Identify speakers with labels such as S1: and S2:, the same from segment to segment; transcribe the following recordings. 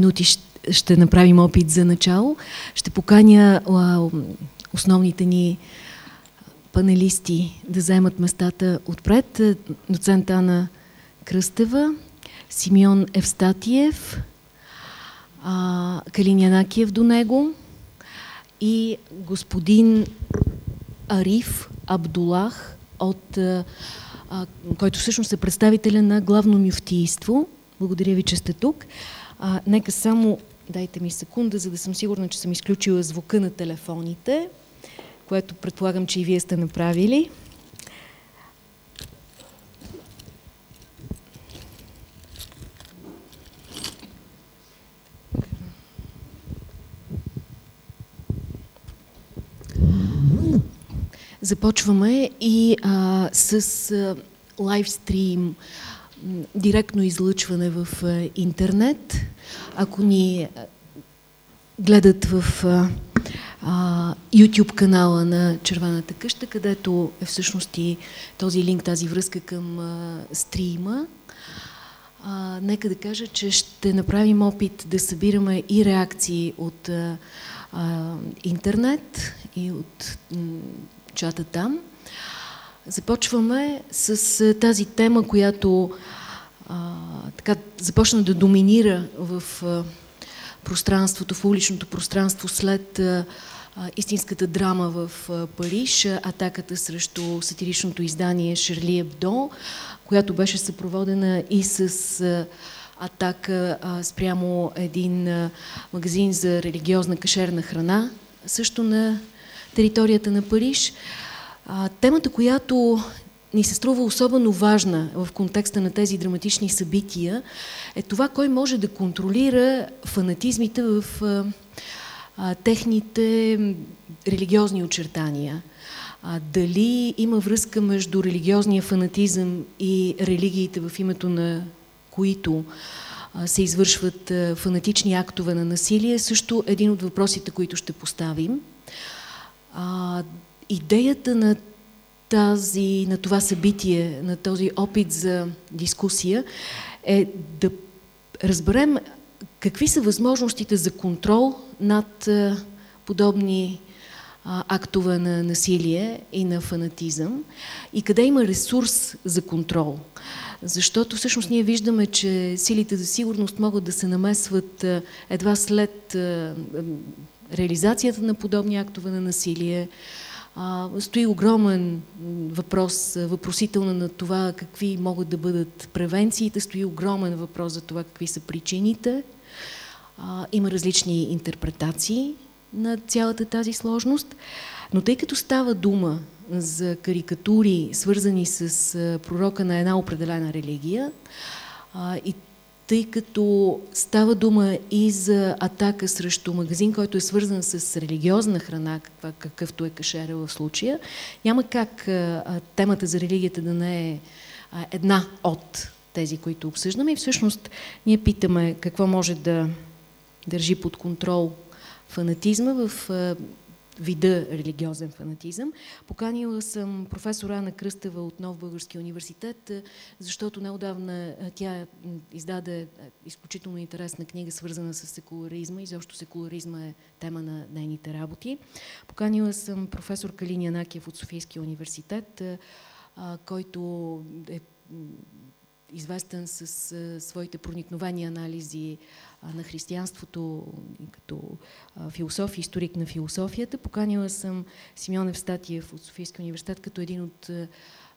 S1: минути ще направим опит за начало. Ще поканя основните ни панелисти да вземат местата отпред. Доцент Ана Кръстева, Симеон Евстатиев, Калин Янакиев до него и господин Ариф Абдулах, от, който всъщност е представителя на главно мюфтийство. Благодаря ви, че сте тук. А, нека само дайте ми секунда, за да съм сигурна, че съм изключила звука на телефоните, което предполагам, че и вие сте направили. Започваме и а, с лайвстрим директно излъчване в интернет. Ако ни гледат в а, YouTube канала на Червената къща, където е всъщност и този линк, тази връзка към стрима. Нека да кажа, че ще направим опит да събираме и реакции от интернет и от чата там. Започваме с тази тема, която така започна да доминира в а, пространството, в уличното пространство след а, истинската драма в Париж, атаката срещу сатиричното издание Шерли Ебдо, която беше съпроводена и с атака спрямо един магазин за религиозна кашерна храна, също на територията на Париж. Темата, която ни се струва особено важна в контекста на тези драматични събития, е това, кой може да контролира фанатизмите в а, а, техните религиозни очертания. А, дали има връзка между религиозния фанатизъм и религиите, в името на които а, се извършват а, фанатични актове на насилие, е също един от въпросите, които ще поставим. А, идеята на тази, на това събитие, на този опит за дискусия е да разберем какви са възможностите за контрол над подобни актове на насилие и на фанатизъм и къде има ресурс за контрол. Защото всъщност ние виждаме, че силите за сигурност могат да се намесват едва след реализацията на подобни актове на насилие, стои огромен въпрос, въпросително на това какви могат да бъдат превенциите, стои огромен въпрос за това какви са причините. Има различни интерпретации на цялата тази сложност, но тъй като става дума за карикатури, свързани с пророка на една определена религия, и тъй като става дума и за атака срещу магазин, който е свързан с религиозна храна, каква, какъвто е кашера в случая, няма как а, темата за религията да не е а, една от тези, които обсъждаме. И всъщност ние питаме какво може да държи под контрол фанатизма в а, вида религиозен фанатизъм. Поканила съм професор Ана Кръстева от Нов Български университет, защото неодавна тя издаде изключително интересна книга, свързана с секуларизма. Изобщо секуларизма е тема на нейните работи. Поканила съм професор Калин Янакиев от Софийския университет, който е известен с своите проникновени анализи на християнството като философ, историк на философията. Поканила съм Симеон Евстатиев от Софийския университет като един от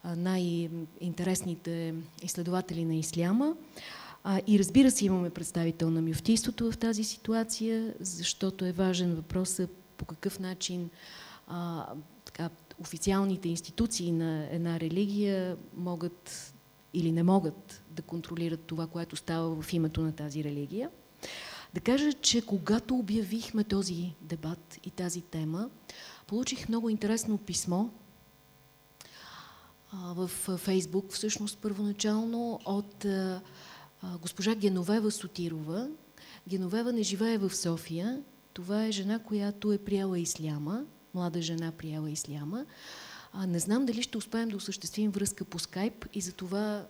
S1: най-интересните изследователи на исляма. И разбира се, имаме представител на мюфтийството в тази ситуация, защото е важен въпрос по какъв начин а, така, официалните институции на една религия могат или не могат да контролират това, което става в името на тази религия. Да кажа, че когато обявихме този дебат и тази тема, получих много интересно писмо в Фейсбук, всъщност първоначално от госпожа Геновева Сотирова. Геновева не живее в София. Това е жена, която е прияла исляма, млада жена прияла исляма. не знам дали ще успеем да осъществим връзка по скайп и за това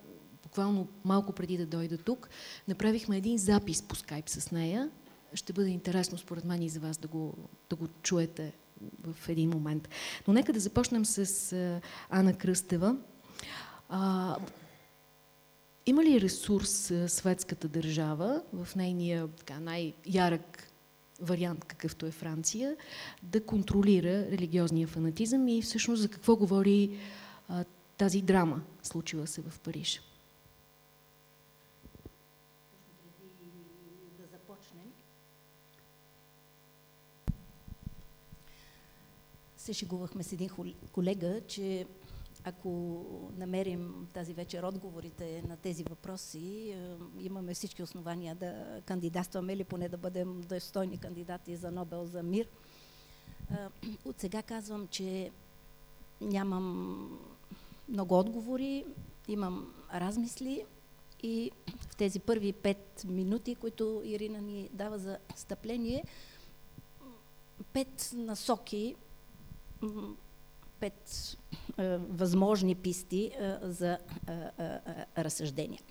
S1: буквално малко преди да дойда тук, направихме един запис по скайп с нея. Ще бъде интересно според мен и за вас да го, да го чуете в един момент. Но нека да започнем с Ана Кръстева. А, има ли ресурс светската държава в нейния най-ярък вариант, какъвто е Франция, да контролира религиозния фанатизъм и всъщност за какво говори а, тази драма, случила се в Париж?
S2: Да започнем. Се шегувахме с един колега, че ако намерим тази вечер отговорите на тези въпроси, е, имаме всички основания да кандидатстваме или поне да бъдем достойни кандидати за Нобел за мир. Е, от сега казвам, че нямам много отговори, имам размисли и в тези първи пет минути, които Ирина ни дава за стъпление, пет насоки пет е, възможни писти е, за е, е, е, разсъждения.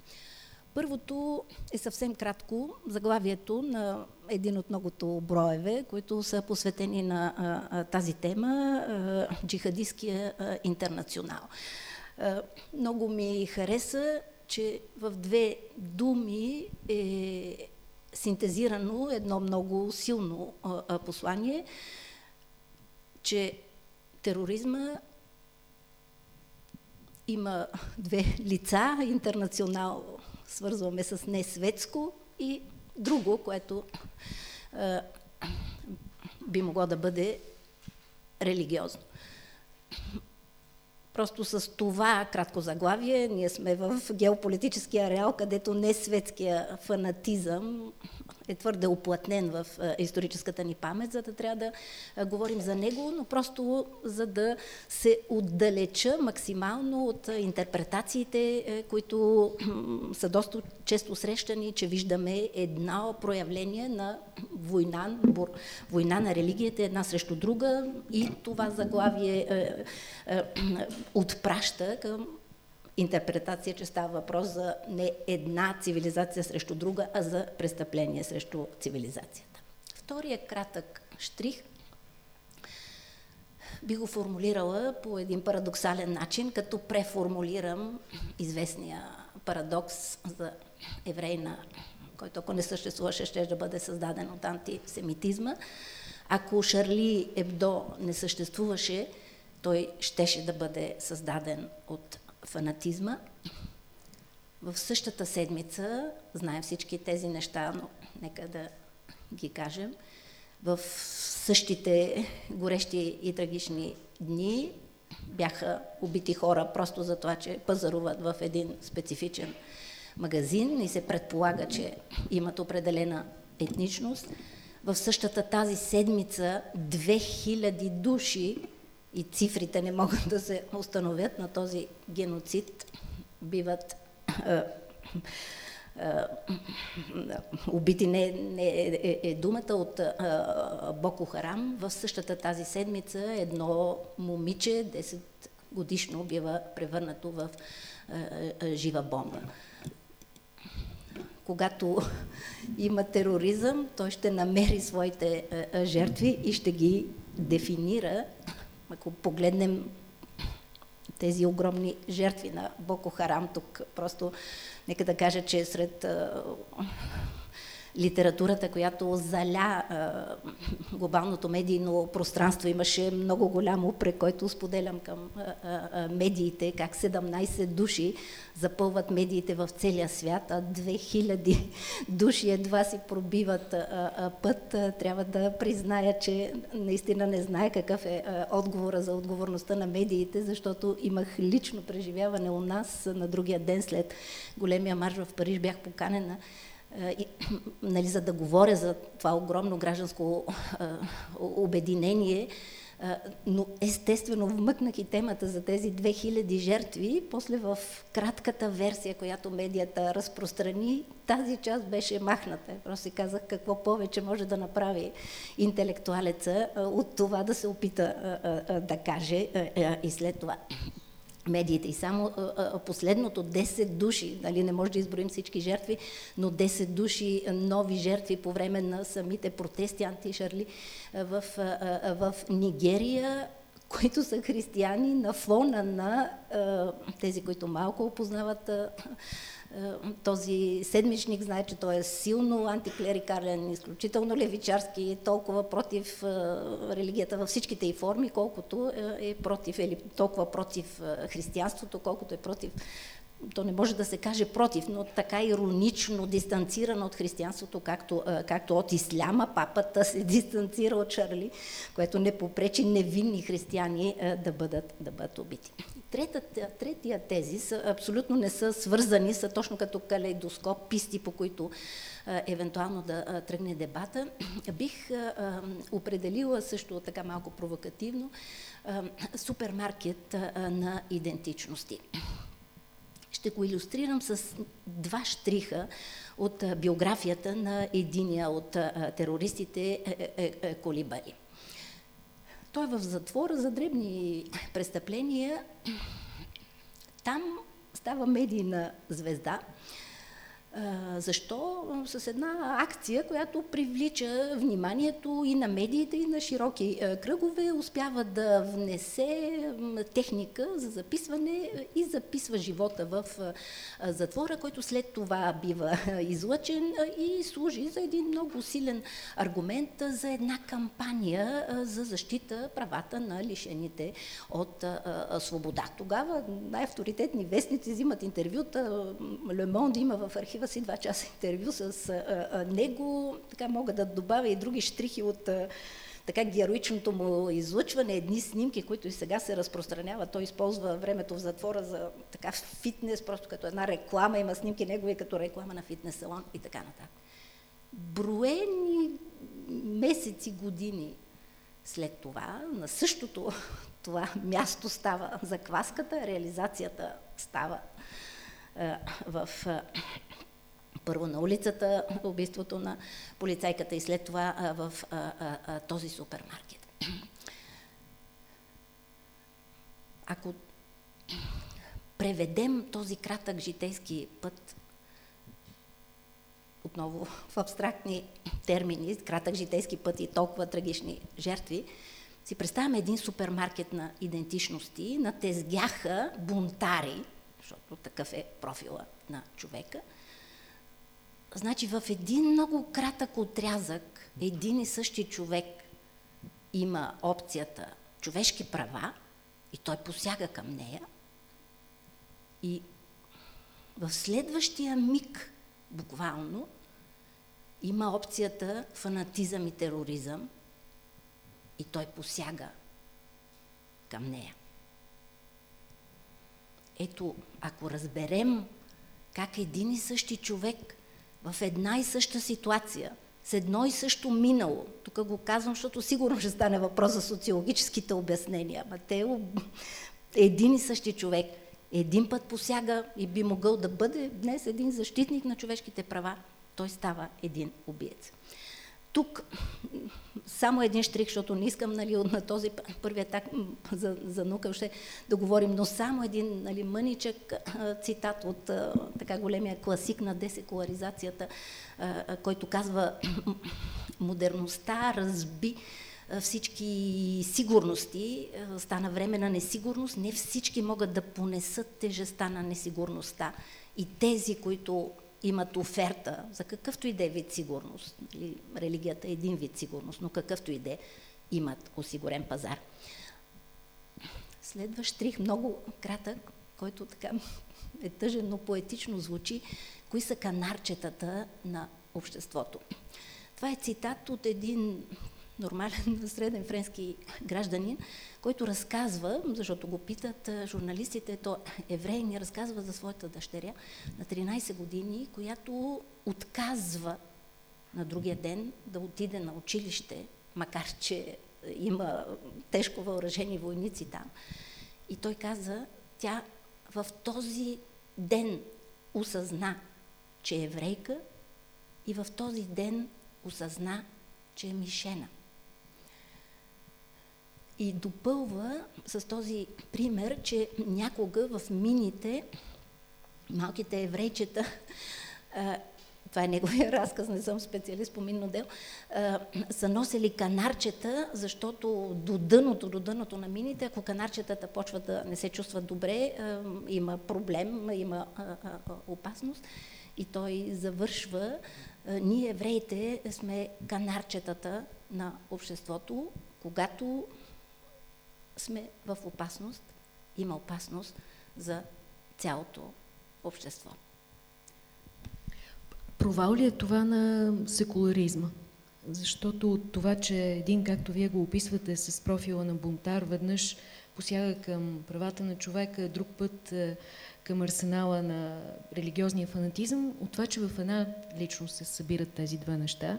S2: Първото е съвсем кратко заглавието на един от многото броеве, които са посветени на а, тази тема а, джихадистския а, интернационал. Много ми хареса, че в две думи е синтезирано едно много силно послание, че тероризма има две лица, интернационал свързваме с несветско и друго, което е, би могло да бъде религиозно. Просто с това кратко заглавие ние сме в геополитическия реал, където не светския фанатизъм е твърде оплътнен в историческата ни памет, за да трябва да говорим за него, но просто за да се отдалеча максимално от интерпретациите, е, които са доста често срещани, че виждаме едно проявление на война, война на религията една срещу друга и това заглавие е, е, отпраща към интерпретация, че става въпрос за не една цивилизация срещу друга, а за престъпление срещу цивилизацията. Втория кратък штрих би го формулирала по един парадоксален начин, като преформулирам известния парадокс за еврейна, който ако не съществуваше, ще да бъде създаден от антисемитизма. Ако Шарли Ебдо не съществуваше, той щеше да бъде създаден от фанатизма. В същата седмица, знаем всички тези неща, но нека да ги кажем, в същите горещи и трагични дни бяха убити хора просто за това, че пазаруват в един специфичен магазин и се предполага, че имат определена етничност. В същата тази седмица 2000 души и цифрите не могат да се установят на този геноцид, биват а, а, убити не, не е, е, е думата от а, Боко Харам. В същата тази седмица едно момиче, 10 годишно, бива превърнато в а, жива бомба. Когато има тероризъм, той ще намери своите жертви и ще ги дефинира ако погледнем тези огромни жертви на Боко Харам тук, просто нека да кажа, че сред литературата, която заля а, глобалното медийно пространство. Имаше много голям упрек, който споделям към а, а, медиите, как 17 души запълват медиите в целия свят, а 2000 души едва си пробиват а, а, път. Трябва да призная, че наистина не знае какъв е а, отговора за отговорността на медиите, защото имах лично преживяване у нас на другия ден след големия марш в Париж. Бях поканена и, нали, за да говоря за това огромно гражданско обединение, но естествено вмъкнах и темата за тези 2000 жертви. После в кратката версия, която медията разпространи, тази част беше махната. Просто си казах какво повече може да направи интелектуалеца от това да се опита да каже и след това медиите. И само последното 10 души, нали, не може да изброим всички жертви, но 10 души нови жертви по време на самите протести антишарли в, в Нигерия, които са християни на фона на тези, които малко опознават този седмичник знае, че той е силно антиклерикален, изключително левичарски, толкова против е, религията във всичките й форми, колкото е, е против, или толкова против християнството, колкото е против то не може да се каже против, но така иронично дистанцирано от християнството, както, както от исляма, папата се дистанцира от Чарли, което не попречи невинни християни да бъдат, да бъдат убити. Третата, третия тезис абсолютно не са свързани, са точно като калейдоскоп, писти, по които евентуално да тръгне дебата. Бих определила също така малко провокативно супермаркет на идентичности. Ще го иллюстрирам с два штриха от биографията на единия от терористите е, е, е, Колибари. Той е в затвора за дребни престъпления. Там става медийна звезда – защо? С една акция, която привлича вниманието и на медиите, и на широки кръгове, успява да внесе техника за записване и записва живота в затвора, който след това бива излъчен и служи за един много силен аргумент за една кампания за защита правата на лишените от свобода. Тогава най-авторитетни вестници взимат интервюта, Ле Монд има в архива си два часа интервю с а, а, него. Така мога да добавя и други штрихи от а, така героичното му излъчване, едни снимки, които и сега се разпространяват. Той използва времето в затвора за така фитнес, просто като една реклама, има снимки негови като реклама на фитнес салон и така нататък. Броени месеци, години след това, на същото това място става закваската, реализацията става в първо на улицата, убийството на полицайката и след това в този супермаркет. Ако преведем този кратък житейски път отново в абстрактни термини, кратък житейски път и толкова трагични жертви, си представяме един супермаркет на идентичности, на тезгяха бунтари, защото такъв е профила на човека – Значи в един много кратък отрязък един и същи човек има опцията човешки права и той посяга към нея и в следващия миг, буквално, има опцията фанатизъм и тероризъм и той посяга към нея. Ето, ако разберем как един и същи човек в една и съща ситуация, с едно и също минало. Тук го казвам, защото сигурно ще стане въпрос за социологическите обяснения. Ама те един и същи човек един път посяга и би могъл да бъде днес един защитник на човешките права, той става един убиец. Тук само един штрих, защото не искам нали, на този първи етап за, за наука още да говорим, но само един нали, мъничък цитат от така големия класик на десекуларизацията, който казва модерността разби всички сигурности, стана време на несигурност, не всички могат да понесат тежеста на несигурността. И тези, които имат оферта за какъвто и да е вид сигурност. Нали, религията е един вид сигурност, но какъвто и да е, имат осигурен пазар. Следващ штрих, много кратък, който така е тъжен, но поетично звучи, кои са канарчетата на обществото. Това е цитат от един нормален среден френски гражданин, който разказва, защото го питат журналистите, то еврей ни разказва за своята дъщеря на 13 години, която отказва на другия ден да отиде на училище, макар че има тежко въоръжени войници там. И той каза, тя в този ден осъзна, че е еврейка и в този ден осъзна, че е мишена. И допълва с този пример, че някога в мините малките еврейчета това е неговия разказ, не съм специалист по минно дел, са носили канарчета, защото до дъното, до дъното на мините, ако канарчетата почват да не се чувстват добре, има проблем, има опасност. И той завършва, ние евреите сме канарчетата на обществото, когато сме в опасност, има опасност за цялото общество.
S1: Провал ли е това на секуларизма? Защото това, че един, както вие го описвате, с профила на бунтар, веднъж посяга към правата на човека, друг път е, към арсенала на религиозния фанатизъм, от това, че в една личност се събират тези две неща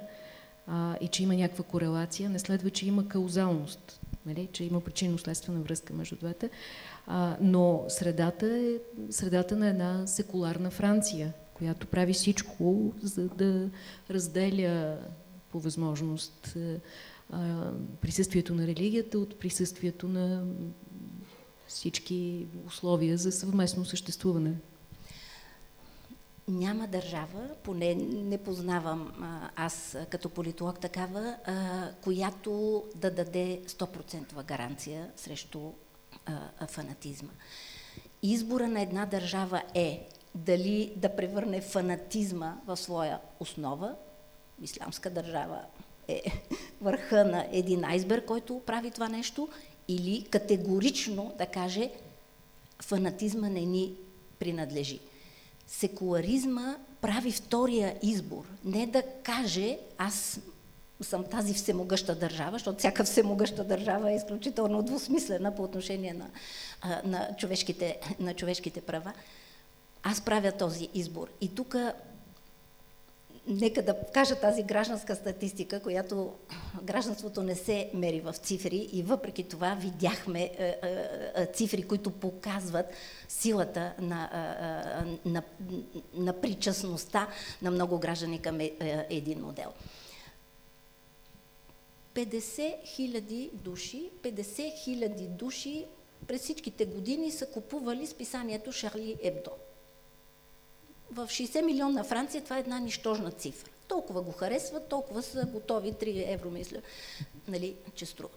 S1: а, и че има някаква корелация, не следва, че има каузалност, нали? че има причинно-следствена връзка между двете, а, но средата е средата на една секуларна Франция, която прави всичко, за да разделя по възможност е, присъствието на религията от присъствието на всички условия за съвместно съществуване.
S2: Няма държава, поне не познавам аз като политолог такава, която да даде 100% гаранция срещу фанатизма. Избора на една държава е дали да превърне фанатизма в своя основа. Исламска държава е върха на един айсберг, който прави това нещо, или категорично да каже фанатизма не ни принадлежи. Секуларизма прави втория избор. Не да каже аз съм тази всемогъща държава, защото всяка всемогъща държава е изключително двусмислена по отношение на, на, човешките, на човешките права, аз правя този избор. И тук нека да кажа тази гражданска статистика, която гражданството не се мери в цифри и въпреки това видяхме е, е, е, цифри, които показват силата на, на, на причастността на много граждани към един модел. 50 хиляди души, 50 хиляди души през всичките години са купували списанието Шарли Ебдо в 60 милиона Франция това е една нищожна цифра. Толкова го харесват, толкова са готови, 3 евро мисля, нали, че струва.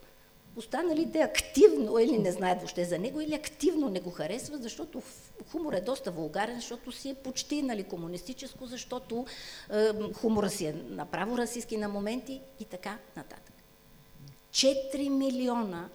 S2: Останалите активно, или не знаят въобще за него, или активно не го харесват, защото хумор е доста вулгарен, защото си е почти нали, комунистическо, защото е, хумора си е направо расистски на моменти и така нататък. 4 милиона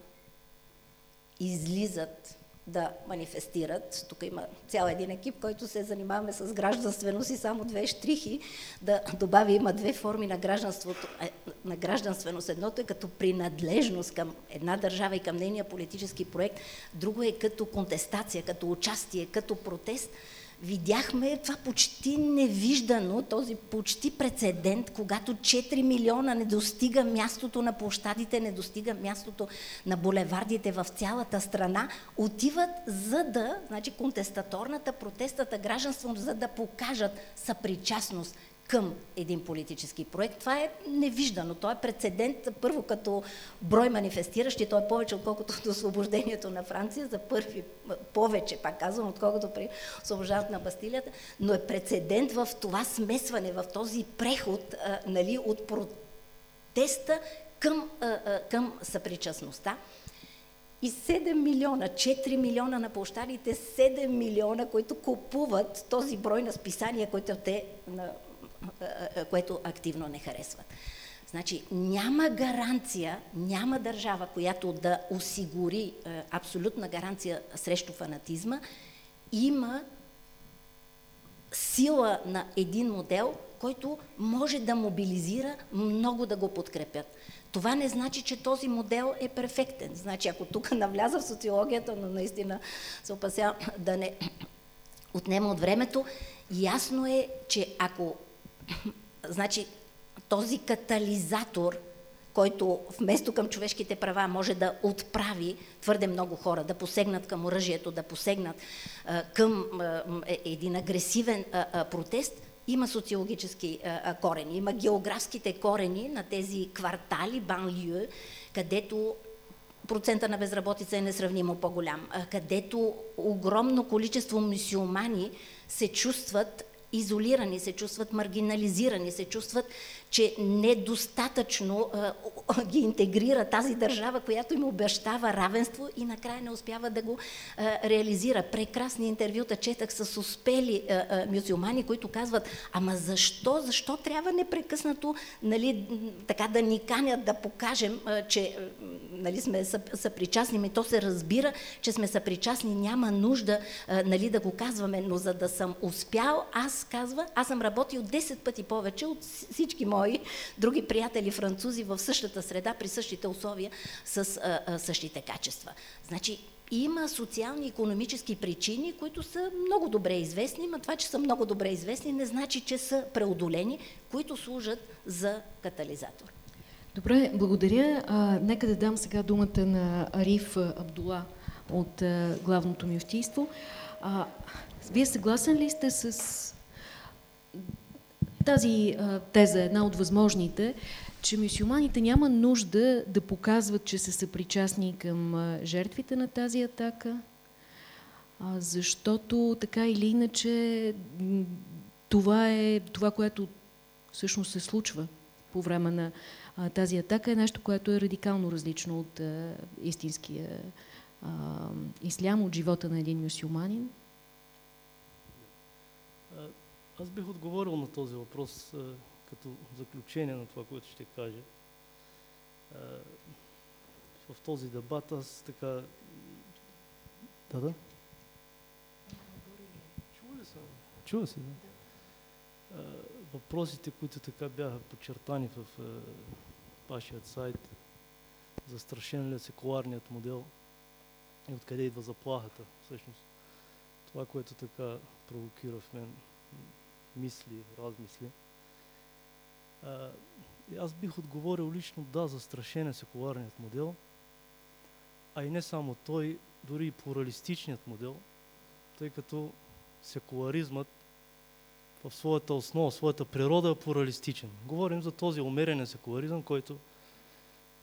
S2: излизат да манифестират. Тук има цял един екип, който се занимаваме с гражданственост и само две штрихи да добави, има две форми на гражданството, е, на гражданственост. Едното е като принадлежност към една държава и към нейния политически проект, друго е като контестация, като участие, като протест – видяхме това почти невиждано, този почти прецедент, когато 4 милиона не достига мястото на площадите, не достига мястото на булевардите в цялата страна, отиват за да, значи контестаторната, протестата, гражданство, за да покажат съпричастност към един политически проект. Това е невиждано. Това е прецедент, първо като брой манифестиращи, той е повече отколкото до освобождението на Франция, за първи, повече, пак казвам, отколкото при освобождаването на Бастилията, но е прецедент в това смесване, в този преход а, нали, от протеста към, а, а, към съпричастността. И 7 милиона, 4 милиона на площадите, 7 милиона, които купуват този брой на списания, които те на което активно не харесват. Значи няма гаранция, няма държава, която да осигури абсолютна гаранция срещу фанатизма. Има сила на един модел, който може да мобилизира, много да го подкрепят. Това не значи, че този модел е перфектен. Значи, ако тук навляза в социологията, но наистина се опасявам да не отнема от времето, ясно е, че ако значи този катализатор, който вместо към човешките права може да отправи твърде много хора, да посегнат към оръжието, да посегнат а, към а, е, един агресивен а, протест, има социологически корени, има географските корени на тези квартали, банлио, където процента на безработица е несравнимо по-голям, където огромно количество мусулмани се чувстват изолирани, се чувстват маргинализирани, се чувстват, че недостатъчно а, ги интегрира тази държава, която им обещава равенство и накрая не успява да го а, реализира. Прекрасни интервюта четах с успели а, мюсюлмани, които казват, ама защо, защо трябва непрекъснато нали, така да ни канят да покажем, а, че нали, сме съпричастни, ми то се разбира, че сме съпричастни, няма нужда а, нали, да го казваме, но за да съм успял, аз казва, аз съм работил 10 пъти повече от всички мои други приятели французи в същата среда, при същите условия, с а, а, същите качества. Значи, има социални и економически причини, които са много добре известни, но това, че са много добре известни, не значи, че са преодолени, които служат за катализатор.
S1: Добре, благодаря. А, нека да дам сега думата на Ариф Абдула от а, главното мюфтийство. А, вие съгласен ли сте с тази теза е една от възможните, че мюсюлманите няма нужда да показват, че са съпричастни към жертвите на тази атака, защото така или иначе това е това, което всъщност се случва по време на тази атака, е нещо, което е радикално различно от истинския а, ислям, от живота на един мюсюлманин.
S3: Аз бих отговорил на този въпрос а, като заключение на това, което ще кажа. А, в този дебат аз така... Да, да? Чува ли съм? Чува се, да. А, въпросите, които така бяха подчертани в а, вашият сайт, застрашен ли е секуларният модел и откъде идва заплахата, всъщност. Това, което така провокира в мен мисли, размисли. Аз бих отговорил лично да, застрашен е секуларният модел, а и не само той, дори и плуралистичният модел, тъй като секуларизмът в своята основа, в своята природа е плуралистичен. Говорим за този умерен секуларизъм, който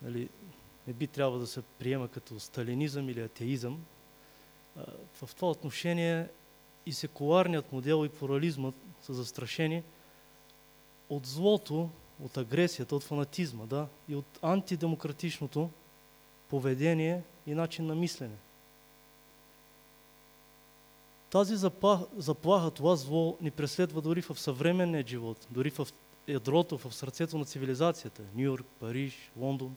S3: нали, не би трябвало да се приема като сталинизъм или атеизъм. В това отношение и секуларният модел и плурализмът са застрашени от злото, от агресията, от фанатизма, да, и от антидемократичното поведение и начин на мислене. Тази заплаха, това зло ни преследва дори в съвременния живот, дори в ядрото, в сърцето на цивилизацията. Нью Йорк, Париж, Лондон.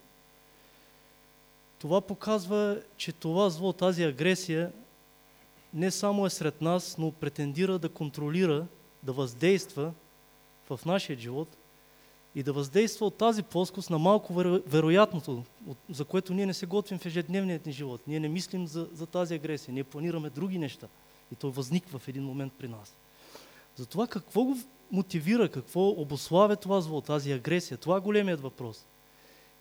S3: Това показва, че това зло, тази агресия не само е сред нас, но претендира да контролира да въздейства в нашия живот и да въздейства от тази плоскост на малко вероятното, за което ние не се готвим в ежедневният ни живот. Ние не мислим за, за тази агресия, ние планираме други неща и то възниква в един момент при нас. Затова какво го мотивира, какво обославя това зло, тази агресия, това е големият въпрос.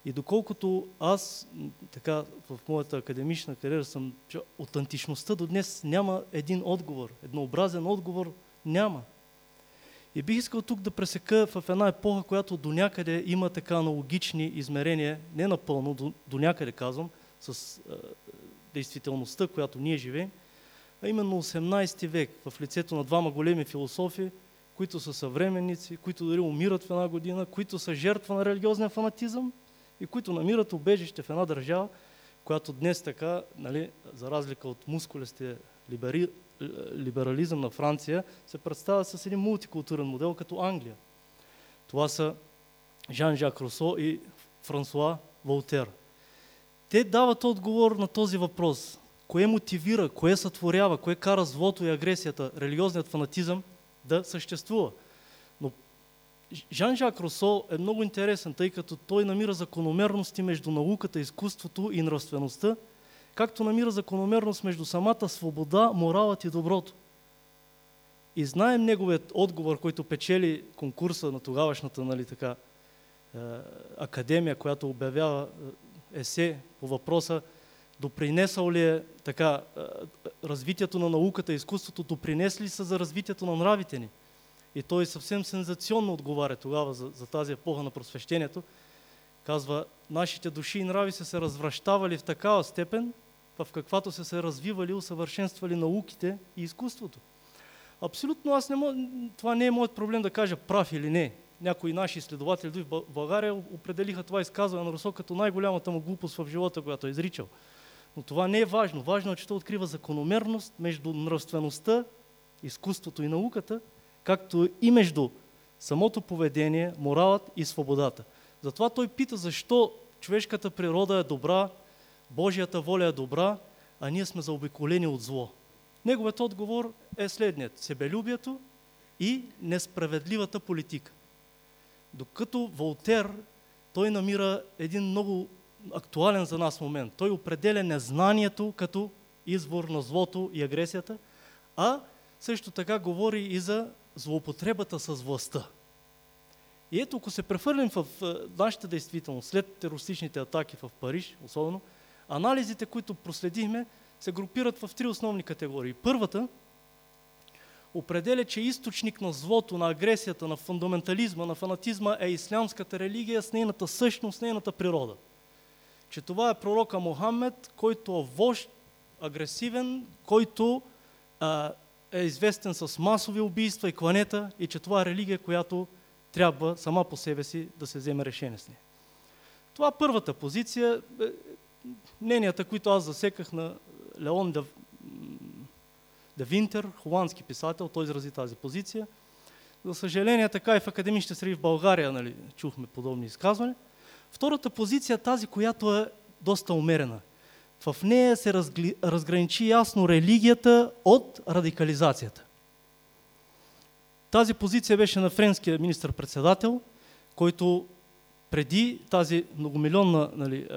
S3: И доколкото аз, така, в моята академична кариера съм, от античността до днес няма един отговор, еднообразен отговор няма. И бих искал тук да пресека в една епоха, която до някъде има така аналогични измерения, не напълно, до, до някъде казвам, с а, действителността, която ние живеем, а именно 18 век, в лицето на двама големи философи, които са съвременници, които дори умират в една година, които са жертва на религиозния фанатизъм и които намират убежище в една държава, която днес така, нали, за разлика от мускулестия либери, либерализъм на Франция се представя с един мултикултурен модел като Англия. Това са Жан-Жак Русо и Франсуа Волтер. Те дават отговор на този въпрос. Кое мотивира, кое сътворява, кое кара злото и агресията, религиозният фанатизъм да съществува. Но Жан-Жак Русо е много интересен, тъй като той намира закономерности между науката, изкуството и нравствеността, както намира закономерност между самата свобода, моралът и доброто. И знаем неговият отговор, който печели конкурса на тогавашната нали, така, е, академия, която обявява е, есе по въпроса допринесъл ли е така е, развитието на науката изкуството, допринесли са за развитието на нравите ни. И той съвсем сензационно отговаря тогава за, за тази епоха на просвещението, Казва, нашите души и нрави са се развръщавали в такава степен, в каквато са се развивали, усъвършенствали науките и изкуството. Абсолютно аз не мога, това не е моят проблем да кажа прав или не. Някои наши изследователи в България определиха това изказване на Русо като най-голямата му глупост в живота, която е изричал. Но това не е важно. Важно е, че той открива закономерност между нравствеността, изкуството и науката, както и между самото поведение, моралът и свободата. Затова той пита защо човешката природа е добра, Божията воля е добра, а ние сме заобиколени от зло. Неговият отговор е следният – себелюбието и несправедливата политика. Докато Волтер, той намира един много актуален за нас момент. Той определя незнанието като извор на злото и агресията, а също така говори и за злоупотребата с властта. И ето, ако се прехвърлим в нашата действителност, след терористичните атаки в Париж, особено, анализите, които проследихме, се групират в три основни категории. Първата определя, че източник на злото, на агресията, на фундаментализма, на фанатизма е ислямската религия с нейната същност, с нейната природа. Че това е пророка Мохамед, който е вожд, агресивен, който а, е известен с масови убийства и кланета и че това е религия, която трябва сама по себе си да се вземе решение с нея. Това е първата позиция. Е, мненията, които аз засеках на Леон де, де Винтер, холандски писател, той изрази тази позиция. За съжаление, така и в академичните среди в България нали, чухме подобни изказвания. Втората позиция, тази, която е доста умерена. В нея се разгли... разграничи ясно религията от радикализацията. Тази позиция беше на френския министр-председател, който преди тази многомилионна нали,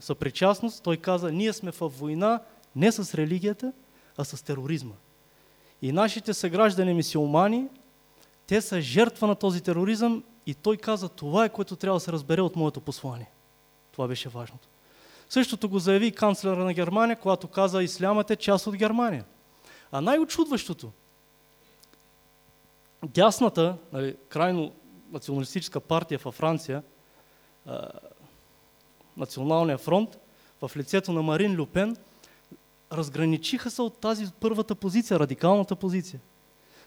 S3: съпричастност, той каза, ние сме в война не с религията, а с тероризма. И нашите съграждани мисиомани, те са жертва на този тероризъм и той каза, това е което трябва да се разбере от моето послание. Това беше важното. Същото го заяви канцлера на Германия, когато каза, ислямът е част от Германия. А най-очудващото, дясната, нали, крайно националистическа партия във Франция, Националния фронт, в лицето на Марин Люпен, разграничиха се от тази първата позиция, радикалната позиция.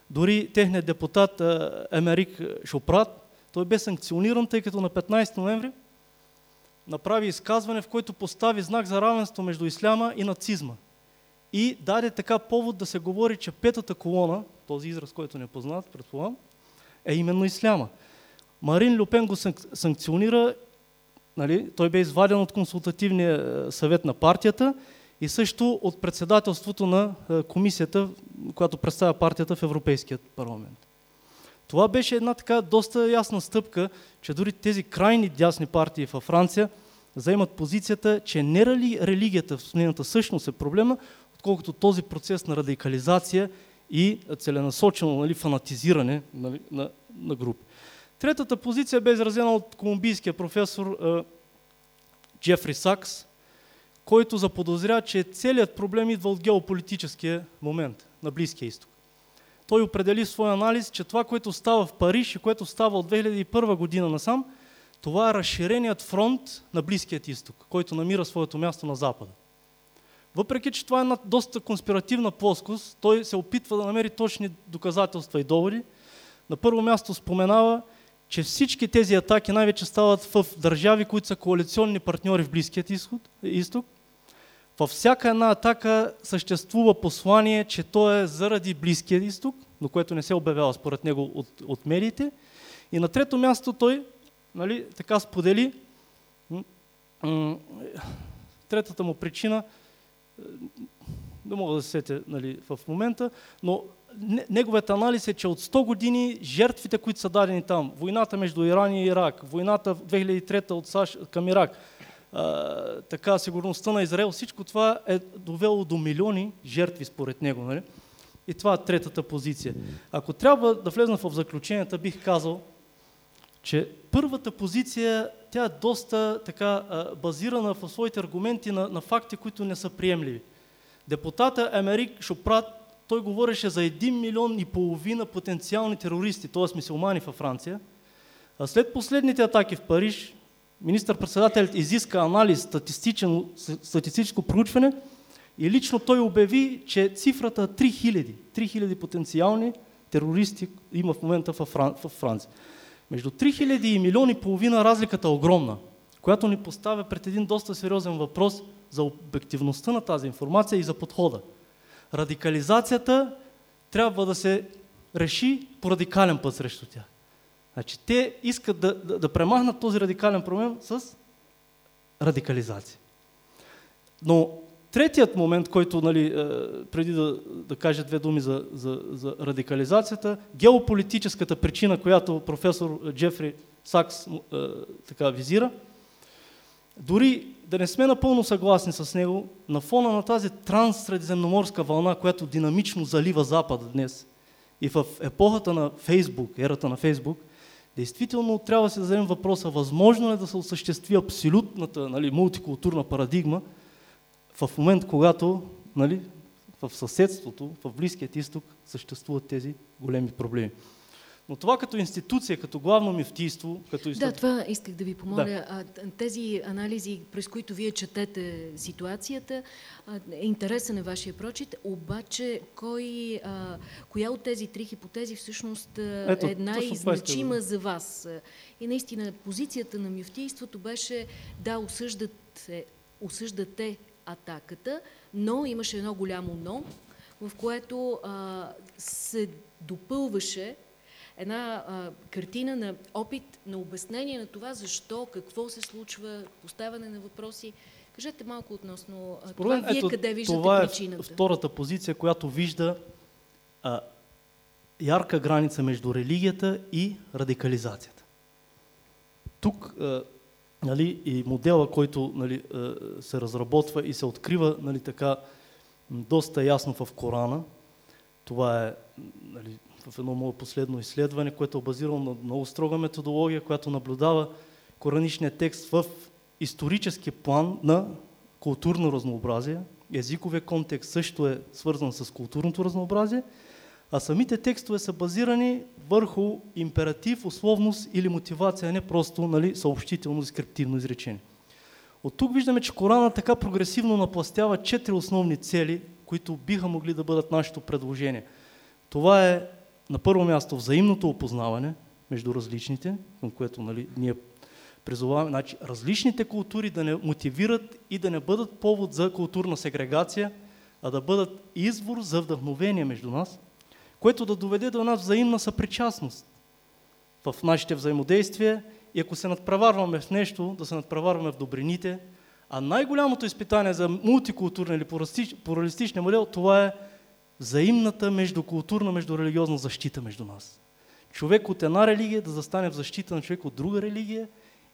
S3: Дори техният депутат Емерик Шопрат, той бе санкциониран, тъй като на 15 ноември направи изказване, в което постави знак за равенство между исляма и нацизма. И даде така повод да се говори, че петата колона, този израз, който не познат, предполагам, е именно исляма. Марин Люпен го санкционира, нали, той бе изваден от консултативния е, съвет на партията и също от председателството на е, комисията, която представя партията в Европейският парламент. Това беше една така доста ясна стъпка, че дори тези крайни дясни партии във Франция заемат позицията, че не религията в нейната същност е проблема, отколкото този процес на радикализация и целенасочено нали, фанатизиране нали, на, на групи. Третата позиция бе изразена от колумбийския професор е, Джефри Сакс, който заподозря, че целият проблем идва от геополитическия момент на Близкия изток. Той определи в своя анализ, че това, което става в Париж и което става от 2001 година насам, това е разширеният фронт на Близкият изток, който намира своето място на Запада. Въпреки, че това е една доста конспиративна плоскост, той се опитва да намери точни доказателства и доводи. На първо място споменава, че всички тези атаки най-вече стават в държави, които са коалиционни партньори в Близкият изток. Във всяка една атака съществува послание, че то е заради Близкият изток, но което не се обявява според него от, от медиите. И на трето място той нали, така сподели третата му причина, не мога да се сетя нали, в момента, но неговият анализ е, че от 100 години жертвите, които са дадени там, войната между Иран и Ирак, войната в 2003 от САЩ към Ирак, а, така, сигурността на Израел, всичко това е довело до милиони жертви според него. Нали? И това е третата позиция. Ако трябва да влезна в заключенията, бих казал, че първата позиция, тя е доста така базирана в своите аргументи на, на факти, които не са приемливи. Депутата Емерик Шопрат, той говореше за 1 милион и половина потенциални терористи, т.е. мисулмани във Франция. А след последните атаки в Париж, министър-председателят изиска анализ, статистическо проучване и лично той обяви, че цифрата 3000, 3000 потенциални терористи има в момента в, Фран, в Франция. Между 3000 и милиони и половина разликата е огромна, която ни поставя пред един доста сериозен въпрос за обективността на тази информация и за подхода. Радикализацията трябва да се реши по радикален път срещу тях. Значи, те искат да, да, да премахнат този радикален проблем с радикализация. Но третият момент, който, нали, е, преди да, да кажа две думи за, за, за радикализацията, геополитическата причина, която професор Джефри Сакс е, така визира, дори да не сме напълно съгласни с него, на фона на тази транссредиземноморска вълна, която динамично залива Запада днес и в епохата на Фейсбук, ерата на Фейсбук, действително трябва да се зададем въпроса, възможно е да се осъществи абсолютната нали, мултикултурна парадигма в момент, когато нали, в съседството, в Близкият изток съществуват тези големи проблеми. Но това като институция, като главно мифтийство, като
S1: институция... Да, това исках да ви помоля. Да. Тези анализи, през които вие четете ситуацията, е интересен е вашия прочит, обаче кой, коя от тези три хипотези всъщност Ето, е най-значима за вас? И наистина позицията на мифтийството беше да осъждате, осъждате атаката, но имаше едно голямо но, в което а, се допълваше една а, картина на опит, на обяснение на това защо, какво се случва, поставяне на въпроси. Кажете малко относно а, това. Вие ето, къде виждате
S3: това
S1: е причината?
S3: втората позиция, която вижда а, ярка граница между религията и радикализацията. Тук а, нали, и модела, който нали, се разработва и се открива нали, така доста ясно в Корана, това е нали, в едно мое последно изследване, което е базирано на много строга методология, която наблюдава кораничния текст в исторически план на културно разнообразие. Езиковия контекст също е свързан с културното разнообразие, а самите текстове са базирани върху императив, условност или мотивация, не просто нали, съобщително, дескриптивно изречение. От тук виждаме, че Корана така прогресивно напластява четири основни цели, които биха могли да бъдат нашето предложение. Това е на първо място взаимното опознаване между различните, към което нали, ние призоваваме, значи, различните култури да не мотивират и да не бъдат повод за културна сегрегация, а да бъдат извор за вдъхновение между нас, което да доведе до нас взаимна съпричастност в нашите взаимодействия. И ако се надпреварваме в нещо, да се надпреварваме в добрините, а най-голямото изпитание за мултикултурен или плуралистичен модел, това е взаимната междукултурна, междурелигиозна защита между нас. Човек от една религия да застане в защита на човек от друга религия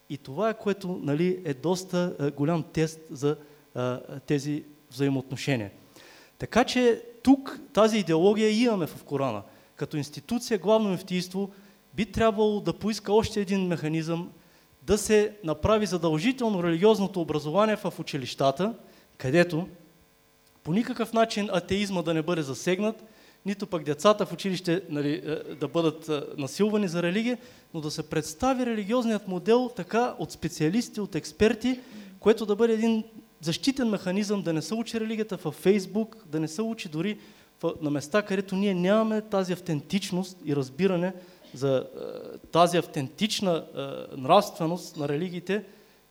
S3: и това е което нали, е доста а, голям тест за а, тези взаимоотношения. Така че тук тази идеология имаме в Корана. Като институция, главно мефтийство, би трябвало да поиска още един механизъм да се направи задължително религиозното образование в училищата, където по никакъв начин атеизма да не бъде засегнат, нито пък децата в училище нали, е, да бъдат е, насилвани за религия, но да се представи религиозният модел така от специалисти, от експерти, което да бъде един защитен механизъм да не се учи религията във Фейсбук, да не се учи дори на места, където ние нямаме тази автентичност и разбиране за е, тази автентична нравственост на религиите,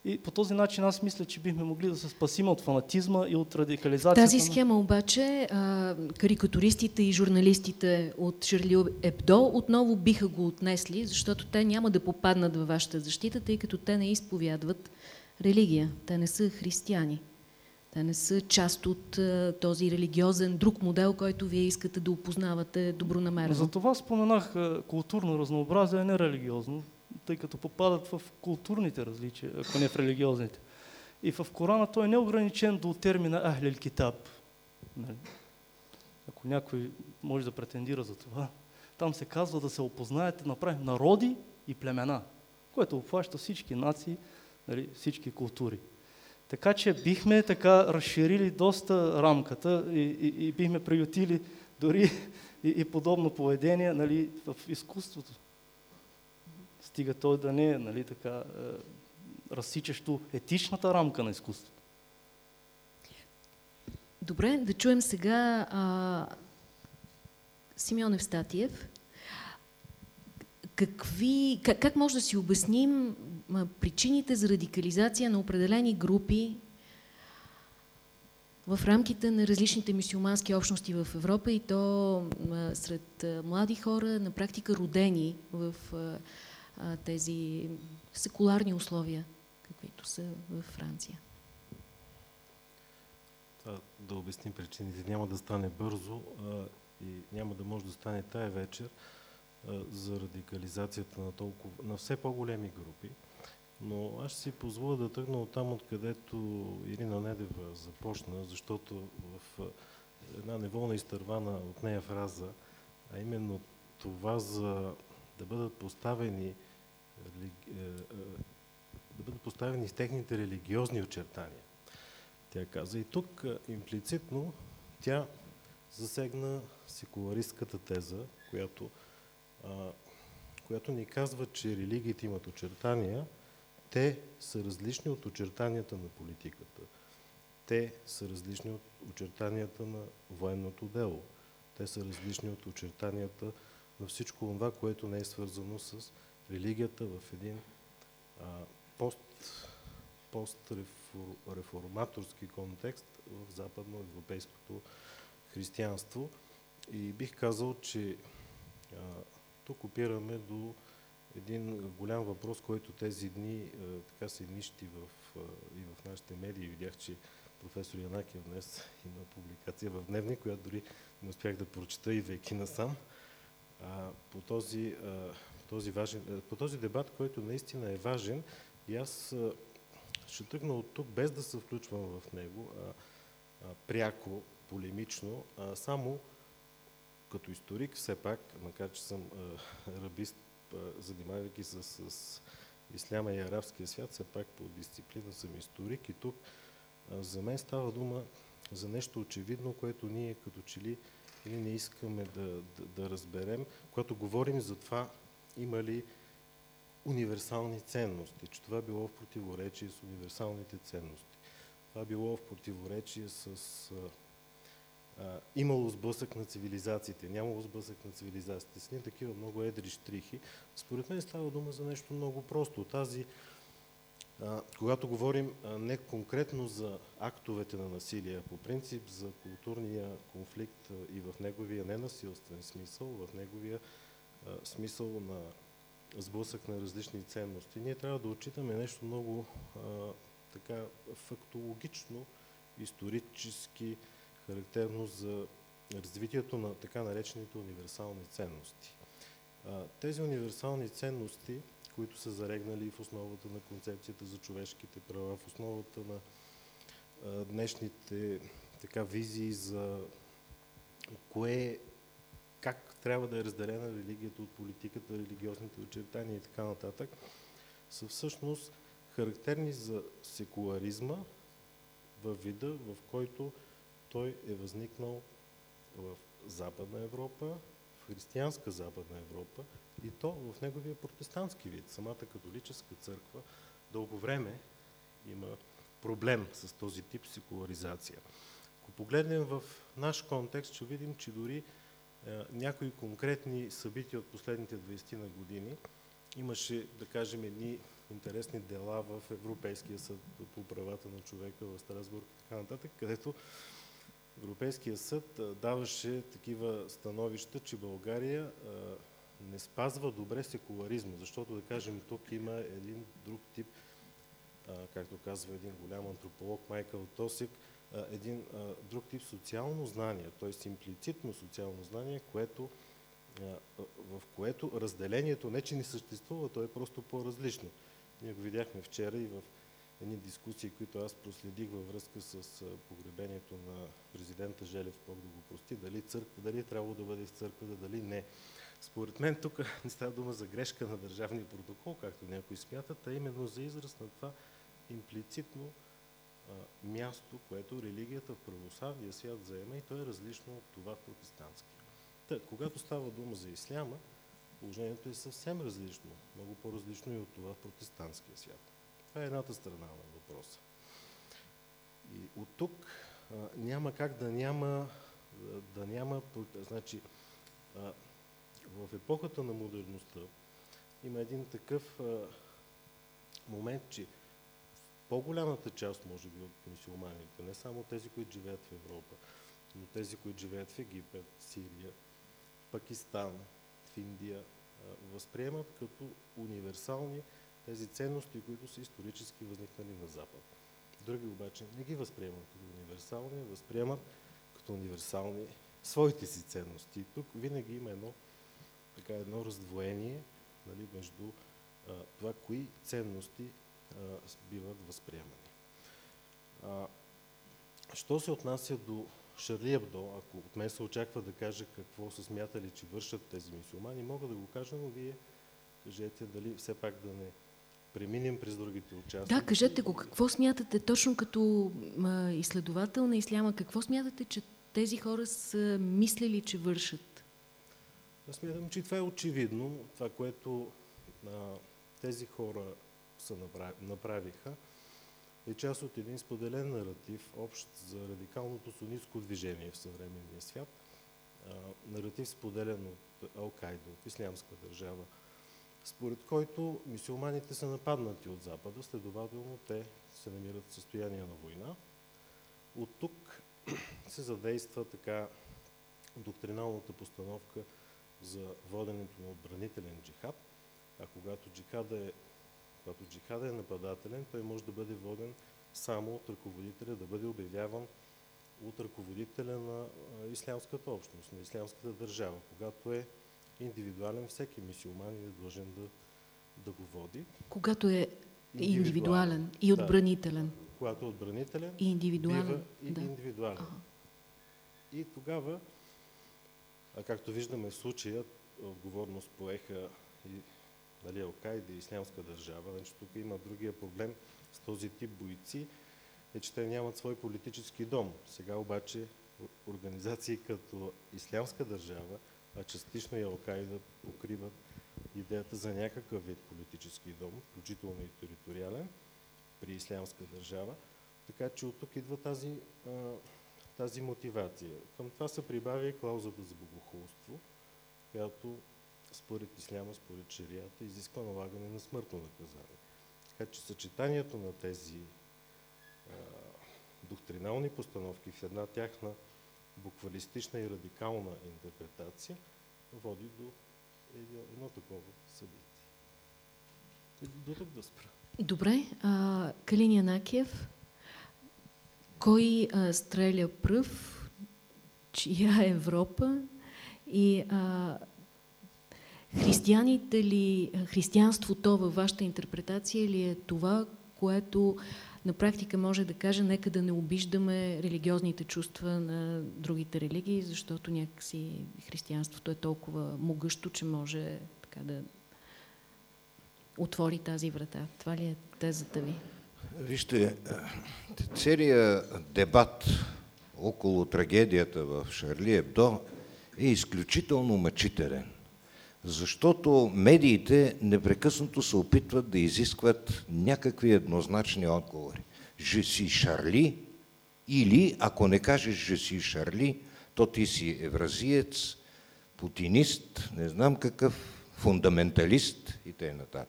S3: и по този начин аз мисля, че бихме могли да се спасим от фанатизма и от радикализацията.
S1: Тази схема обаче а, карикатуристите и журналистите от Шерли Ебдо отново биха го отнесли, защото те няма да попаднат във вашата защита, тъй като те не изповядват религия. Те не са християни. Те не са част от а, този религиозен друг модел, който вие искате да опознавате добронамерено.
S3: За това споменах културно разнообразие, а не религиозно тъй като попадат в културните различия, ако не в религиозните. И в Корана той е неограничен до термина Ахлил Китаб. Нали? Ако някой може да претендира за това, там се казва да се опознаете, направим народи и племена, което обхваща всички нации, нали, всички култури. Така че бихме така разширили доста рамката и, и, и бихме приютили дори и, и подобно поведение нали, в изкуството стига той да не е нали, така, е, разсичащо етичната рамка на изкуството.
S1: Добре, да чуем сега а, Симеон Евстатиев. Какви, как, как може да си обясним причините за радикализация на определени групи в рамките на различните мусулмански общности в Европа и то сред млади хора, на практика родени в тези секуларни условия, каквито са в Франция?
S4: Това, да обясним причините няма да стане бързо а, и няма да може да стане тая вечер а, за радикализацията на, толкова, на все по-големи групи. Но аз ще си позволя да тръгна от там, откъдето Ирина Недева започна, защото в една неволна изтървана от нея фраза, а именно това за да бъдат поставени да бъдат поставени с техните религиозни очертания. Тя каза и тук имплицитно тя засегна секуларистската теза, която, а, която ни казва, че религиите имат очертания, те са различни от очертанията на политиката. Те са различни от очертанията на военното дело. Те са различни от очертанията на всичко това, което не е свързано с религията в един а, пост, постреформаторски контекст в западноевропейското християнство. И бих казал, че а, тук опираме до един голям въпрос, който тези дни а, така се нищи в, а, и в нашите медии. Видях, че професор Янакев днес има публикация в Дневник, която дори не успях да прочета, идвайки насам. А, по, този, а, този важен, по този дебат, който наистина е важен. И аз а, ще тръгна от тук, без да се включвам в него, а, а, пряко, полемично, а само като историк, все пак, макар че съм а, рабист, занимавайки се с, с исляма и арабския свят, все пак по дисциплина съм историк и тук а, за мен става дума за нещо очевидно, което ние като че ли или не искаме да, да, да разберем, когато говорим за това има ли универсални ценности, че това било в противоречие с универсалните ценности. Това било в противоречие с... А, имало сблъсък на цивилизациите, нямало сблъсък на цивилизациите. С ние такива много едри штрихи. Според мен става дума за нещо много просто. Тази, а, когато говорим а, не конкретно за актовете на насилие, а по принцип за културния конфликт а, и в неговия ненасилствен смисъл, в неговия смисъл на сблъсък на различни ценности. Ние трябва да отчитаме нещо много а, така фактологично, исторически характерно за развитието на така наречените универсални ценности. А, тези универсални ценности, които са зарегнали в основата на концепцията за човешките права, в основата на а, днешните така визии за кое как трябва да е разделена религията от политиката, религиозните очертания и така нататък, са всъщност характерни за секуларизма във вида, в който той е възникнал в Западна Европа, в християнска Западна Европа и то в неговия протестантски вид. Самата католическа църква дълго време има проблем с този тип секуларизация. Ако погледнем в наш контекст, ще видим, че дори някои конкретни събития от последните 20 на години. Имаше, да кажем, едни интересни дела в Европейския съд по правата на човека в Страсбург и така нататък, където Европейския съд даваше такива становища, че България не спазва добре секуларизма, защото, да кажем, тук има един друг тип, както казва един голям антрополог Майкъл Тосик, един друг тип социално знание, т.е. имплицитно социално знание, което, в което разделението не че не съществува, то е просто по-различно. Ние го видяхме вчера и в едни дискусии, които аз проследих във връзка с погребението на президента Желев, Бог да го прости, дали, църква, дали е трябвало да бъде в църквата, дали не. Според мен тук не става дума за грешка на държавния протокол, както някои смятат, а именно за израз на това имплицитно място, което религията в православния свят заема и то е различно от това протестантски. Та, когато става дума за исляма, положението е съвсем различно, много по-различно и от това в протестантския свят. Това е едната страна на въпроса. И от тук а, няма как да няма, да няма, значи, а, в епохата на модерността има един такъв а, момент, че по-голямата част, може би, от мусулманите, не само тези, които живеят в Европа, но тези, които живеят в Египет, Сирия, Пакистан, в Индия, възприемат като универсални тези ценности, които са исторически възникнали на Запад. Други обаче не ги възприемат като универсални, възприемат като универсални своите си ценности. Тук винаги има едно, така, едно раздвоение нали, между а, това, кои ценности биват възприемани. Що се отнася до Шарли Ебдо, ако от мен се очаква да кажа какво са смятали, че вършат тези мусулмани, мога да го кажа, но вие кажете дали все пак да не преминем през другите участници.
S1: Да, кажете го. Какво смятате точно като а, изследовател на исляма? Какво смятате, че тези хора са мислили, че вършат?
S4: Аз смятам, че това е очевидно. Това, което а, тези хора са направиха, е част от един споделен наратив, общ за радикалното сунитско движение в съвременния свят. А, наратив споделен от Ал-Кайда, от ислямска държава, според който мисиоманите са нападнати от Запада, следователно те се намират в състояние на война. От тук се задейства така доктриналната постановка за воденето на отбранителен джихад, а когато джихада е когато джихада е нападателен, той може да бъде воден само от ръководителя, да бъде обявяван от ръководителя на ислямската общност, на ислямската държава. Когато е индивидуален, всеки мисиоман е длъжен да, да го води.
S1: Когато е индивидуален, индивидуален и отбранителен. Да.
S4: Когато е отбранителен
S1: и индивидуален.
S4: Бива и да. индивидуален. Ага. И тогава, а както виждаме в случая, отговорност поеха и нали, Алкайда и Ислямска държава. Значи, тук има другия проблем с този тип бойци, е, че те нямат свой политически дом. Сега обаче организации като Ислямска държава, а частично и Алкайда покриват идеята за някакъв вид политически дом, включително и териториален, при Ислямска държава. Така че от тук идва тази, тази мотивация. Към това се прибавя и клаузата за богохулство, която според исляма, според шарията, изисква налагане на смъртно наказание. Така че съчетанието на тези а, доктринални постановки в една тяхна буквалистична и радикална интерпретация води до едно такова събитие. До тук да спра.
S1: Добре. А, Калин Янакиев, кой а, стреля пръв, чия Европа и а, Християните ли, християнството във вашата интерпретация ли е това, което на практика може да каже, нека да не обиждаме религиозните чувства на другите религии, защото някакси християнството е толкова могъщо, че може така да отвори тази врата. Това ли е тезата ви?
S5: Вижте, целият дебат около трагедията в Шарли Ебдо е изключително мъчителен. Защото медиите непрекъснато се опитват да изискват някакви еднозначни отговори. Жеси Шарли или, ако не кажеш Жеси Шарли, то ти си евразиец, путинист, не знам какъв, фундаменталист и т.н.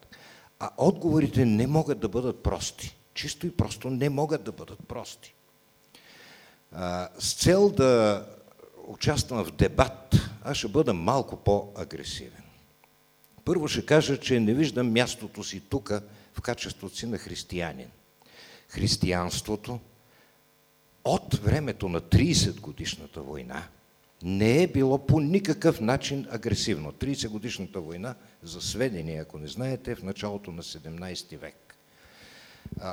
S5: А отговорите не могат да бъдат прости. Чисто и просто не могат да бъдат прости. С цел да участвам в дебат, аз ще бъда малко по-агресивен. Първо ще кажа, че не виждам мястото си тук в качеството си на християнин. Християнството от времето на 30 годишната война не е било по никакъв начин агресивно. 30 годишната война, за сведение, ако не знаете, е в началото на 17 век.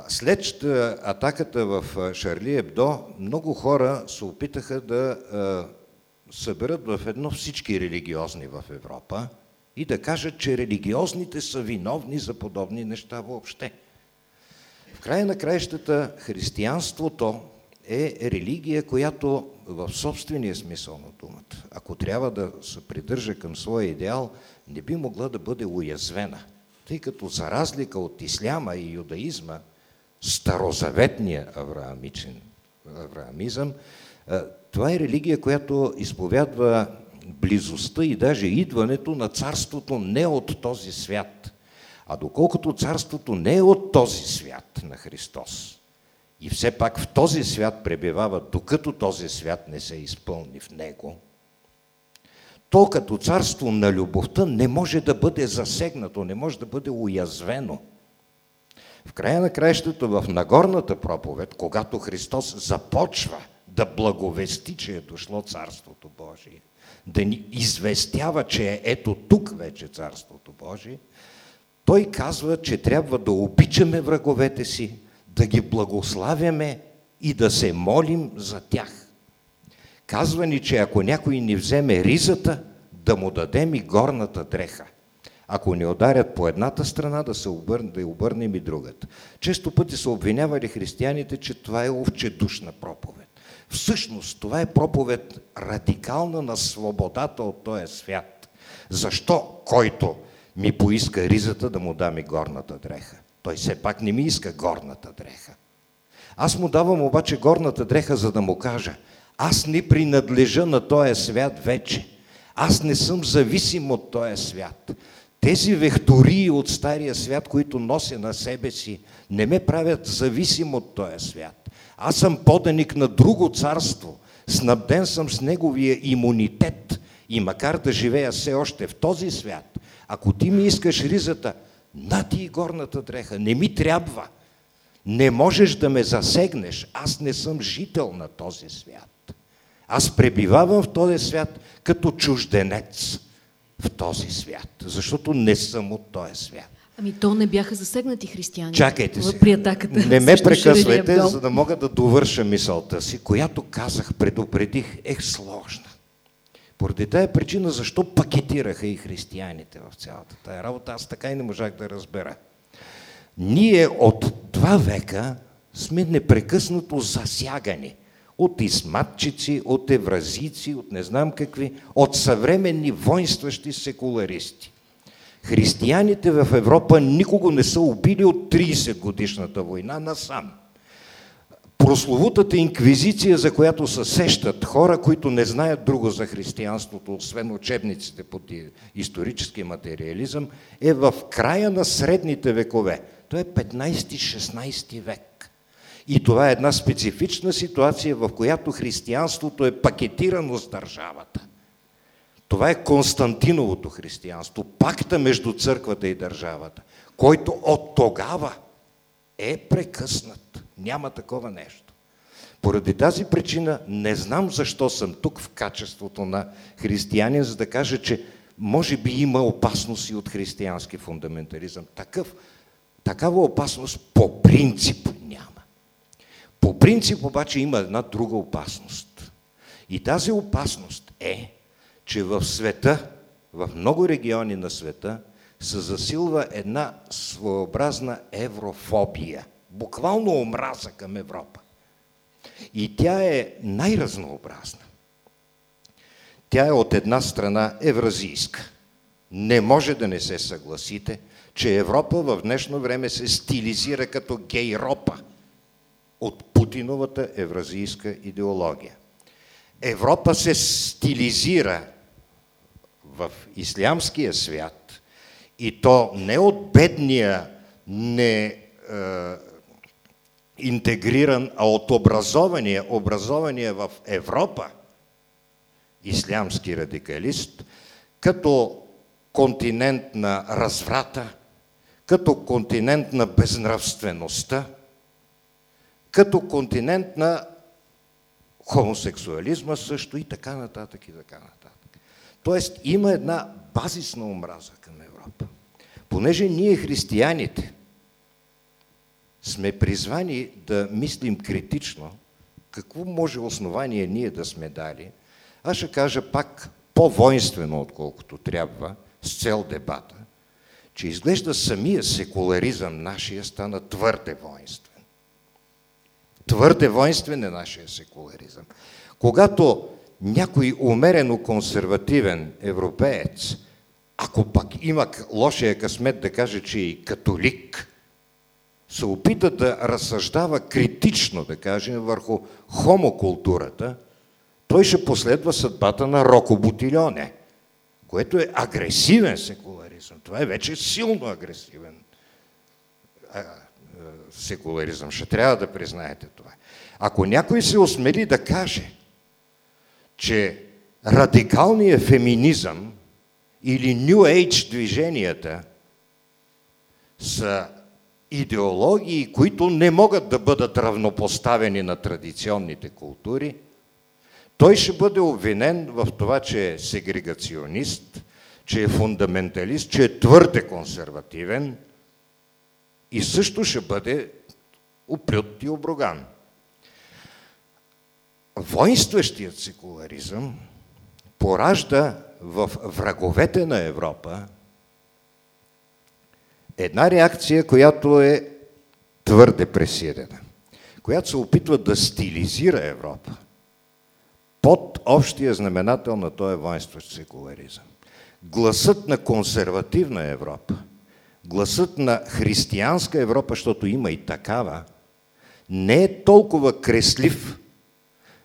S5: След атаката в Шарли Ебдо, много хора се опитаха да съберат в едно всички религиозни в Европа и да кажат, че религиозните са виновни за подобни неща въобще. В края на краищата християнството е религия, която в собствения смисъл на думата, ако трябва да се придържа към своя идеал, не би могла да бъде уязвена. Тъй като за разлика от исляма и юдаизма, старозаветния авраамичен, авраамизъм, това е религия, която изповядва близостта и даже идването на царството не от този свят. А доколкото царството не е от този свят на Христос, и все пак в този свят пребивава, докато този свят не се изпълни в него, то като царство на любовта не може да бъде засегнато, не може да бъде уязвено. В края на краищата в Нагорната проповед, когато Христос започва да благовести, че е дошло Царството Божие, да ни известява, че е ето тук вече Царството Божие, той казва, че трябва да обичаме враговете си, да ги благославяме и да се молим за тях. Казва ни, че ако някой ни вземе ризата, да му дадем и горната дреха. Ако ни ударят по едната страна, да, се обърне, да обърнем и другата. Често пъти са обвинявали християните, че това е овчедушна проповед. Всъщност това е проповед радикална на свободата от този свят. Защо който ми поиска ризата да му дам и горната дреха? Той все пак не ми иска горната дреха. Аз му давам обаче горната дреха, за да му кажа, аз не принадлежа на този свят вече. Аз не съм зависим от този свят. Тези вехтории от стария свят, които нося на себе си, не ме правят зависим от този свят. Аз съм поданик на друго царство, снабден съм с неговия имунитет и макар да живея все още в този свят, ако ти ми искаш ризата, на ти и горната дреха, не ми трябва. Не можеш да ме засегнеш, аз не съм жител на този свят. Аз пребивавам в този свят като чужденец в този свят, защото не съм от този свят.
S1: Ами то не бяха засегнати християни.
S5: Чакайте се.
S1: При атаката.
S5: Не ме прекъсвайте, за да мога да довърша мисълта си, която казах, предупредих, е сложна. Поради тая причина, защо пакетираха и християните в цялата тая работа, аз така и не можах да разбера. Ние от два века сме непрекъснато засягани от изматчици, от евразици, от не знам какви, от съвременни воинстващи секуларисти. Християните в Европа никого не са убили от 30 годишната война насам. Прословутата инквизиция, за която се сещат хора, които не знаят друго за християнството, освен учебниците под исторически материализъм, е в края на средните векове. То е 15-16 век. И това е една специфична ситуация, в която християнството е пакетирано с държавата. Това е Константиновото християнство, пакта между църквата и държавата, който от тогава е прекъснат. Няма такова нещо. Поради тази причина не знам защо съм тук в качеството на християнин, за да кажа, че може би има опасност и от християнски фундаментализъм. Такъв, такава опасност по принцип няма. По принцип обаче има една друга опасност. И тази опасност е, че в света, в много региони на света, се засилва една своеобразна еврофобия. Буквално омраза към Европа. И тя е най-разнообразна. Тя е от една страна евразийска. Не може да не се съгласите, че Европа в днешно време се стилизира като гейропа от Путиновата евразийска идеология. Европа се стилизира в ислямския свят и то не от бедния, не е, интегриран, а от образования, образования в Европа, ислямски радикалист, като континент на разврата, като континент на безнравствеността, като континент на хомосексуализма също и така нататък и така нататък. Тоест има една базисна омраза към Европа. Понеже ние християните сме призвани да мислим критично, какво може основание ние да сме дали, аз ще кажа пак по-воинствено, отколкото трябва, с цел дебата, че изглежда самия секуларизъм нашия стана твърде воинствен. Твърде воинствен е нашия секуларизъм. Когато някой умерено консервативен европеец ако пък има лошия късмет да каже, че е и католик, се опита да разсъждава критично, да кажем, върху хомокултурата, той ще последва съдбата на Роко Бутильоне, което е агресивен секуларизъм. Това е вече силно агресивен секуларизъм. Ще трябва да признаете това. Ако някой се осмели да каже, че радикалният феминизъм или New Age движенията са идеологии, които не могат да бъдат равнопоставени на традиционните култури, той ще бъде обвинен в това, че е сегрегационист, че е фундаменталист, че е твърде консервативен и също ще бъде оплют и оброган. Воинстващият секуларизъм поражда в враговете на Европа една реакция, която е твърде пресирена, която се опитва да стилизира Европа под общия знаменател на този воинстващ секуларизъм. Гласът на консервативна Европа, гласът на християнска Европа, защото има и такава, не е толкова креслив,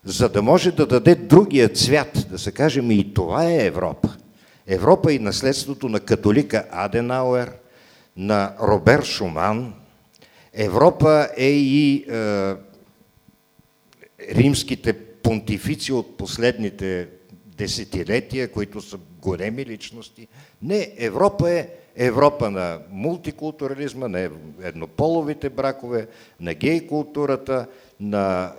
S5: за да може да даде другия цвят, да се кажем и това е Европа. Европа и наследството на католика Аденауер, на Робер Шуман. Европа е и е, римските понтифици от последните десетилетия, които са големи личности. Не, Европа е Европа на мултикултурализма, на еднополовите бракове, на гей културата, на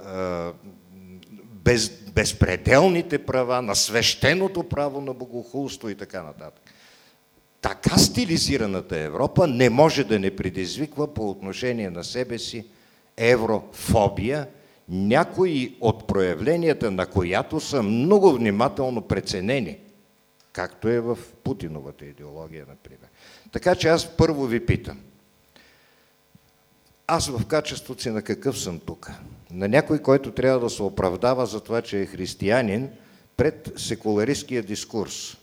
S5: без, безпределните права, на свещеното право на богохулство и така нататък. Така стилизираната Европа не може да не предизвиква по отношение на себе си еврофобия, някои от проявленията на която са много внимателно преценени, както е в Путиновата идеология, например. Така че аз първо ви питам, аз в качеството си на какъв съм тук? На някой, който трябва да се оправдава за това, че е християнин пред секуларистския дискурс.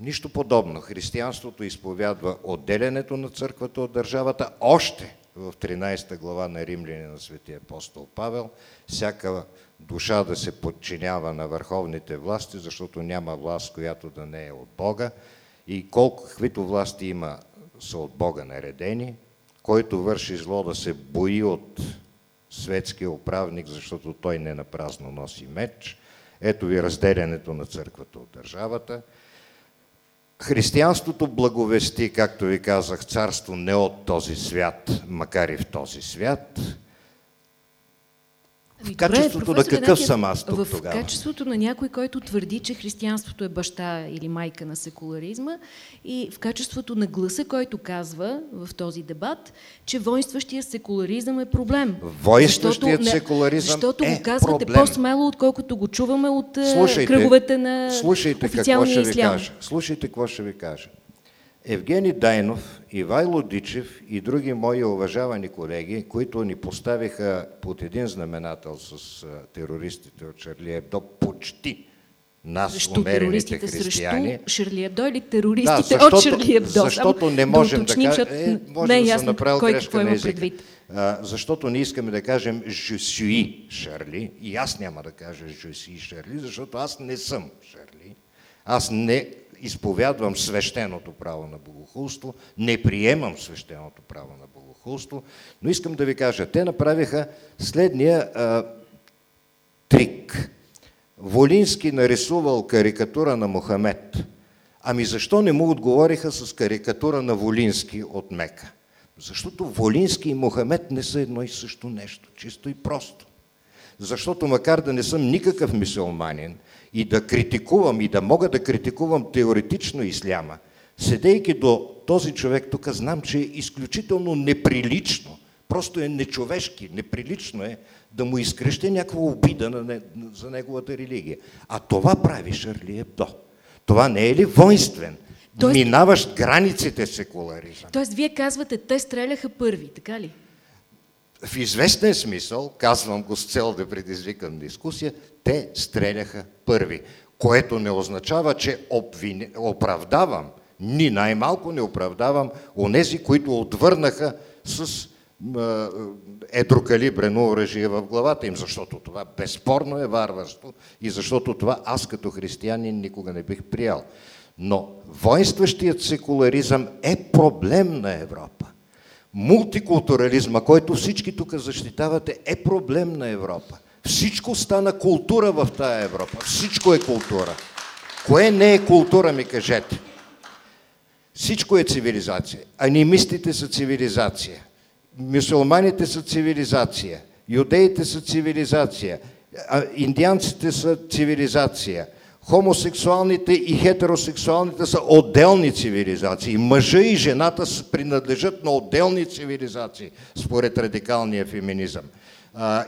S5: Нищо подобно. Християнството изповядва отделянето на църквата от държавата още в 13 глава на Римляни на светия апостол Павел. Всяка душа да се подчинява на върховните власти, защото няма власт, която да не е от Бога. И колко каквито власти има са от Бога наредени, който върши зло да се бои от светския управник, защото той не напразно носи меч. Ето ви разделянето на църквата от държавата. Християнството благовести, както ви казах, царство не от този свят, макар и в този свят.
S1: Ами,
S5: в качеството
S1: добре,
S5: на какъв съм аз тук
S1: в
S5: тогава?
S1: В качеството на някой, който твърди, че християнството е баща или майка на секуларизма и в качеството на гласа, който казва в този дебат, че воинстващия секуларизъм е проблем.
S5: Воинстващият секуларизъм
S1: защото
S5: е
S1: го казвате по-смело, отколкото го чуваме от е,
S5: Слушайте,
S1: кръговете на
S5: слушайте какво
S1: официалния
S5: ще ви
S1: ислям.
S5: кажа. Слушайте какво ще ви кажа. Евгений Дайнов, Ивайло Дичев и други мои уважавани колеги, които ни поставиха под един знаменател с терористите от Шарли Ебдо, почти нас,
S1: Защо
S5: умерените християни.
S1: срещу Шарли Ебдо или терористите
S5: Да, защото,
S1: от Шарли Ебдо?
S5: защото не можем да,
S1: уточним,
S5: кажем,
S1: защото
S5: е, може
S1: не е
S5: да съм направил
S1: кой
S5: грешка
S1: какво
S5: на
S1: има
S5: езика.
S1: предвид.
S5: А, защото не искаме да кажем suis Шарли и аз няма да кажа suis Шарли, защото аз не съм Шарли. Аз не изповядвам свещеното право на богохулство, не приемам свещеното право на богохулство, но искам да ви кажа, те направиха следния а, трик. Волински нарисувал карикатура на Мохамед. Ами защо не му отговориха с карикатура на Волински от Мека? Защото Волински и Мохамед не са едно и също нещо, чисто и просто. Защото макар да не съм никакъв мисулманин и да критикувам и да мога да критикувам теоретично исляма, седейки до този човек тук, знам, че е изключително неприлично, просто е нечовешки, неприлично е да му изкреща някаква обида на не, за неговата религия. А това прави Шарли Ебдо. Това не е ли воинствен,
S1: Тоест-
S5: минаващ границите секуларизъм?
S1: Тоест, вие казвате, те стреляха първи, така ли?
S5: В известен смисъл, казвам го с цел да предизвикам дискусия, те стреляха първи, което не означава, че обвини... оправдавам Ни най-малко не оправдавам онези, които отвърнаха с едрокалибрено оръжие в главата им, защото това безспорно е варварство и защото това аз като християнин никога не бих приял. Но воинстващият секуларизъм е проблем на Европа. Мултикултурализма, който всички тук защитавате, е проблем на Европа. Всичко стана култура в тая Европа. Всичко е култура. Кое не е култура, ми кажете? Всичко е цивилизация. Анимистите са цивилизация. Мюсулманите са цивилизация. Юдеите са цивилизация. Индианците са цивилизация. Хомосексуалните и хетеросексуалните са отделни цивилизации. Мъжа и жената принадлежат на отделни цивилизации, според радикалния феминизъм.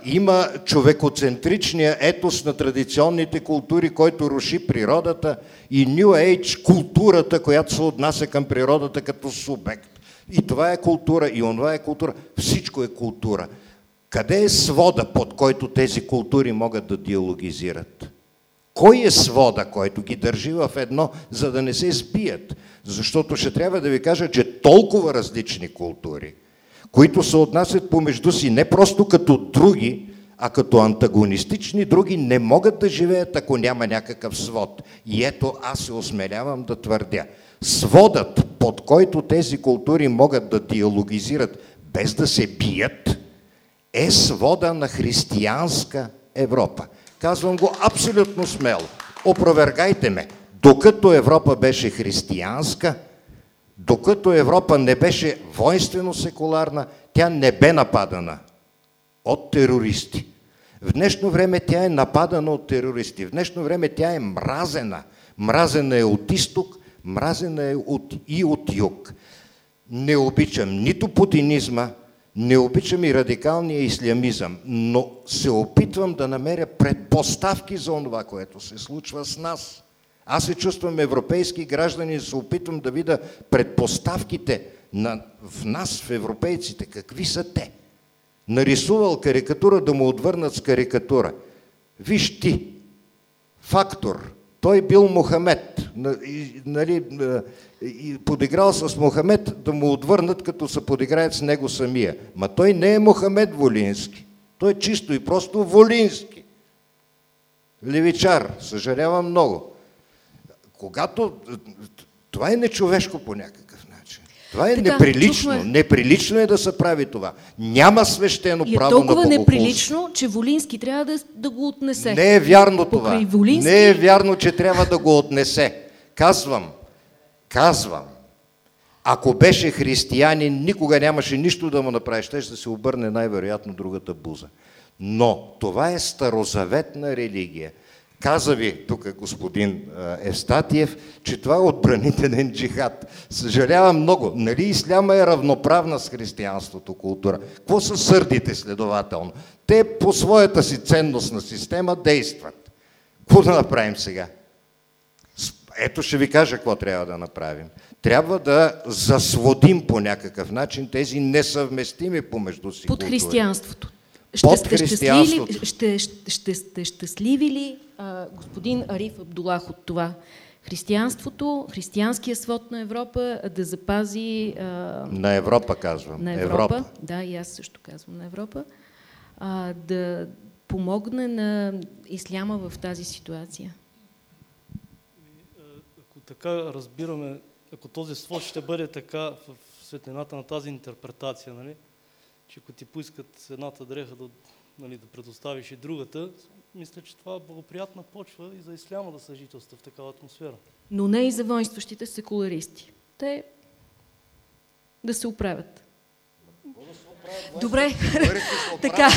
S5: Има човекоцентричния етос на традиционните култури, който руши природата и New Age културата, която се отнася към природата като субект. И това е култура, и онова е култура. Всичко е култура. Къде е свода, под който тези култури могат да диалогизират? Кой е свода, който ги държи в едно, за да не се сбият? Защото ще трябва да ви кажа, че толкова различни култури, които се отнасят помежду си не просто като други, а като антагонистични други не могат да живеят, ако няма някакъв свод. И ето аз се осмелявам да твърдя. Сводът, под който тези култури могат да диалогизират без да се бият, е свода на християнска Европа. Казвам го абсолютно смело. Опровергайте ме. Докато Европа беше християнска, докато Европа не беше воинствено секуларна, тя не бе нападана от терористи. В днешно време тя е нападана от терористи. В днешно време тя е мразена. Мразена е от изток, мразена е от, и от юг. Не обичам нито путинизма, не обичам и радикалния ислямизъм, но се опитвам да намеря предпоставки за това, което се случва с нас. Аз се чувствам европейски граждани и се опитвам да видя предпоставките на, в нас, в европейците, какви са те. Нарисувал карикатура да му отвърнат с карикатура. Виж ти, фактор, той бил Мохамед, нали, подиграл с Мохамед да му отвърнат, като се подиграят с него самия. Ма той не е Мохамед Волински. Той е чисто и просто Волински. Левичар, съжалявам много. Когато... Това е нечовешко по. Това е така, неприлично. Чухме... Неприлично е да се прави това. Няма свещено
S1: и е
S5: право на
S1: толкова неприлично, че Волински трябва да, да го отнесе.
S5: Не е вярно това. Волински... Не е вярно, че трябва да го отнесе. Казвам, казвам, ако беше християнин, никога нямаше нищо да му направи. Ще да се обърне най-вероятно другата буза. Но това е старозаветна религия. Каза ви тук господин Евстатиев, че това е отбранителен джихад. Съжалявам много. Нали исляма е равноправна с християнството култура? Какво са сърдите следователно? Те по своята си ценностна система действат. Какво да направим сега? Ето ще ви кажа какво трябва да направим. Трябва да засводим по някакъв начин тези несъвместими помежду си
S1: Под култури. християнството. Ще сте, щастливи, ще, ще, ще сте щастливи ли, а, господин Ариф Абдулах, от това? Християнството, християнския свод на Европа да запази... А,
S5: на Европа казвам.
S1: На Европа, Европа, да, и аз също казвам на Европа. А, да помогне на исляма в тази ситуация.
S3: Ако така разбираме, ако този свод ще бъде така в светлината на тази интерпретация, нали? Че ако ти поискат едната дреха да, нали, да предоставиш и другата, мисля, че това е благоприятна почва и за исляма да съжителства в такава атмосфера.
S1: Но не и за воинстващите секуларисти. Те да се оправят. Добре. така.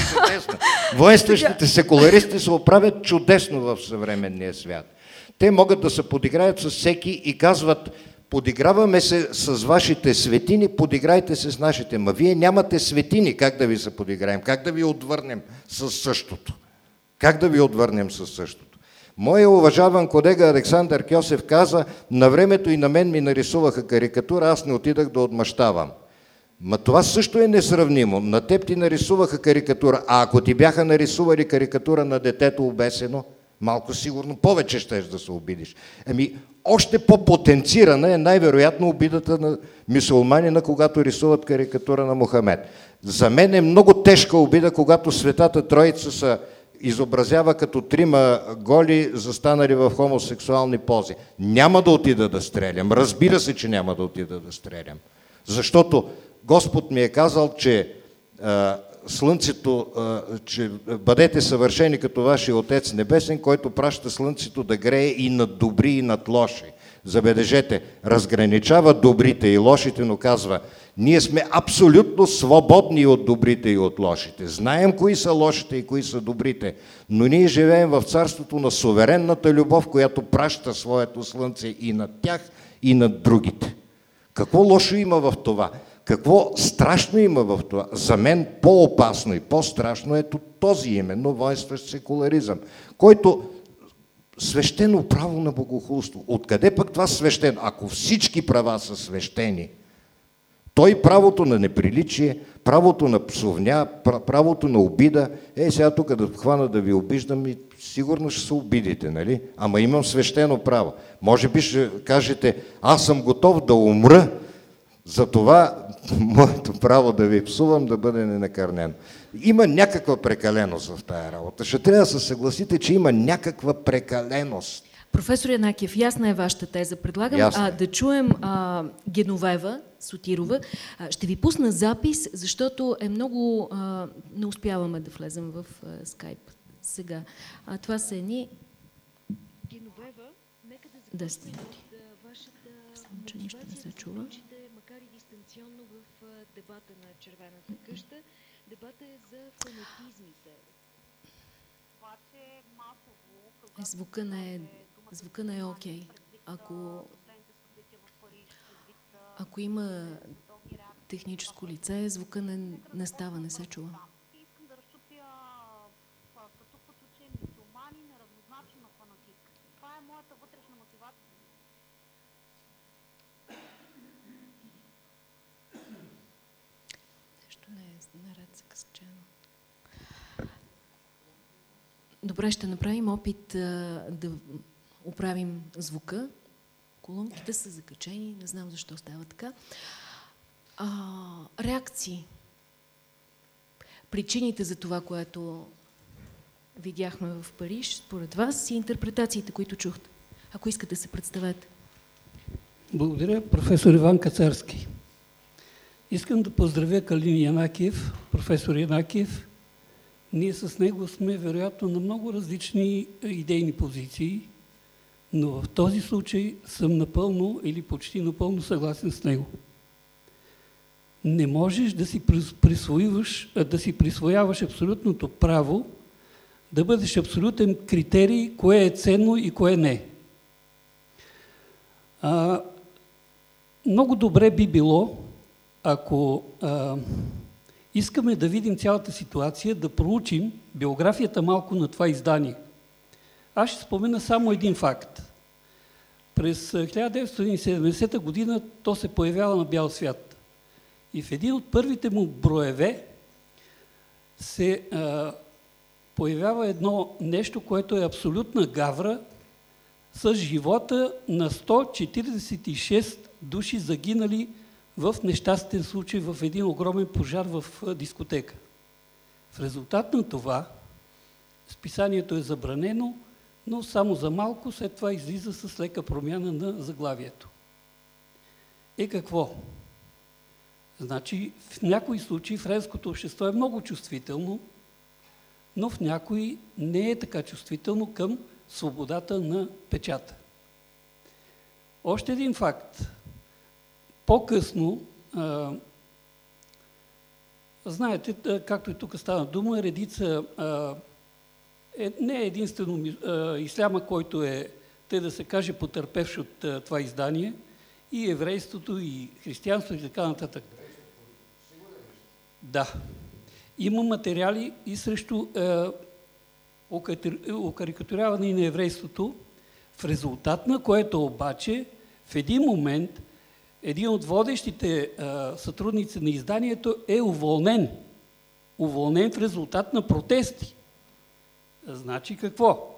S5: Воинстващите секуларисти се оправят чудесно в съвременния свят. Те могат да се подиграят с всеки и казват, подиграваме се с вашите светини, подиграйте се с нашите. Ма вие нямате светини, как да ви се подиграем? Как да ви отвърнем с същото? Как да ви отвърнем с същото? Моя уважаван колега Александър Кьосев каза, на времето и на мен ми нарисуваха карикатура, аз не отидах да отмъщавам. Ма това също е несравнимо. На теб ти нарисуваха карикатура, а ако ти бяха нарисували карикатура на детето обесено, Малко сигурно повече щеш да се обидиш. Ами, още по-потенцирана е най-вероятно обидата на мисулманина, когато рисуват карикатура на Мохамед. За мен е много тежка обида, когато Светата Троица са изобразява като трима голи, застанали в хомосексуални пози. Няма да отида да стрелям. Разбира се, че няма да отида да стрелям. Защото Господ ми е казал, че слънцето, че бъдете съвършени като вашия Отец Небесен, който праща слънцето да грее и над добри и над лоши. Забележете, разграничава добрите и лошите, но казва, ние сме абсолютно свободни от добрите и от лошите. Знаем кои са лошите и кои са добрите, но ние живеем в царството на суверенната любов, която праща своето слънце и над тях, и над другите. Какво лошо има в това? Какво страшно има в това? За мен по-опасно и по-страшно е този именно воинстващ секуларизъм, който свещено право на богохулство. Откъде пък това свещено? Ако всички права са свещени, той правото на неприличие, правото на псовня, правото на обида, е сега тук да хвана да ви обиждам и сигурно ще се обидите, нали? Ама имам свещено право. Може би ще кажете, аз съм готов да умра, за това моето право да ви псувам да бъде ненакърнено. Има някаква прекаленост в тая работа. Ще трябва да се съгласите, че има някаква прекаленост.
S1: Професор Янакев, ясна е вашата теза. Предлагам а, да чуем а, Геновева Сотирова. А, ще ви пусна запис, защото е много... А, не успяваме да влезем в а, скайп сега. А, това са едни... Геновева, нека да... 10 минути. Само, че нищо не се чува. Макар и дистанционно в дебата на Червената къща, дебата е за фанатизмите. Е, звука не е звука не е окей. Okay. Ако, ако има техническо лице, звука не, не става, не се чува. Нещо не е наред закъсчено. Добре, ще направим опит а, да оправим звука. Колонките са закачени, не знам защо става така. А, реакции. Причините за това, което видяхме в Париж, според вас и интерпретациите, които чухте. Ако искате се представете.
S6: Благодаря, професор Иван Кацарски. Искам да поздравя Калин Янакиев, професор Янакиев. Ние с него сме вероятно на много различни идейни позиции, но в този случай съм напълно или почти напълно съгласен с него. Не можеш да си присвоиваш, да си присвояваш абсолютното право да бъдеш абсолютен критерий, кое е ценно и кое не. А, много добре би било, ако а, искаме да видим цялата ситуация, да проучим биографията малко на това издание. Аз ще спомена само един факт. През 1970 година то се появява на бял свят. И в един от първите му броеве се а, появява едно нещо, което е абсолютна гавра с живота на 146 души загинали в нещастен случай в един огромен пожар в дискотека. В резултат на това списанието е забранено, но само за малко, след това излиза с лека промяна на заглавието. Е какво? Значи, в някои случаи френското общество е много чувствително, но в някои не е така чувствително към свободата на печата. Още един факт. По-късно, знаете, както и тук стана дума, редица е, не е единствено исляма, който е, те да се каже, потърпевш от е, това издание, и еврейството, и християнството, и така нататък. Да. Има материали и срещу е, окарикатуряване на еврейството, в резултат на което обаче в един момент един от водещите е, сътрудници на изданието е уволнен. Уволнен в резултат на протести. Значи какво?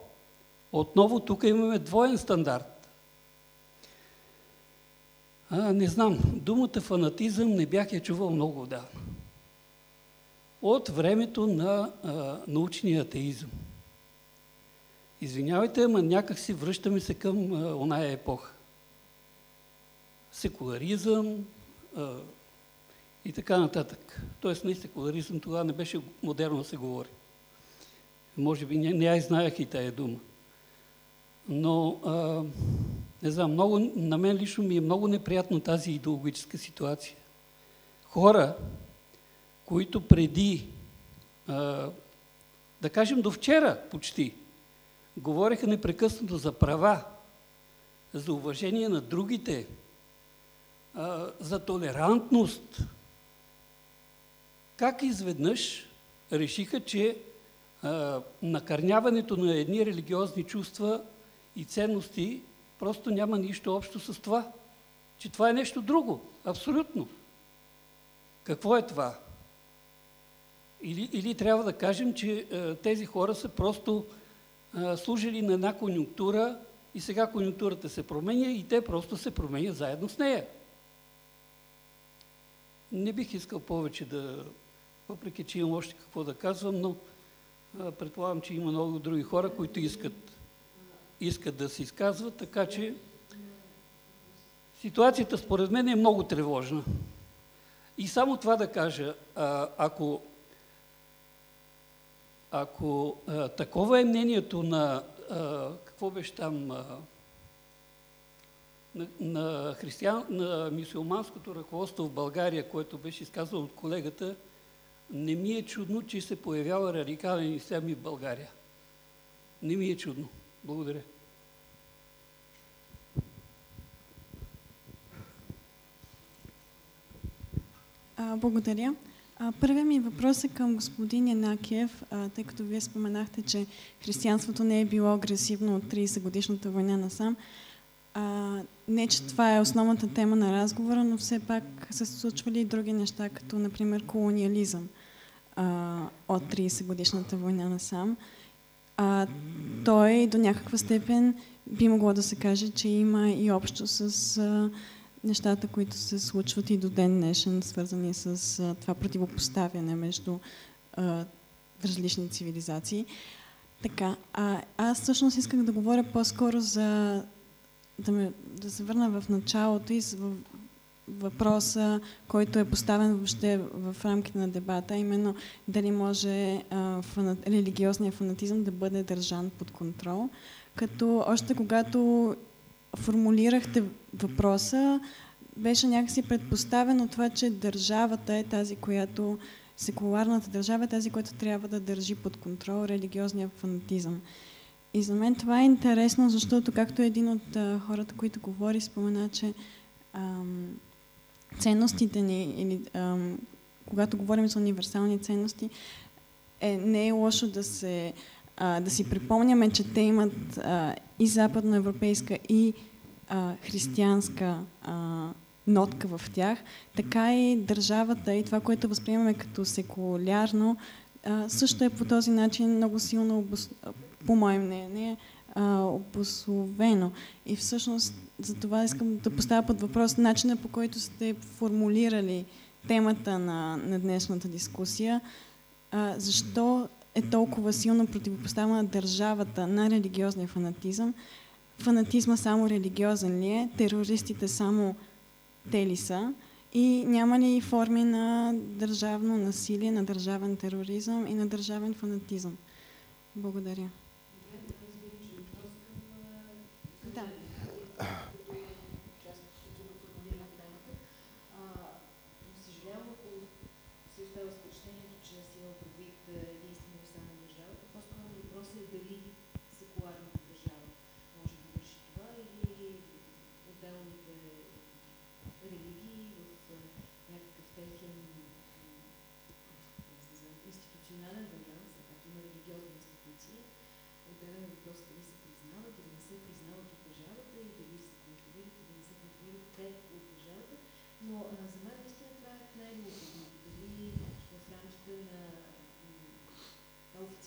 S6: Отново тук имаме двоен стандарт. А, не знам, думата фанатизъм не бях я чувал много отдавна. От времето на а, научния атеизъм. Извинявайте, ама някак си връщаме се към а, оная епоха. Секуларизъм а, и така нататък. Тоест, не секуларизъм тогава не беше модерно да се говори. Може би не, не я знаех и тая дума. Но, а, не знам, много, на мен лично ми е много неприятно тази идеологическа ситуация. Хора, които преди, а, да кажем до вчера почти, говореха непрекъснато за права, за уважение на другите, за толерантност. Как изведнъж решиха, че а, накърняването на едни религиозни чувства и ценности просто няма нищо общо с това. Че това е нещо друго. Абсолютно. Какво е това? Или, или трябва да кажем, че а, тези хора са просто а, служили на една конюнктура и сега конюнктурата се променя и те просто се променят заедно с нея. Не бих искал повече да, въпреки че имам още какво да казвам, но предполагам, че има много други хора, които искат, искат да се изказват, така че ситуацията според мен е много тревожна. И само това да кажа, ако ако такова е мнението на, какво беше там, на, на, християн, на мисиоманското ръководство в България, което беше изказано от колегата, не ми е чудно, че се появява радикален ислям и в България. Не ми е чудно. Благодаря.
S7: А, благодаря. Първият ми въпрос е към господин Янакиев, тъй като вие споменахте, че християнството не е било агресивно от 30 годишната война насам. А, не, че това е основната тема на разговора, но все пак се случвали и други неща, като например колониализъм а, от 30 годишната война насам. А, той до някаква степен би могло да се каже, че има и общо с а, нещата, които се случват и до ден днешен, свързани с а, това противопоставяне между а, различни цивилизации. Така, а, аз всъщност исках да говоря по-скоро за да, ме, да се върна в началото и в въпроса, който е поставен въобще в рамките на дебата, именно дали може а, фанат, религиозният фанатизъм да бъде държан под контрол. Като още когато формулирахте въпроса, беше някакси предпоставено това, че държавата е тази, която, секуларната държава е тази, която трябва да държи под контрол религиозния фанатизъм. И за мен това е интересно, защото както един от а, хората, които говори, спомена, че ам, ценностите ни, или ам, когато говорим за универсални ценности, е, не е лошо да се а, да си припомняме, че те имат а, и западноевропейска, и а, християнска а, нотка в тях, така и държавата и това, което възприемаме като секулярно, също е по този начин много силно. По мое мнение, обословено. И всъщност за това искам да поставя под въпрос начина по който сте формулирали темата на, на днешната дискусия. А, защо е толкова силно противопоставена държавата на религиозния фанатизъм? Фанатизма само религиозен ли е? Терористите само те ли са? И няма ли форми на държавно насилие, на държавен тероризъм и на държавен фанатизъм? Благодаря.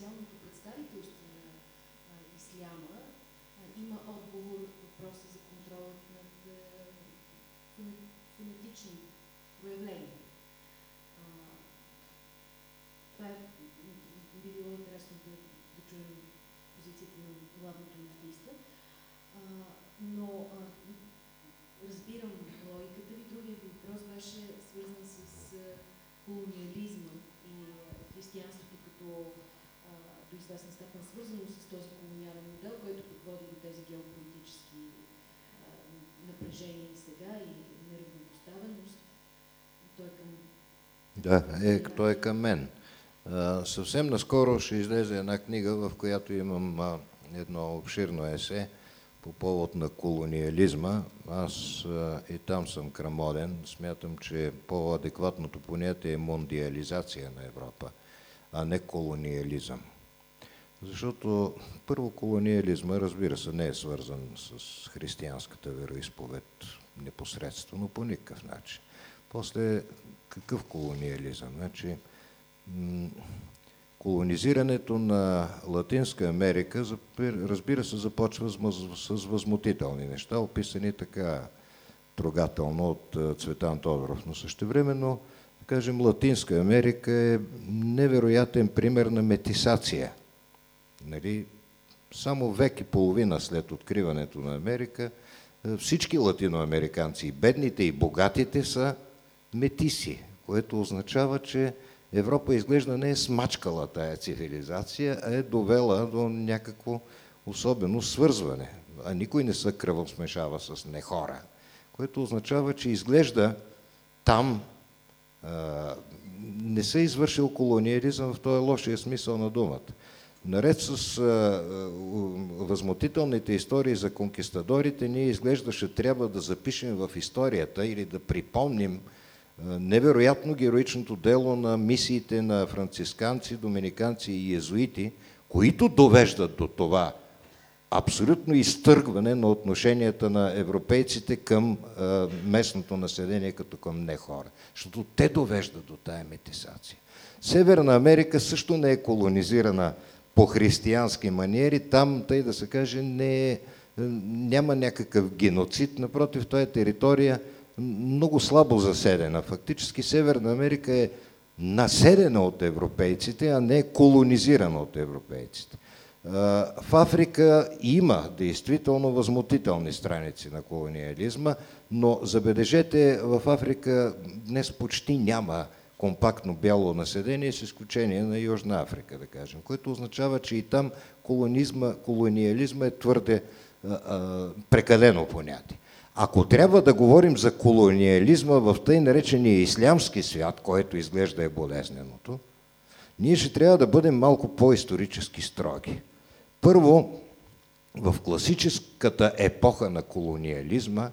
S1: Официалното представителство на исляма отговор въпроса за контролът над фонетични проявления. А, това е, би било интересно да, да чуем позицията на главното лингвиста. но а, разбирам логиката ви. Другия въпрос беше свързан с колониализма и християнството като до известна степен свързано с този колониален модел, който подводи до тези геополитически напрежения сега и неравнопоставеност. Той е към...
S5: Да, е, той е към мен. Съвсем наскоро ще излезе една книга, в която имам едно обширно есе, по повод на колониализма. Аз и там съм крамолен. Смятам, че по-адекватното понятие е мондиализация на Европа, а не колониализъм. Защото първо колониализма, разбира се, не е свързан с християнската вероисповед непосредствено по никакъв начин. После какъв колониализъм? Значи, колонизирането на Латинска Америка, разбира се, започва с възмутителни неща, описани така трогателно от е, Цветан Тодоров. Но същевременно, да кажем, Латинска Америка е невероятен пример на метисация. Нали? Само век и половина след откриването на Америка, е, всички латиноамериканци, бедните и богатите, са метиси, което означава, че Европа изглежда не е смачкала тая цивилизация, а е довела до някакво особено свързване. А никой не се кръвосмешава с нехора, което означава, че изглежда там а, не се извършил колониализъм в този лошия смисъл на думата. Наред с а, възмутителните истории за конкистадорите, ние изглеждаше трябва да запишем в историята или да припомним невероятно героичното дело на мисиите на францисканци, доминиканци и езуити, които довеждат до това абсолютно изтъргване на отношенията на европейците към местното население като към не хора. Защото те довеждат до тая метисация. Северна Америка също не е колонизирана по християнски маниери. Там, тъй да се каже, не е, няма някакъв геноцид. Напротив, това е територия, много слабо заседена. Фактически Северна Америка е населена от европейците, а не колонизирана от европейците. В Африка има действително възмутителни страници на колониализма, но забележете, в Африка днес почти няма компактно бяло население, с изключение на Южна Африка, да кажем, което означава, че и там колониализма е твърде а, а, прекалено понятие. Ако трябва да говорим за колониализма в тъй наречения ислямски свят, който изглежда е болезненото, ние ще трябва да бъдем малко по-исторически строги. Първо, в класическата епоха на колониализма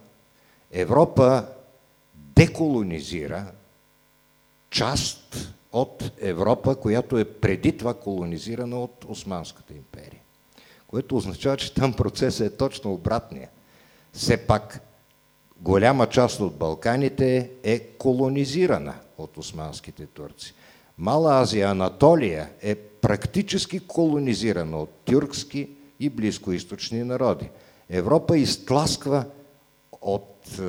S5: Европа деколонизира част от Европа, която е преди това колонизирана от Османската империя. Което означава, че там процесът е точно обратния. Все пак голяма част от Балканите е колонизирана от османските турци. Мала Азия, Анатолия е практически колонизирана от тюркски и близкоисточни народи. Европа изтласква от е,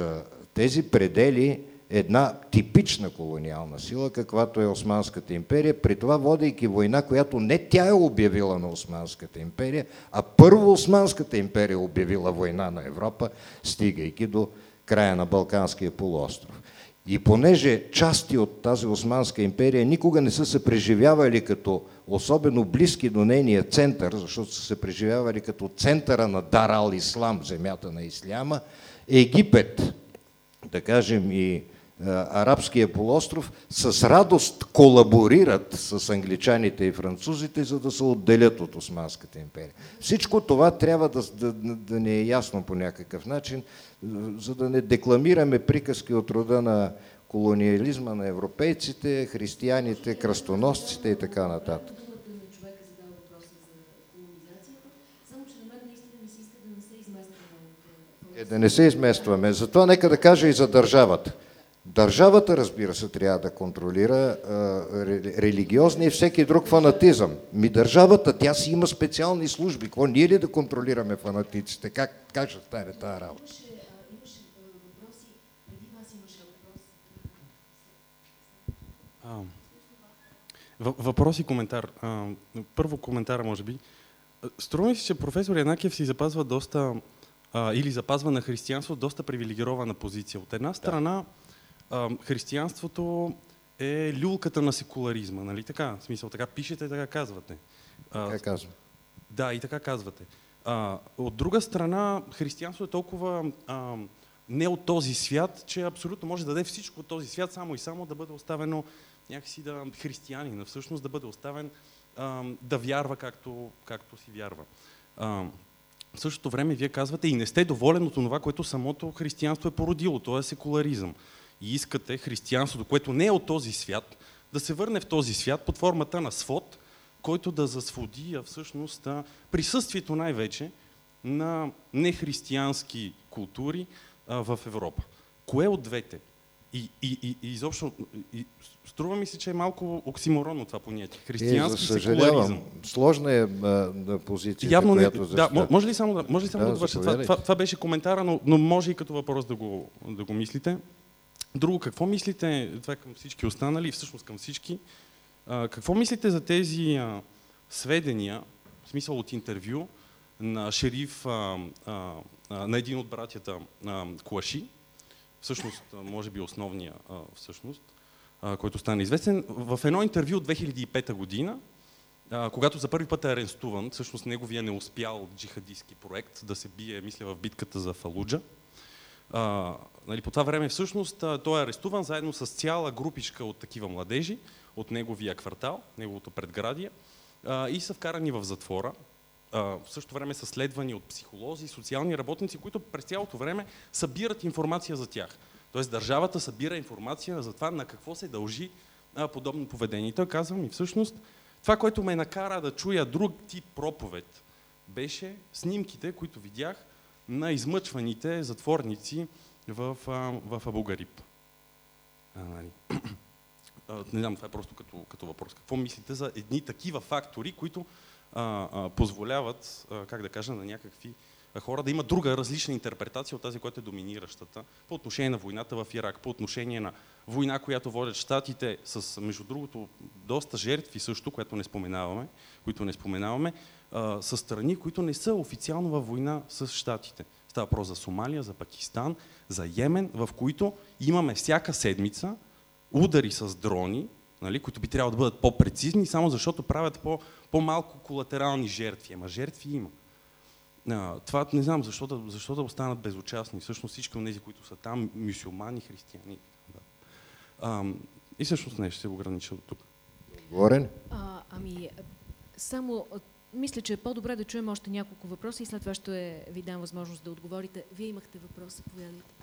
S5: тези предели една типична колониална сила, каквато е Османската империя, при това водейки война, която не тя е обявила на Османската империя, а първо Османската империя обявила война на Европа, стигайки до края на Балканския полуостров. И понеже части от тази Османска империя никога не са се преживявали като особено близки до нейния център, защото са се преживявали като центъра на Дар ал-Ислам, земята на Исляма, Египет, да кажем и арабския полуостров, с радост колаборират с англичаните и французите, за да се отделят от Османската империя. Всичко това трябва да, да, да не е ясно по някакъв начин, за да не декламираме приказки от рода на колониализма на европейците, християните, кръстоносците и така нататък. Е, да не се изместваме. Затова нека да кажа и за държавата. Държавата, разбира се, трябва да контролира религиозния и всеки друг фанатизъм. Ми държавата, тя си има специални служби. Какво ние ли да контролираме фанатиците? Как, как ще стане тази работа?
S8: Въпрос и коментар. Първо коментара, може би. Струва ми се, че професор Янакиев си запазва доста, или запазва на християнство доста привилегирована позиция. От една страна, а, християнството е люлката на секуларизма, нали така? В смисъл, така пишете, така казвате.
S5: А, така казвам.
S8: Да, и така казвате. А, от друга страна, християнството е толкова а, не от този свят, че абсолютно може да даде всичко от този свят, само и само да бъде оставено някакси да християнин, всъщност да бъде оставен а, да вярва както, както си вярва. А, в същото време вие казвате и не сте доволен от това, което самото християнство е породило, то е секуларизъм. И искате християнството, което не е от този свят, да се върне в този свят под формата на свод, който да засводи а всъщност присъствието най-вече на нехристиянски култури а, в Европа. Кое от двете? И, и, и, и изобщо, и, струва ми се, че е малко оксиморонно това понятие. Християнски е, секуларизъм.
S5: Сложна е а, позицията,
S8: Явно
S5: не, която
S8: Да, може ли само да, може ли само да, да довърша? Това, това, това, беше коментара, но, но може и като въпрос да го, да го мислите. Друго, какво мислите, това е към всички останали, всъщност към всички, а, какво мислите за тези а, сведения, в смисъл от интервю, на шериф а, а, а, на един от братята а, Клаши, всъщност, може би основния всъщност, който стана известен, в едно интервю от 2005 година, когато за първи път е арестуван, всъщност неговия не успял джихадистски проект да се бие, мисля, в битката за Фалуджа. А, нали, по това време всъщност той е арестуван заедно с цяла групичка от такива младежи от неговия квартал, неговото предградие а, и са вкарани в затвора в същото време са следвани от психолози социални работници, които през цялото време събират информация за тях. Тоест държавата събира информация за това на какво се дължи подобно поведение. Той казва ми всъщност, това, което ме накара да чуя друг тип проповед, беше снимките, които видях на измъчваните затворници в, в Абугариб. Нали. Не знам, това е просто като, като въпрос. Какво мислите за едни такива фактори, които а, а, позволяват, а, как да кажа, на някакви хора да имат друга различна интерпретация от тази, която е доминиращата по отношение на войната в Ирак, по отношение на война, която водят щатите с, между другото, доста жертви също, което не споменаваме, които не споменаваме, а, с страни, които не са официално във война с щатите. Става въпрос за Сомалия, за Пакистан, за Йемен, в които имаме всяка седмица удари с дрони, нали, които би трябвало да бъдат по-прецизни, само защото правят по- по-малко колатерални жертви. Ама жертви има. А, това не знам защо да, защо да останат безучастни. Всъщност всички от тези, които са там, мюсюлмани, християни. Да. А, и всъщност не, ще се огранича от тук.
S5: Говорен?
S1: А, ами, само мисля, че е по-добре да чуем още няколко въпроса и след това ще ви дам възможност да отговорите. Вие имахте въпрос, заповядайте.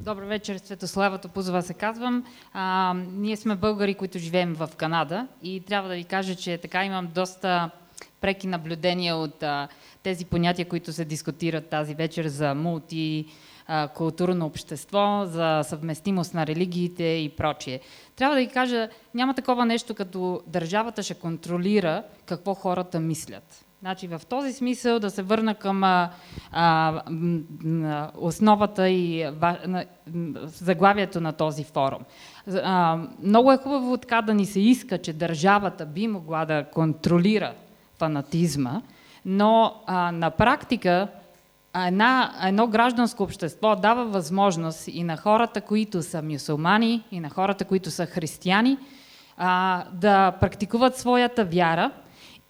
S9: Добър вечер, Светослава Топузова се казвам. А, ние сме българи, които живеем в Канада и трябва да ви кажа, че така имам доста преки наблюдения от а, тези понятия, които се дискутират тази вечер за мултикултурно общество, за съвместимост на религиите и прочие. Трябва да ви кажа, няма такова нещо като държавата ще контролира какво хората мислят. Значи в този смисъл да се върна към а, а, основата и а, на, заглавието на този форум. А, много е хубаво така да ни се иска, че държавата би могла да контролира фанатизма, но а, на практика една, едно гражданско общество дава възможност и на хората, които са мюсулмани, и на хората, които са християни, а, да практикуват своята вяра –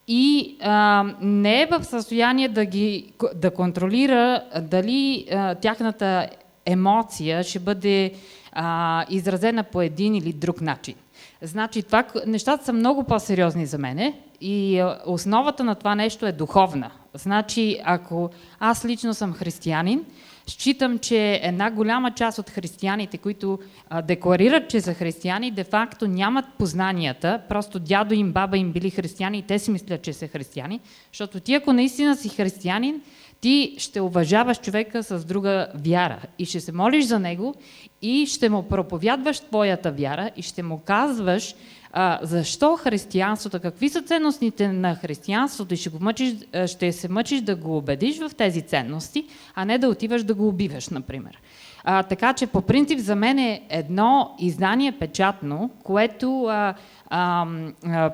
S9: и а, не е в състояние да ги да контролира дали а, тяхната емоция ще бъде а, изразена по един или друг начин. Значи, това, нещата са много по-сериозни за мене и основата на това нещо е духовна. Значи, ако аз лично съм християнин, Считам, че една голяма част от християните, които а, декларират, че са християни, де-факто нямат познанията, просто дядо им, баба им били християни и те си мислят, че са християни, защото ти ако наистина си християнин, ти ще уважаваш човека с друга вяра и ще се молиш за него и ще му проповядваш твоята вяра и ще му казваш а, защо християнството, какви са ценностите на християнството и ще, го мъчиш, ще се мъчиш да го убедиш в тези ценности, а не да отиваш да го убиваш, например. А, така че по принцип за мен е едно издание печатно, което а, а, а,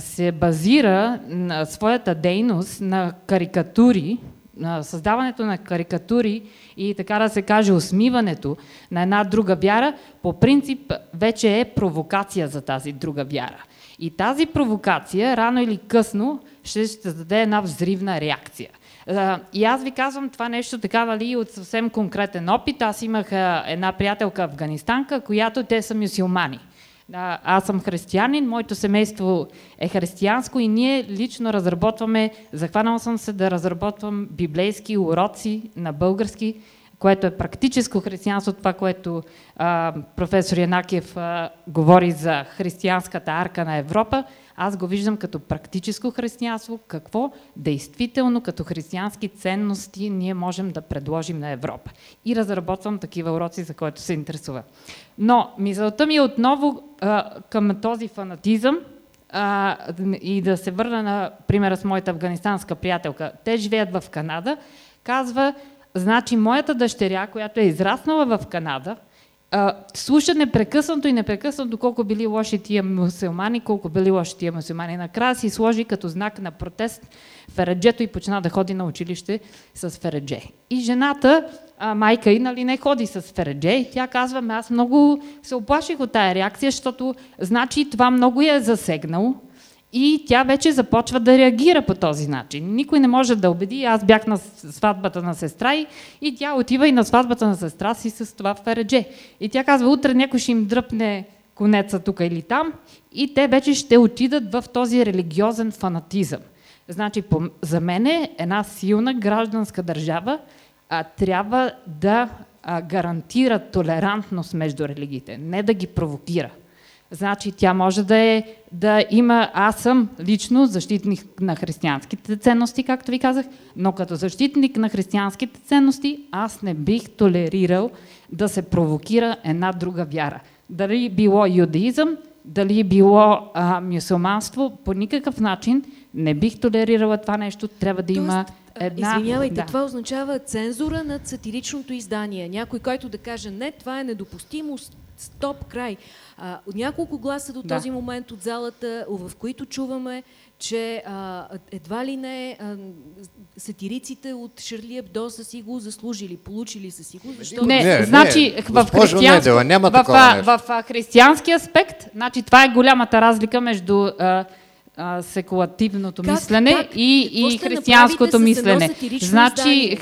S9: се базира на своята дейност на карикатури, създаването на карикатури и така да се каже усмиването на една друга вяра, по принцип вече е провокация за тази друга вяра. И тази провокация рано или късно ще, ще даде една взривна реакция. И аз ви казвам това нещо така, нали, от съвсем конкретен опит. Аз имах една приятелка афганистанка, която те са мюсюлмани. Аз съм християнин, моето семейство е християнско и ние лично разработваме, захванал съм се да разработвам библейски уроци на български, което е практическо християнство, това, което а, професор Янакиев а, говори за християнската арка на Европа, аз го виждам като практическо християнство, какво действително като християнски ценности ние можем да предложим на Европа. И разработвам такива уроци, за които се интересува. Но мисълта ми е отново а, към този фанатизъм, а, и да се върна на примера с моята афганистанска приятелка. Те живеят в Канада. Казва, значи моята дъщеря, която е израснала в Канада, а, слуша непрекъснато и непрекъснато колко били лоши тия мусулмани, колко били лоши тия мусулмани. Накрая си сложи като знак на протест фереджето и почна да ходи на училище с фередже. И жената, а, майка и нали, не ходи с фередже. Тя казва, аз много се оплаших от тая реакция, защото значи това много я е засегнало и тя вече започва да реагира по този начин. Никой не може да убеди. Аз бях на сватбата на сестра и, и тя отива и на сватбата на сестра си с това фередже. И тя казва, утре някой ще им дръпне конеца тук или там и те вече ще отидат в този религиозен фанатизъм. Значи, по, за мен е една силна гражданска държава а, трябва да а, гарантира толерантност между религиите, не да ги провокира. Значи тя може да, е, да има, аз съм лично защитник на християнските ценности, както ви казах, но като защитник на християнските ценности, аз не бих толерирал да се провокира една друга вяра. Дали било юдаизъм, дали било а, мюсулманство, по никакъв начин не бих толерирала това нещо. Трябва да Тоест, има една...
S1: Извинявайте, да. това означава цензура над сатиричното издание. Някой, който да каже не, това е недопустимо, стоп, край. А, няколко гласа до да. този момент от залата, в които чуваме, че а, едва ли не а, сатириците от Шарли Ебдо са си го заслужили, получили са си го, защото...
S9: Не, не значи не, в, християнско, Недела, няма в, в, в, в християнски аспект, значи това е голямата разлика между а, а, секулативното как, мислене как? и, и християнското мислене. Значи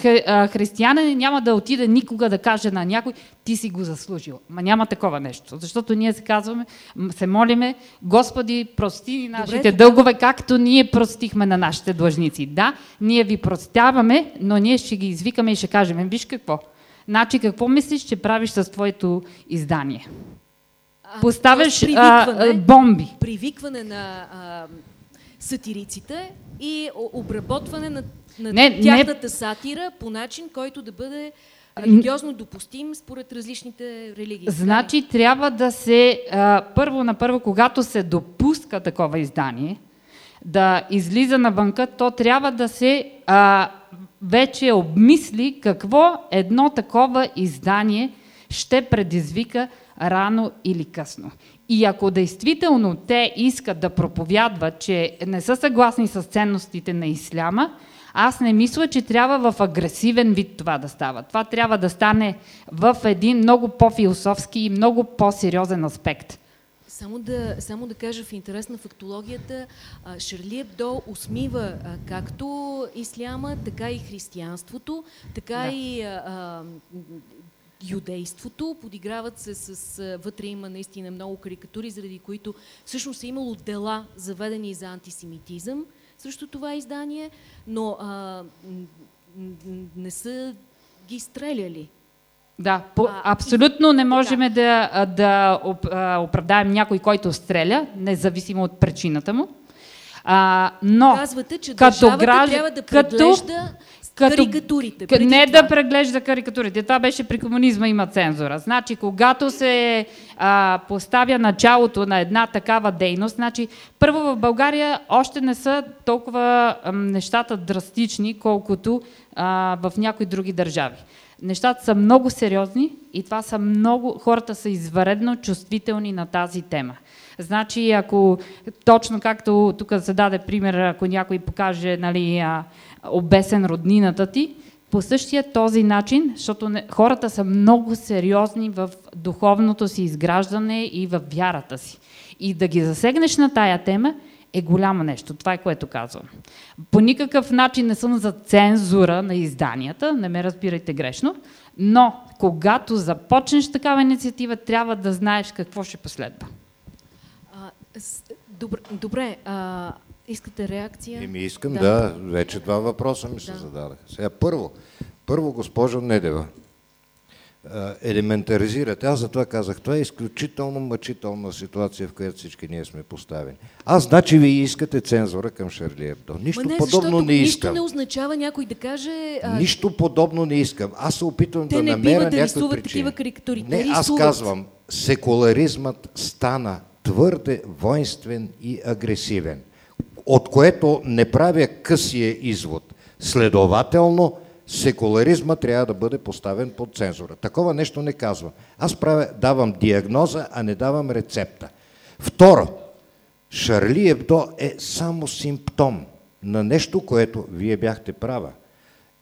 S9: християнин няма да отиде никога да каже на някой, ти си го заслужил. Ма няма такова нещо. Защото ние се казваме, се молиме, Господи, прости ни нашите Добре, дългове, както ние простихме на нашите длъжници. Да, ние ви простяваме, но ние ще ги извикаме и ще кажем, виж какво. Значи какво мислиш, че правиш с твоето издание? Поставяш а, бомби.
S1: Привикване на а, сатириците и обработване на, на не, тяхната не... сатира по начин, който да бъде религиозно допустим според различните религии.
S9: Значи трябва да се, а, първо на първо, когато се допуска такова издание, да излиза навънка, то трябва да се а, вече обмисли какво едно такова издание ще предизвика рано или късно. И ако действително те искат да проповядват, че не са съгласни с ценностите на исляма, аз не мисля, че трябва в агресивен вид това да става. Това трябва да стане в един много по-философски и много по-сериозен аспект.
S1: Само да, само да кажа в интерес на фактологията, Шарли Ебдо усмива както исляма, така и християнството, така да. и а, юдейството, подиграват се с... Вътре има наистина много карикатури, заради които всъщност е имало дела заведени за антисемитизъм срещу това издание, но а, не са ги стреляли.
S9: Да, по, а, абсолютно не можем да, да оправдаем някой, който стреля, независимо от причината му. А, но,
S1: Казвате, че като граждан, трябва да преглежда като, карикатурите.
S9: Като, не това. да преглежда карикатурите. Това беше при комунизма има цензура. Значи, когато се а, поставя началото на една такава дейност, значи, първо в България още не са толкова а, нещата драстични, колкото а, в някои други държави. Нещата са много сериозни и това са много, хората са изваредно чувствителни на тази тема. Значи, ако точно както тук се даде пример, ако някой покаже нали, обесен роднината ти, по същия този начин, защото хората са много сериозни в духовното си изграждане и в вярата си. И да ги засегнеш на тая тема е голямо нещо. Това е което казвам. По никакъв начин не съм за цензура на изданията, не ме разбирайте грешно, но когато започнеш такава инициатива, трябва да знаеш какво ще последва.
S1: Добре, добре а, искате реакция?
S5: Еми искам, да. да. Вече два въпроса ми се да. зададаха. Сега първо, първо госпожо Недева, елементаризирате. Аз затова казах, това е изключително мъчителна ситуация, в която всички ние сме поставени. Аз значи ви искате цензура към Шарли Ебдо. Нищо не, подобно не искам.
S1: Нищо не означава някой да каже... А...
S5: Нищо подобно не искам. Аз се опитвам
S1: Те
S5: да намеря някакви
S1: причини. Те не бива да такива карикатури.
S5: Не, аз казвам, секуларизмът стана твърде воинствен и агресивен, от което не правя късия извод. Следователно, секуларизма трябва да бъде поставен под цензура. Такова нещо не казвам. Аз правя, давам диагноза, а не давам рецепта. Второ, Шарли Ебдо е само симптом на нещо, което вие бяхте права.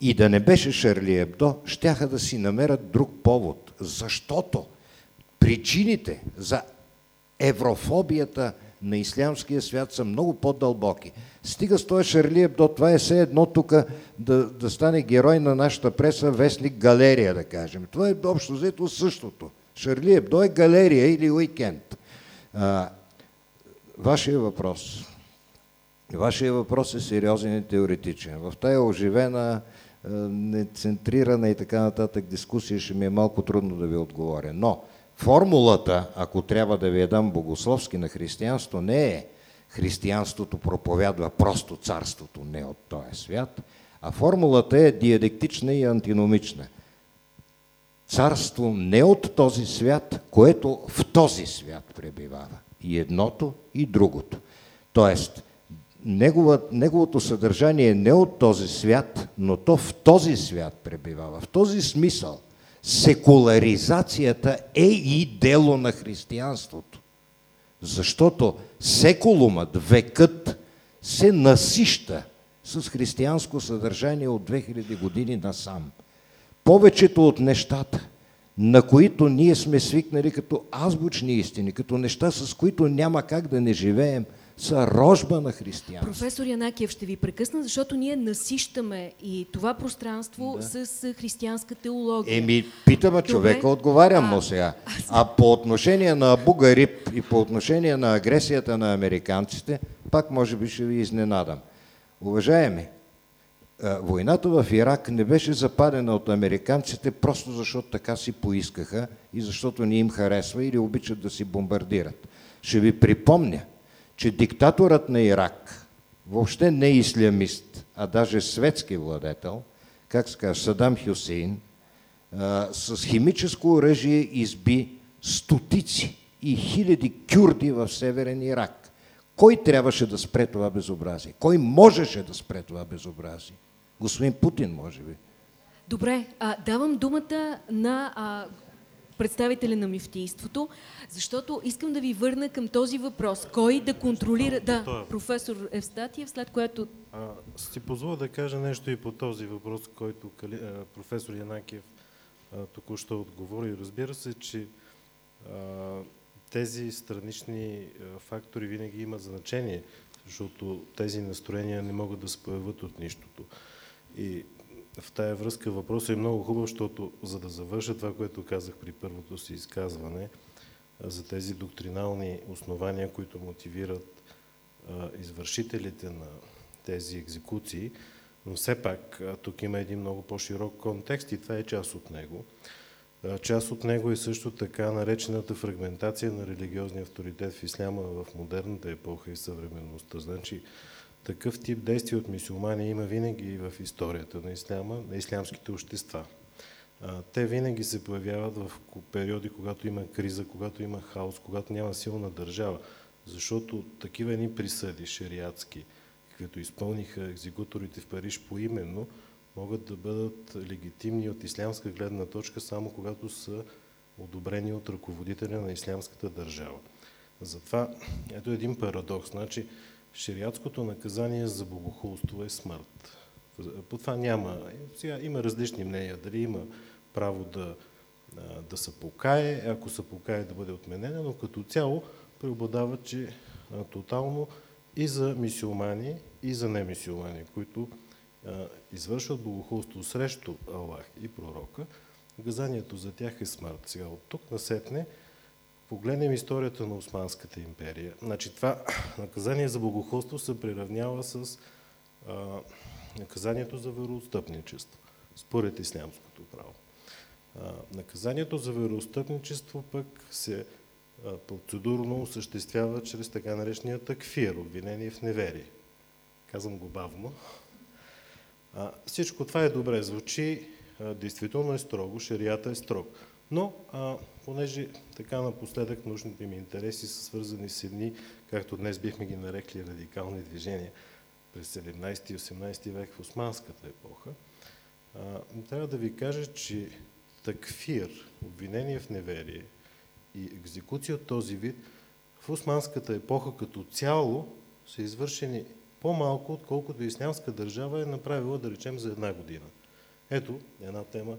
S5: И да не беше Шарли Ебдо, щяха да си намерят друг повод. Защото причините за еврофобията на ислямския свят са много по-дълбоки. Стига с този Шарли Ебдо, това е все едно тук да, да стане герой на нашата преса, вестник Галерия, да кажем. Това е общо взето същото. Шарли Ебдо е галерия или уикенд. А, вашия въпрос. Вашия въпрос е сериозен и теоретичен. В тая оживена, нецентрирана и така нататък дискусия ще ми е малко трудно да ви отговоря. Но Формулата, ако трябва да ви я дам богословски на християнство, не е християнството проповядва просто царството, не от този свят, а формулата е диалектична и антиномична. Царство не от този свят, което в този свят пребивава. И едното, и другото. Тоест, негова, неговото съдържание е не от този свят, но то в този свят пребивава. В този смисъл секуларизацията е и дело на християнството. Защото секулумът, векът, се насища с християнско съдържание от 2000 години насам. Повечето от нещата, на които ние сме свикнали като азбучни истини, като неща, с които няма как да не живеем – са рожба на християнство.
S1: Професор Янакиев, ще ви прекъсна, защото ние насищаме и това пространство да. с християнска теология.
S5: Еми, питаме човека, отговарям му сега. А по отношение на Абу Гариб и по отношение на агресията на американците, пак може би ще ви изненадам. Уважаеми, войната в Ирак не беше западена от американците просто защото така си поискаха и защото ни им харесва или обичат да си бомбардират. Ще ви припомня – че диктаторът на Ирак, въобще не ислямист, а даже светски владетел, как се казва, Садам Хюсейн, с химическо оръжие изби стотици и хиляди кюрди в Северен Ирак. Кой трябваше да спре това безобразие? Кой можеше да спре това безобразие? Господин Путин, може би.
S1: Добре, а, давам думата на а, представители на мифтийството, защото искам да ви върна към този въпрос. Кой да контролира... Да, професор Евстатиев, след което...
S4: А, си позволя да кажа нещо и по този въпрос, който професор Янакиев току-що отговори. Разбира се, че а, тези странични фактори винаги имат значение, защото тези настроения не могат да се появят от нищото. И в тая връзка въпросът е много хубав, защото за да завърша това, което казах при първото си изказване, за тези доктринални основания, които мотивират извършителите на тези екзекуции, но все пак тук има един много по-широк контекст и това е част от него. Част от него е също така наречената фрагментация на религиозния авторитет в исляма в модерната епоха и съвременността. Значи, такъв тип действия от мисюлмани има винаги в историята на исляма, на ислямските общества. Те винаги се появяват в периоди, когато има криза, когато има хаос, когато няма силна държава. Защото такива ни присъди, шериатски, каквито изпълниха екзекуторите в Париж поименно, могат да бъдат легитимни от ислямска гледна точка само когато са одобрени от ръководителя на ислямската държава. Затова ето един парадокс. Значи, шириатското наказание за богохулство е смърт. По това няма. Сега има различни мнения. Дали има право да, да се покае, ако се покае да бъде отменена, но като цяло преобладава, че тотално и за мисиомани, и за немисиомани, които извършват богохулство срещу Аллах и пророка, наказанието за тях е смърт. Сега от тук насетне погледнем историята на Османската империя. Значи това наказание за богохулство се приравнява с а, наказанието за вероотстъпничество, според ислямското право. А, наказанието за вероотстъпничество пък се процедурно осъществява чрез така наречения такфир, обвинение в неверие. Казвам го бавно. А, всичко това е добре, звучи, а, действително е строго, шарията е строг. Но, а, понеже така напоследък нужните ми интереси са свързани с едни, както днес бихме ги нарекли радикални движения през 17 и 18 век в османската епоха, а, трябва да ви кажа, че такфир, обвинение в неверие и екзекуция от този вид в османската епоха като цяло са извършени по-малко, отколкото ислямска държава е направила, да речем, за една година. Ето една тема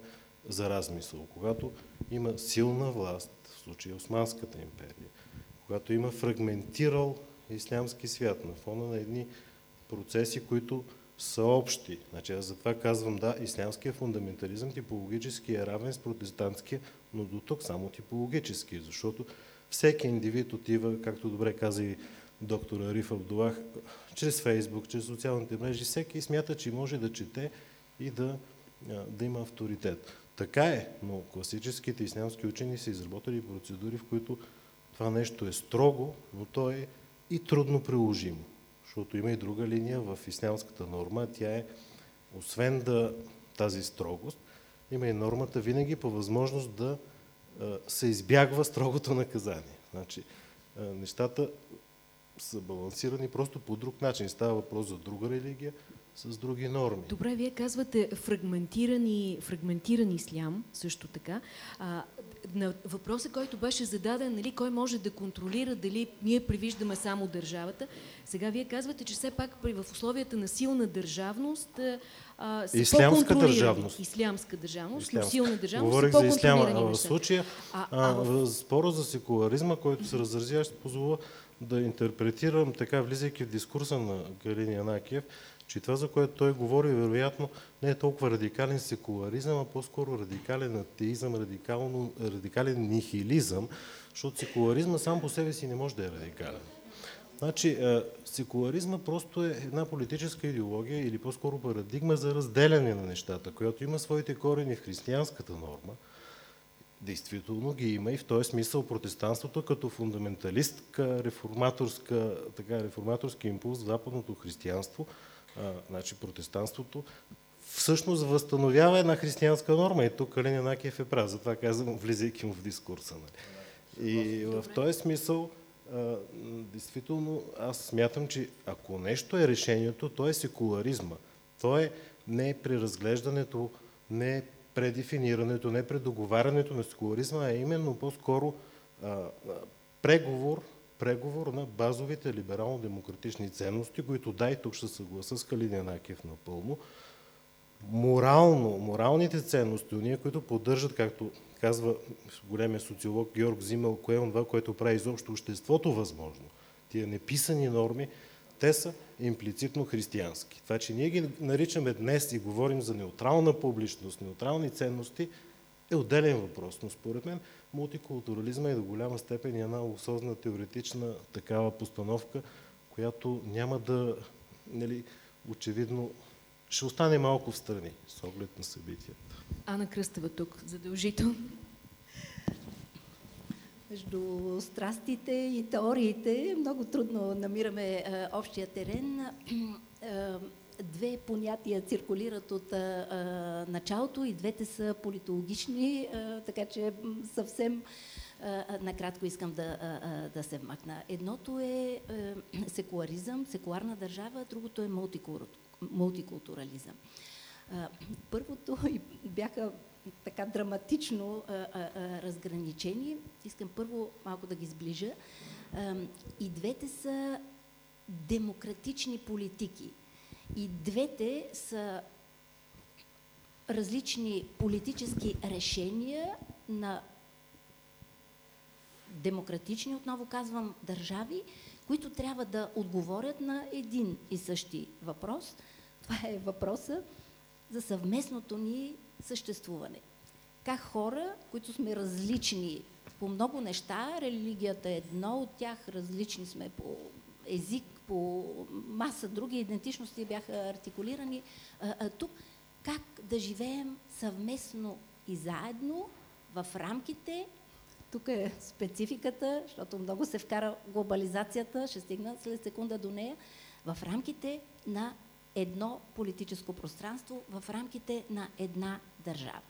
S4: за размисъл. Когато има силна власт, в случая Османската империя, когато има фрагментирал ислямски свят на фона на едни процеси, които са общи. Значи аз затова казвам, да, ислямския фундаментализъм типологически е равен с протестантския, но до тук само типологически, защото всеки индивид отива, както добре каза и доктор Ариф Абдулах, чрез Фейсбук, чрез социалните мрежи, всеки смята, че може да чете и да, да има авторитет. Така е, но класическите ислямски учени са изработили процедури, в които това нещо е строго, но то е и трудно приложимо. Защото има и друга линия в ислямската норма, тя е, освен да тази строгост, има и нормата винаги по възможност да се избягва строгото наказание. Значи, нещата са балансирани просто по друг начин. Става въпрос за друга религия, с други норми.
S1: Добре, вие казвате фрагментиран, фрагментиран ислям, също така. А, на въпроса, който беше зададен, нали, кой може да контролира, дали ние привиждаме само държавата, сега вие казвате, че все пак в условията на силна държавност а, са
S4: Ислямска държавност.
S1: Ислямска държавност, Ислямска. силна държавност
S4: Говорих за исляма. В случая, а, а, в... спора за секуларизма, който се разразява, ще позволя да интерпретирам така, влизайки в дискурса на Галини Анакиев, че това, за което той говори, вероятно не е толкова радикален секуларизъм, а по-скоро радикален атеизъм, радикален нихилизъм, защото секуларизма сам по себе си не може да е радикален. Значи, е, секуларизма просто е една политическа идеология или по-скоро парадигма за разделяне на нещата, която има своите корени в християнската норма. Действително ги има и в този смисъл протестанството като фундаменталистка, реформаторска, така, реформаторски импулс в западното християнство – значи протестанството, всъщност възстановява една християнска норма. И тук Калин Накиев е прав, затова казвам, влизайки му в дискурса. Нали. И в този смисъл, а, действително, аз смятам, че ако нещо е решението, то е секуларизма. То е не преразглеждането, не предефинирането, не предоговарянето на секуларизма, а именно по-скоро преговор преговор на базовите либерално-демократични ценности, които да, и тук ще съгласа с Калиния Накев напълно, морално, моралните ценности, уния, които поддържат, както казва големия социолог Георг Зимел, кое е това, което прави изобщо обществото възможно. Тия неписани норми, те са имплицитно християнски. Това, че ние ги наричаме днес и говорим за неутрална публичност, неутрални ценности, е отделен въпрос. Но според мен мултикултурализма е до голяма степен и една осозна теоретична такава постановка, която няма да, нали, очевидно, ще остане малко в страни с оглед на събитията.
S1: Ана Кръстева тук, задължително.
S2: между страстите и теориите. Много трудно намираме а, общия терен. А, две понятия циркулират от а, а, началото и двете са политологични, а, така че съвсем а, накратко искам да, а, да се вмъкна. Едното е а, секуларизъм, секуларна държава, другото е мултикултурализъм. А, първото бяха така драматично а, а, а, разграничени. Искам първо малко да ги сближа. А, и двете са демократични политики. И двете са различни политически решения на демократични, отново казвам, държави, които трябва да отговорят на един и същи въпрос. Това е въпроса за съвместното ни съществуване. Как хора, които сме различни по много неща, религията е едно от тях, различни сме по език, по маса други идентичности бяха артикулирани а, а, тук, как да живеем съвместно и заедно в рамките, тук е спецификата, защото много се вкара глобализацията, ще стигна след секунда до нея, в рамките на едно политическо пространство в рамките на една държава.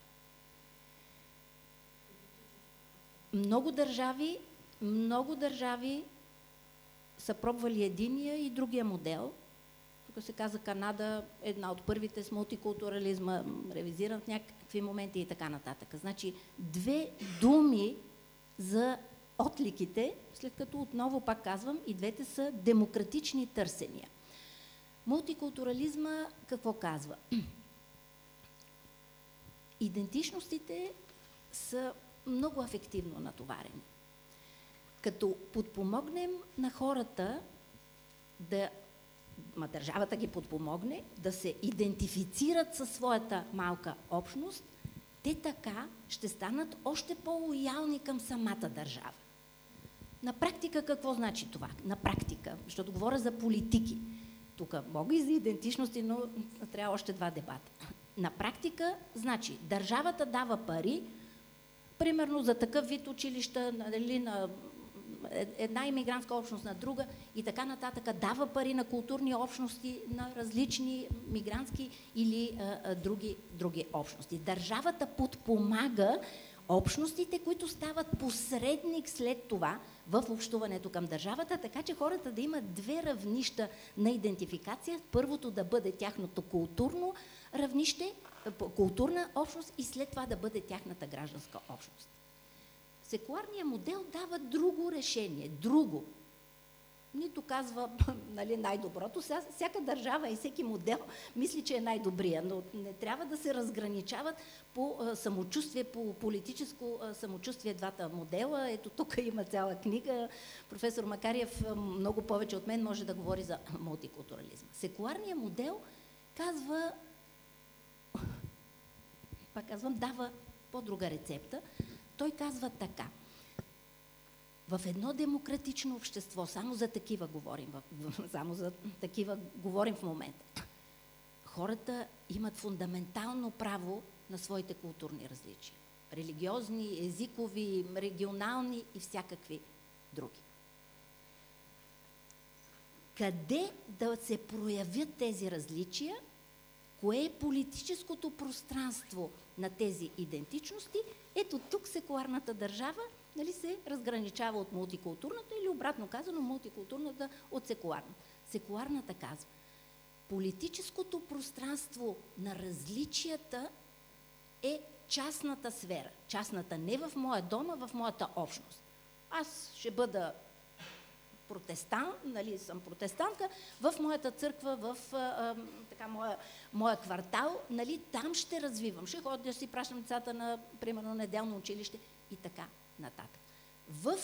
S2: Много държави, много държави са пробвали единия и другия модел. Тук се каза Канада, една от първите с мултикултурализма, ревизиран в някакви моменти и така нататък. Значи, две думи за отликите, след като отново пак казвам, и двете са демократични търсения. Мултикултурализма какво казва? Идентичностите са много афективно натоварени. Като подпомогнем на хората да ма държавата ги подпомогне, да се идентифицират със своята малка общност, те така ще станат още по-лоялни към самата държава. На практика какво значи това? На практика, защото говоря за политики. Тук мога и за идентичности, но трябва още два дебата. На практика, значи, държавата дава пари, примерно за такъв вид училища, нали, на една иммигрантска общност на друга и така нататък, дава пари на културни общности, на различни мигрантски или а, а, други, други общности. Държавата подпомага общностите, които стават посредник след това в общуването към държавата, така че хората да имат две равнища на идентификация. Първото да бъде тяхното културно равнище, културна общност и след това да бъде тяхната гражданска общност. Секуларният модел дава друго решение, друго. Нито казва нали, най-доброто. Всяка държава и всеки модел мисли, че е най-добрия, но не трябва да се разграничават по самочувствие, по политическо самочувствие двата модела. Ето тук има цяла книга. Професор Макариев много повече от мен може да говори за мултикултурализма. Секуларният модел казва, пак казвам, дава по-друга рецепта. Той казва така. В едно демократично общество, само за такива говорим, само за такива говорим в момента, хората имат фундаментално право на своите културни различия. Религиозни, езикови, регионални и всякакви други. Къде да се проявят тези различия, кое е политическото пространство на тези идентичности ето тук секуларната държава нали, се разграничава от мултикултурната или обратно казано мултикултурната от секуларната. Секуларната казва, политическото пространство на различията е частната сфера. Частната не в моя дом, а в моята общност. Аз ще бъда протестант, нали, съм протестантка, в моята църква, в а, така, моя, моя квартал, нали, там ще развивам. Ще ходя да си пращам децата на, примерно, неделно училище и така нататък. В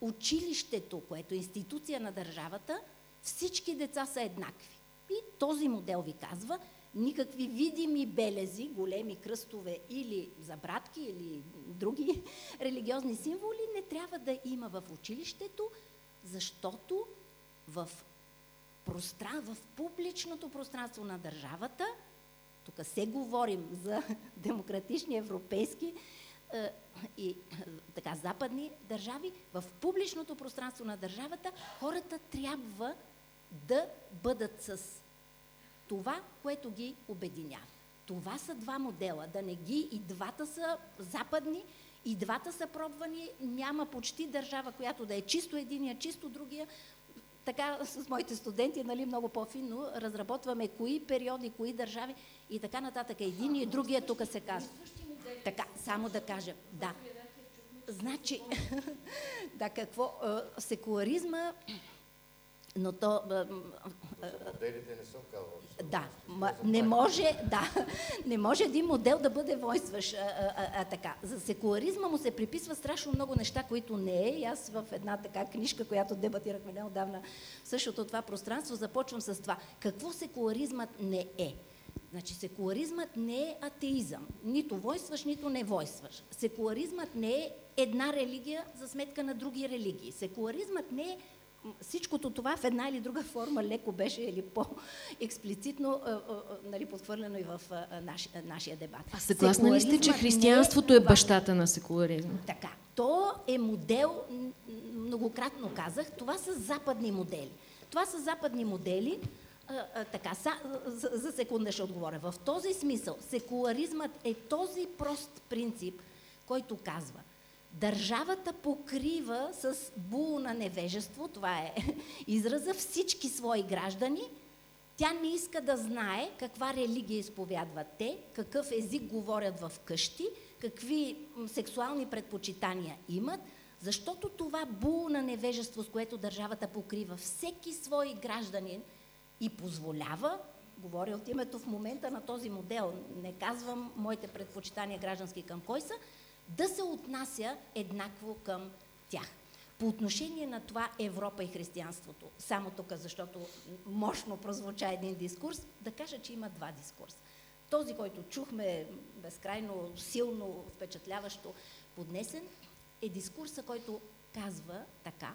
S2: училището, което е институция на държавата, всички деца са еднакви. И този модел ви казва, никакви видими белези, големи кръстове или забратки или други религиозни символи не трябва да има в училището, защото в, простран... в публичното пространство на държавата, тук се говорим за демократични европейски и така, западни държави, в публичното пространство на държавата, хората трябва да бъдат с това, което ги обединява. Това са два модела. Да не ги и двата са западни, и двата са пробвани. Няма почти държава, която да е чисто единия, чисто другия. Така с моите студенти, нали, много по-финно, разработваме кои периоди, кои държави и така нататък. Един и другия тук се казва. Така, само да кажа, да. Значи, да, какво? Секуларизма но то...
S5: Моделите не съм казал.
S2: Да, не може, да, не може един модел да бъде войстваш а, а, а, така. За секуларизма му се приписва страшно много неща, които не е. И аз в една така книжка, която дебатирахме неодавна в същото това пространство, започвам с това. Какво секуларизмът не е? Значи секуларизмът не е атеизъм. Нито войстваш, нито не войстваш. Секуларизмът не е една религия за сметка на други религии. Секуларизмът не е всичкото това в една или друга форма леко беше или по-експлицитно нали, подхвърлено и в наш, нашия дебат.
S1: А съгласна ли сте, че християнството е, е бащата на секуларизма?
S2: Така. То е модел, многократно казах, това са западни модели. Това са западни модели, така, са, за, за секунда ще отговоря. В този смисъл, секуларизмът е този прост принцип, който казва – Държавата покрива с бул на невежество, това е израза, всички свои граждани. Тя не иска да знае каква религия изповядват те, какъв език говорят в къщи, какви сексуални предпочитания имат, защото това бул на невежество, с което държавата покрива всеки свой гражданин и позволява, говоря от името в момента на този модел, не казвам моите предпочитания граждански към кой са, да се отнася еднакво към тях. По отношение на това Европа и християнството, само тук, защото мощно прозвуча един дискурс, да кажа, че има два дискурса. Този, който чухме безкрайно силно, впечатляващо поднесен, е дискурса, който казва така,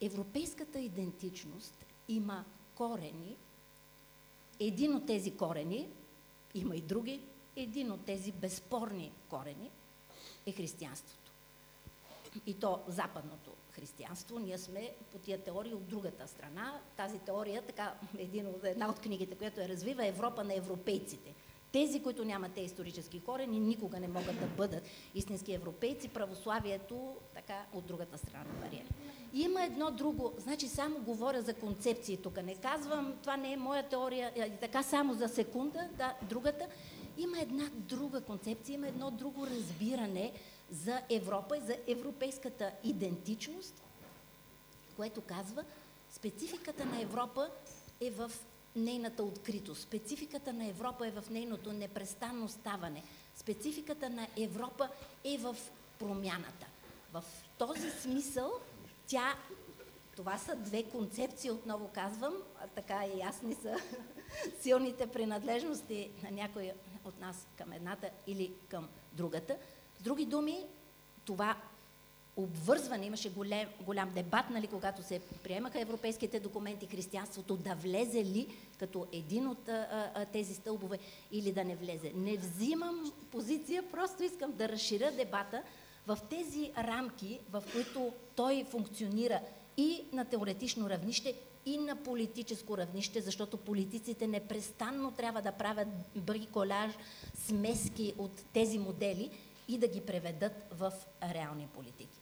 S2: европейската идентичност има корени, един от тези корени, има и други, един от тези безспорни корени – е християнството. И то западното християнство. Ние сме по тия теории от другата страна. Тази теория, така, един една от книгите, която я развива, е Европа на европейците. Тези, които нямат те исторически корени, никога не могат да бъдат истински европейци. Православието, така, от другата страна на бариера. Има едно друго, значи само говоря за концепции тук. Не казвам, това не е моя теория, и така само за секунда, да, другата има една друга концепция, има едно друго разбиране за Европа и за европейската идентичност, което казва, спецификата на Европа е в нейната откритост. Спецификата на Европа е в нейното непрестанно ставане. Спецификата на Европа е в промяната. В този смисъл тя, това са две концепции, отново казвам, така и ясни са силните принадлежности на някои от нас към едната или към другата. С други думи, това обвързване, имаше голем, голям дебат, нали, когато се приемаха европейските документи, християнството да влезе ли като един от а, а, тези стълбове или да не влезе. Не взимам позиция, просто искам да разширя дебата в тези рамки, в които той функционира и на теоретично равнище, и на политическо равнище, защото политиците непрестанно трябва да правят бриколяж, смески от тези модели и да ги преведат в реални политики.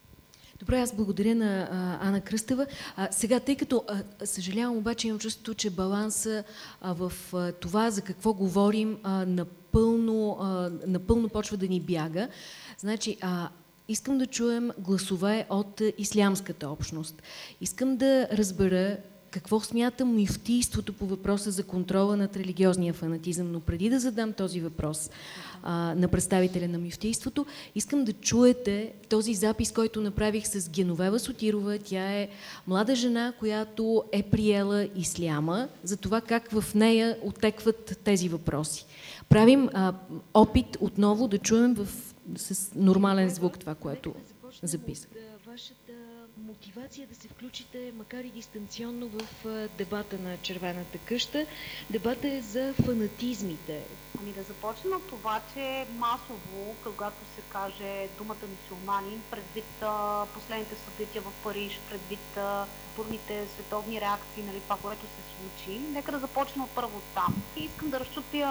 S1: Добре, аз благодаря на а, Ана Кръстева. А, сега, тъй като а, съжалявам, обаче имам чувството, че баланса а, в а, това за какво говорим а, напълно, а, напълно почва да ни бяга. Значи, а, искам да чуем гласове от ислямската общност. Искам да разбера какво смята мифтийството по въпроса за контрола над религиозния фанатизъм. Но преди да задам този въпрос а, на представителя на мифтийството, искам да чуете този запис, който направих с Геновева Сотирова. Тя е млада жена, която е приела исляма, за това как в нея отекват тези въпроси. Правим а, опит отново да чуем в, с нормален звук това, което записах. Мотивация да се включите, макар и дистанционно, в дебата на Червената къща. Дебата е за фанатизмите.
S10: Ами да започнем от това, че масово, когато се каже думата мусулманин, предвид последните събития в Париж, предвид а, бурните световни реакции, нали, това, което се случи, нека да започнем първо там. И искам да разчупя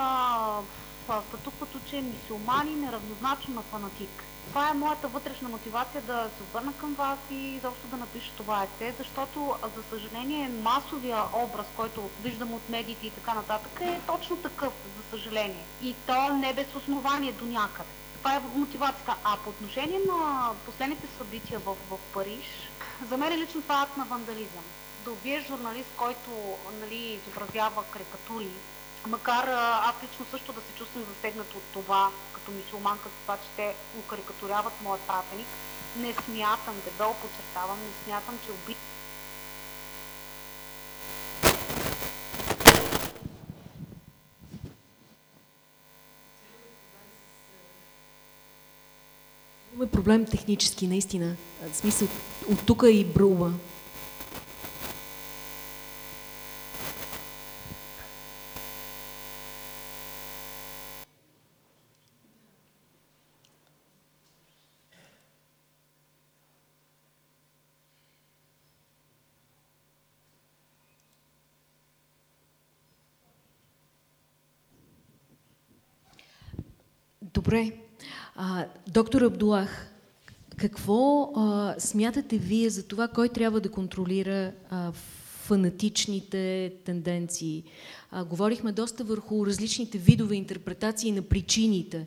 S10: статуквото, че мисиоманин е равнозначно на фанатик. Това е моята вътрешна мотивация да се обърна към вас и изобщо да напиша това есе, защото за съжаление масовия образ, който виждам от медиите и така нататък е точно такъв, за съжаление. И то не без основание до някъде. Това е мотивацията. А по отношение на последните събития в, в Париж, за мен лично това е акт на вандализъм. Да убиеш журналист, който нали, изобразява карикатури, макар аз лично също да се чувствам засегнат от това, като мисулманка, за това, че те укарикатуряват моят пратеник, не смятам, дебело подчертавам, не смятам, че уби...
S1: Имаме проблем технически, наистина. В смисъл, от тук и брува. Добре. А, доктор Абдулах, какво а, смятате вие за това, кой трябва да контролира а, фанатичните тенденции? А, говорихме доста върху различните видове интерпретации на причините.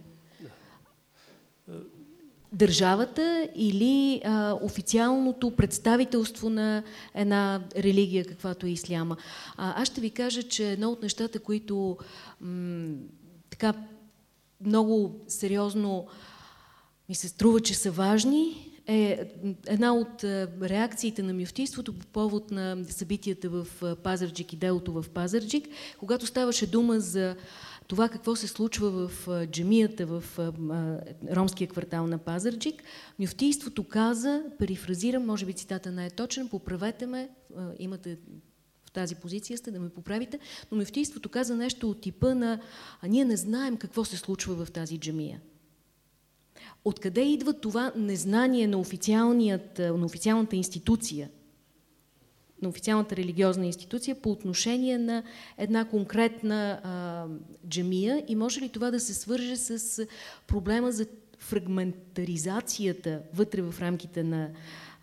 S1: Държавата или а, официалното представителство на една религия, каквато е исляма. А, аз ще ви кажа, че едно от нещата, които така много сериозно ми се струва, че са важни, е една от е, реакциите на мюфтийството по повод на събитията в е, Пазарджик и делото в Пазарджик, когато ставаше дума за това какво се случва в е, джамията в ромския квартал на Пазарджик, мюфтийството каза, перифразирам, може би цитата не е точен, поправете ме, имате тази позиция сте, да ме поправите, но мефтийството каза нещо от типа на а ние не знаем какво се случва в тази джамия. Откъде идва това незнание на, на официалната институция, на официалната религиозна институция по отношение на една конкретна а, джамия и може ли това да се свърже с проблема за фрагментаризацията вътре в рамките на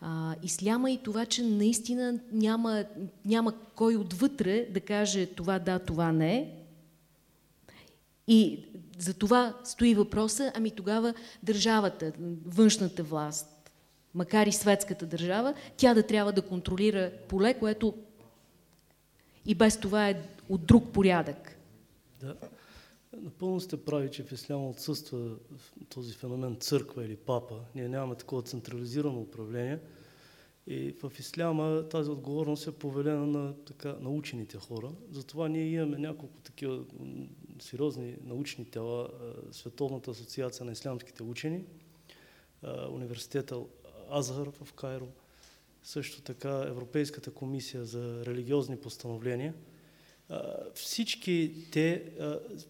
S1: а, исляма и това, че наистина няма, няма кой отвътре да каже това да, това не. И за това стои въпроса, ами тогава държавата, външната власт, макар и светската държава, тя да трябва да контролира поле, което и без това е от друг порядък.
S3: Да. Напълно сте прави, че в исляма отсъства този феномен църква или папа. Ние нямаме такова централизирано управление. И в исляма тази отговорност е повелена на, така, на учените хора. Затова ние имаме няколко такива сериозни научни тела. Световната асоциация на ислямските учени, университета Азхар в Кайро, също така Европейската комисия за религиозни постановления – всички те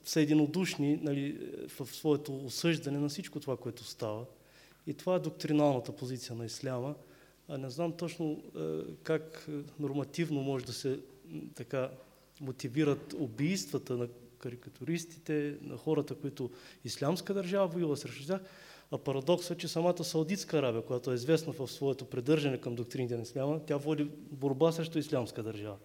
S3: са единодушни нали, в своето осъждане на всичко това, което става. И това е доктриналната позиция на исляма. А не знам точно как нормативно може да се така мотивират убийствата на карикатуристите, на хората, които ислямска държава воюва срещу тях. А парадоксът е, че самата Саудитска Арабия, която е известна в своето придържане към доктрините на исляма, тя води борба срещу ислямска държава.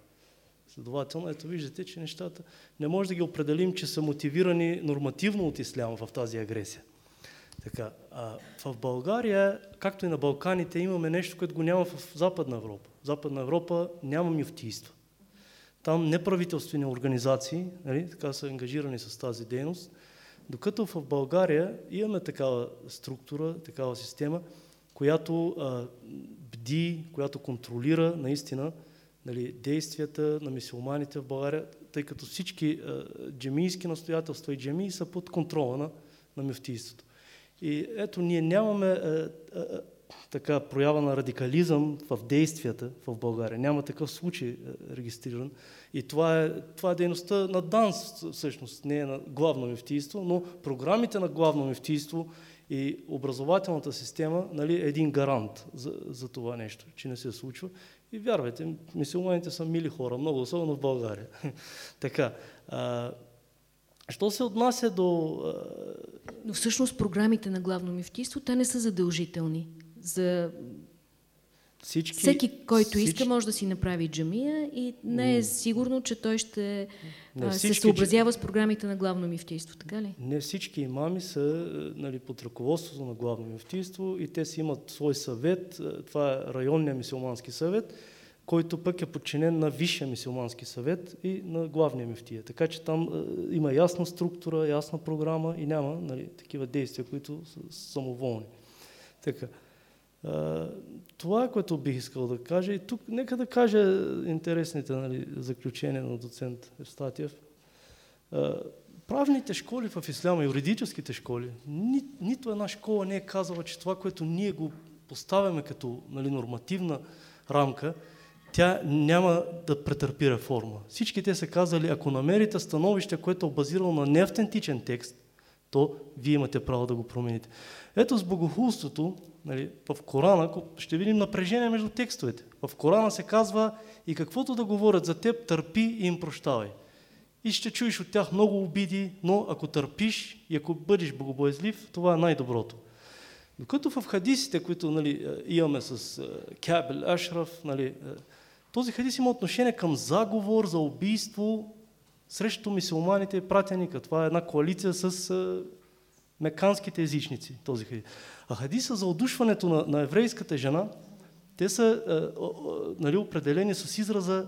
S3: Следователно, ето виждате, че нещата не може да ги определим, че са мотивирани нормативно от исляма в тази агресия. Така, а в България, както и на Балканите, имаме нещо, което го няма в Западна Европа. В Западна Европа няма мюфтийства. Там неправителствени организации нали, така са ангажирани с тази дейност, докато в България имаме такава структура, такава система, която а, бди, която контролира наистина нали, действията на мисиоманите в България, тъй като всички а, джемийски настоятелства и джемии са под контрола на, на мюфтийството. И ето, ние нямаме а, а, така проява на радикализъм в действията в България. Няма такъв случай е, регистриран. И това е, това е дейността на ДАНС, всъщност, не е на главно мифтийство, но програмите на главно мифтийство и образователната система нали, е един гарант за, за това нещо, че не се случва. И вярвайте, мисулманите са мили хора, много, особено в България. така. А, що се отнася до... А...
S1: Но всъщност програмите на главно мифтийство, те не са задължителни за всички, Всеки, който всички... иска, може да си направи джамия и не е сигурно, че той ще не, се съобразява с програмите на главно мифтийство, така ли?
S3: Не всички имами са нали, под ръководството на главно мифтийство и те си имат свой съвет, това е районния мисиомански съвет, който пък е подчинен на Висшия мисиомански съвет и на главния мифтия. Така че там е, има ясна структура, ясна програма и няма нали, такива действия, които са самоволни. Така това което бих искал да кажа. И тук нека да кажа интересните нали, заключения на доцент Евстатиев. Правните школи в исляма, юридическите школи, ни, нито една школа не е казала, че това, което ние го поставяме като нали, нормативна рамка, тя няма да претърпи реформа. Всички те са казали, ако намерите становище, което е базирано на неавтентичен текст, то вие имате право да го промените. Ето с богохулството Нали, в Корана ще видим напрежение между текстовете. В Корана се казва и каквото да говорят за теб, търпи и им прощавай. И ще чуеш от тях много обиди, но ако търпиш и ако бъдеш богобоязлив, това е най-доброто. Докато в хадисите, които нали, е, имаме с е, Кабел Ашраф, нали, е, този хадис има отношение към заговор за убийство срещу мисулманите и пратеника. Това е една коалиция с меканските езичници, този хадис. А хадиса за одушването на, на еврейската жена, те са а, а, нали, определени с израза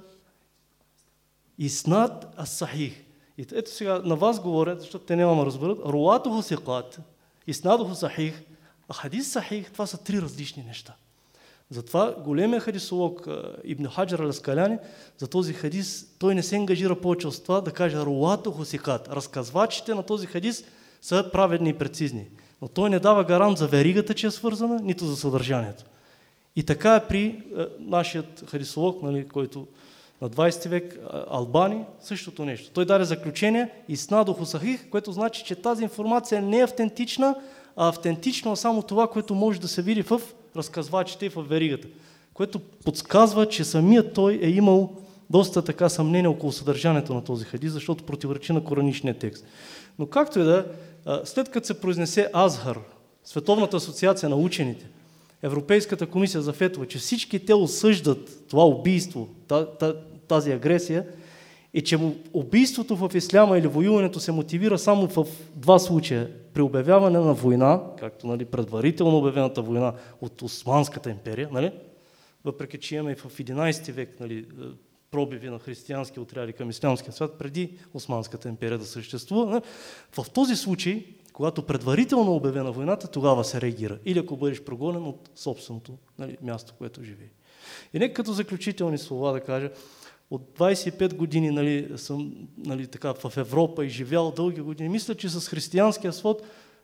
S3: Иснат ас-сахих. И ето сега на вас говоря, защото те няма да разберат. Руатуху сиqat, иснадуху сахих, а хадис сахих, това са три различни неща. Затова големия хадисолог Ибн Хаджар al за този хадис, той не се ангажира повече с това да каже руатуху сикат. Разказвачите на този хадис са праведни и прецизни. Но той не дава гарант за веригата, че е свързана, нито за съдържанието. И така е при е, нашият харисолог, нали, който на 20 век, Албани, същото нещо. Той даде заключение и снадох Сахих, което значи, че тази информация не е автентична, а автентично е само това, което може да се види в разказвачите и в веригата. Което подсказва, че самият той е имал доста така съмнение около съдържанието на този хадис, защото противоречи на кораничния текст. Но както и да след като се произнесе Азхар, Световната асоциация на учените, Европейската комисия за фетова, че всички те осъждат това убийство, тази агресия, и че убийството в исляма или воюването се мотивира само в два случая. При обявяване на война, както нали, предварително обявената война от Османската империя, нали, въпреки че имаме в 11 век нали, пробиви на християнски отряди към ислямския свят, преди Османската империя да съществува. В този случай, когато предварително обявена войната, тогава се реагира. Или ако бъдеш прогонен от собственото нали, място, което живее. И нека като заключителни слова да кажа, от 25 години нали, съм нали, така, в Европа и живял дълги години. Мисля, че с християнския свод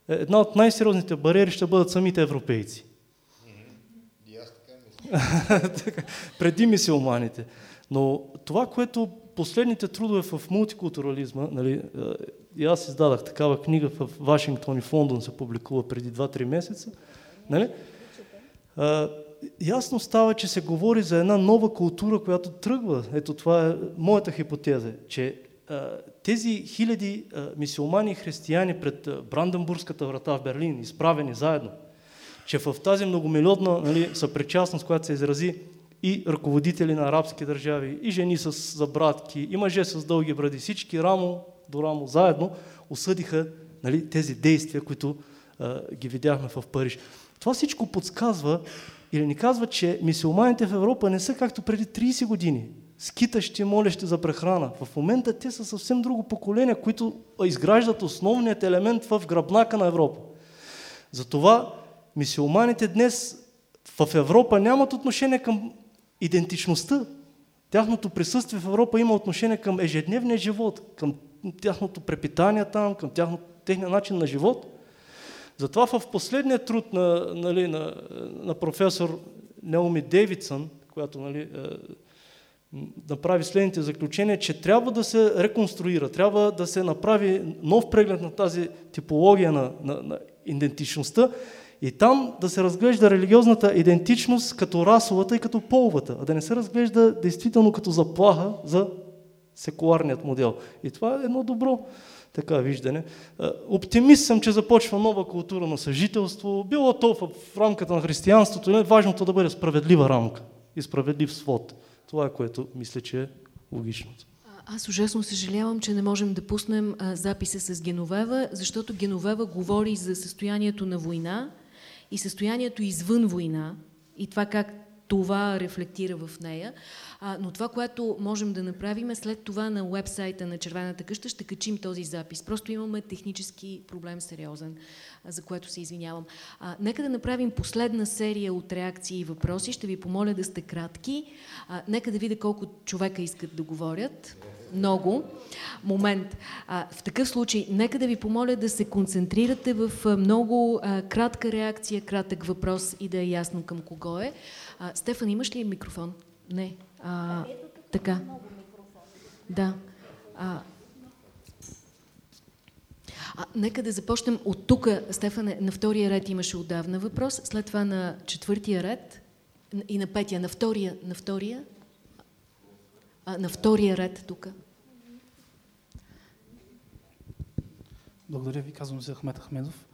S3: е, една от най-сериозните бариери ще бъдат самите европейци. Преди мисиоманите. Но това, което последните трудове в мултикултурализма, нали, и аз издадах такава книга в Вашингтон и в Лондон се публикува преди 2-3 месеца, нали, ясно става, че се говори за една нова култура, която тръгва. Ето това е моята хипотеза, че тези хиляди а, мисиомани и християни пред Бранденбургската врата в Берлин, изправени заедно, че в тази многомилиотна нали, съпричастност, която се изрази и ръководители на арабски държави, и жени с забратки, и мъже с дълги бради, всички рамо до рамо заедно осъдиха нали, тези действия, които а, ги видяхме в Париж. Това всичко подсказва или ни казва, че мисиоманите в Европа не са както преди 30 години, скитащи, молещи за прехрана. В момента те са съвсем друго поколение, които изграждат основният елемент в гръбнака на Европа. Затова мисиоманите днес в Европа нямат отношение към идентичността. Тяхното присъствие в Европа има отношение към ежедневния живот, към тяхното препитание там, към техния начин на живот. Затова в последния труд на, нали, на, на професор Неоми Дейвидсън, която нали, е, направи следните заключения, че трябва да се реконструира, трябва да се направи нов преглед на тази типология на, на, на идентичността и там да се разглежда религиозната идентичност като расовата и като половата, а да не се разглежда действително като заплаха за секуларният модел. И това е едно добро така виждане. Оптимист съм, че започва нова култура на съжителство. Било то в рамката на християнството, не важното да бъде справедлива рамка и справедлив свод. Това е което мисля, че е логичното.
S1: Аз ужасно съжалявам, че не можем да пуснем записа с Геновева, защото Геновева говори за състоянието на война и състоянието извън война и това как това рефлектира в нея. А, но това, което можем да направим е след това на вебсайта на Червената къща ще качим този запис. Просто имаме технически проблем сериозен, за което се извинявам. А, нека да направим последна серия от реакции и въпроси. Ще ви помоля да сте кратки. А, нека да видя колко човека искат да говорят. Много. Момент. А, в такъв случай, нека да ви помоля да се концентрирате в много а, кратка реакция, кратък въпрос и да е ясно към кого е. А, Стефан, имаш ли микрофон? Не. А, така. Да. А, а, нека да започнем от тук. Стефане, на втория ред имаше отдавна въпрос, след това на четвъртия ред и на петия, на втория, на втория, на втория ред тук.
S11: Благодаря ви, казвам се Ахмет Ахмедов.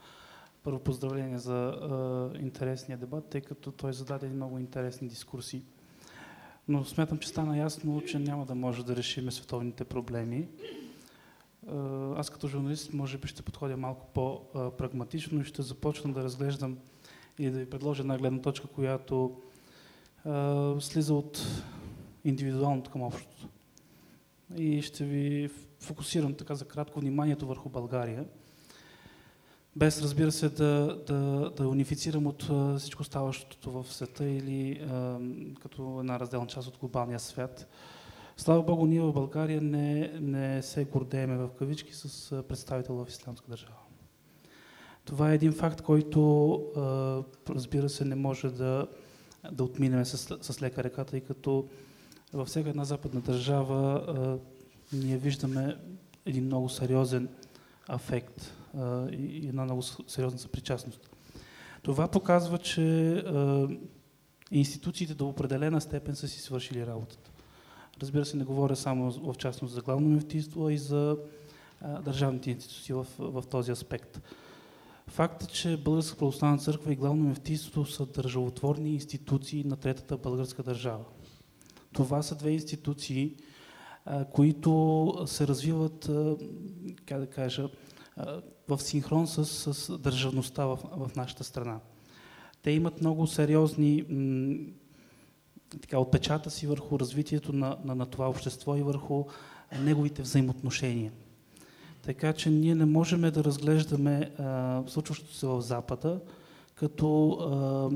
S11: Първо поздравление за а, интересния дебат, тъй като той зададе много интересни дискурси. Но смятам, че стана ясно, че няма да може да решим световните проблеми. Аз като журналист може би ще подходя малко по-прагматично и ще започна да разглеждам и да ви предложа една гледна точка, която а, слиза от индивидуалното към общото. И ще ви фокусирам така за кратко вниманието върху България – без разбира се да, да, да унифицирам от всичко ставащото в света или а, като една разделна част от глобалния свят. Слава Богу, ние в България не, не се гордееме в кавички с представител в Исламска държава. Това е един факт, който а, разбира се не може да, да отминем с, с лека река, тъй като във всяка една западна държава а, ние виждаме един много сериозен афект и една много сериозна съпричастност. Това показва, че институциите до определена степен са си свършили работата. Разбира се, не говоря само в частност за главно мифтийство, а и за държавните институции в, в този аспект. Фактът, че Българска православна църква и главно мифтийство са държавотворни институции на Третата българска държава. Това са две институции, които се развиват, как да кажа, в синхрон с, с държавността в, в нашата страна. Те имат много сериозни така, отпечата си върху развитието на, на, на това общество и върху неговите взаимоотношения. Така че ние не можем да разглеждаме а, случващото се в Запада като а,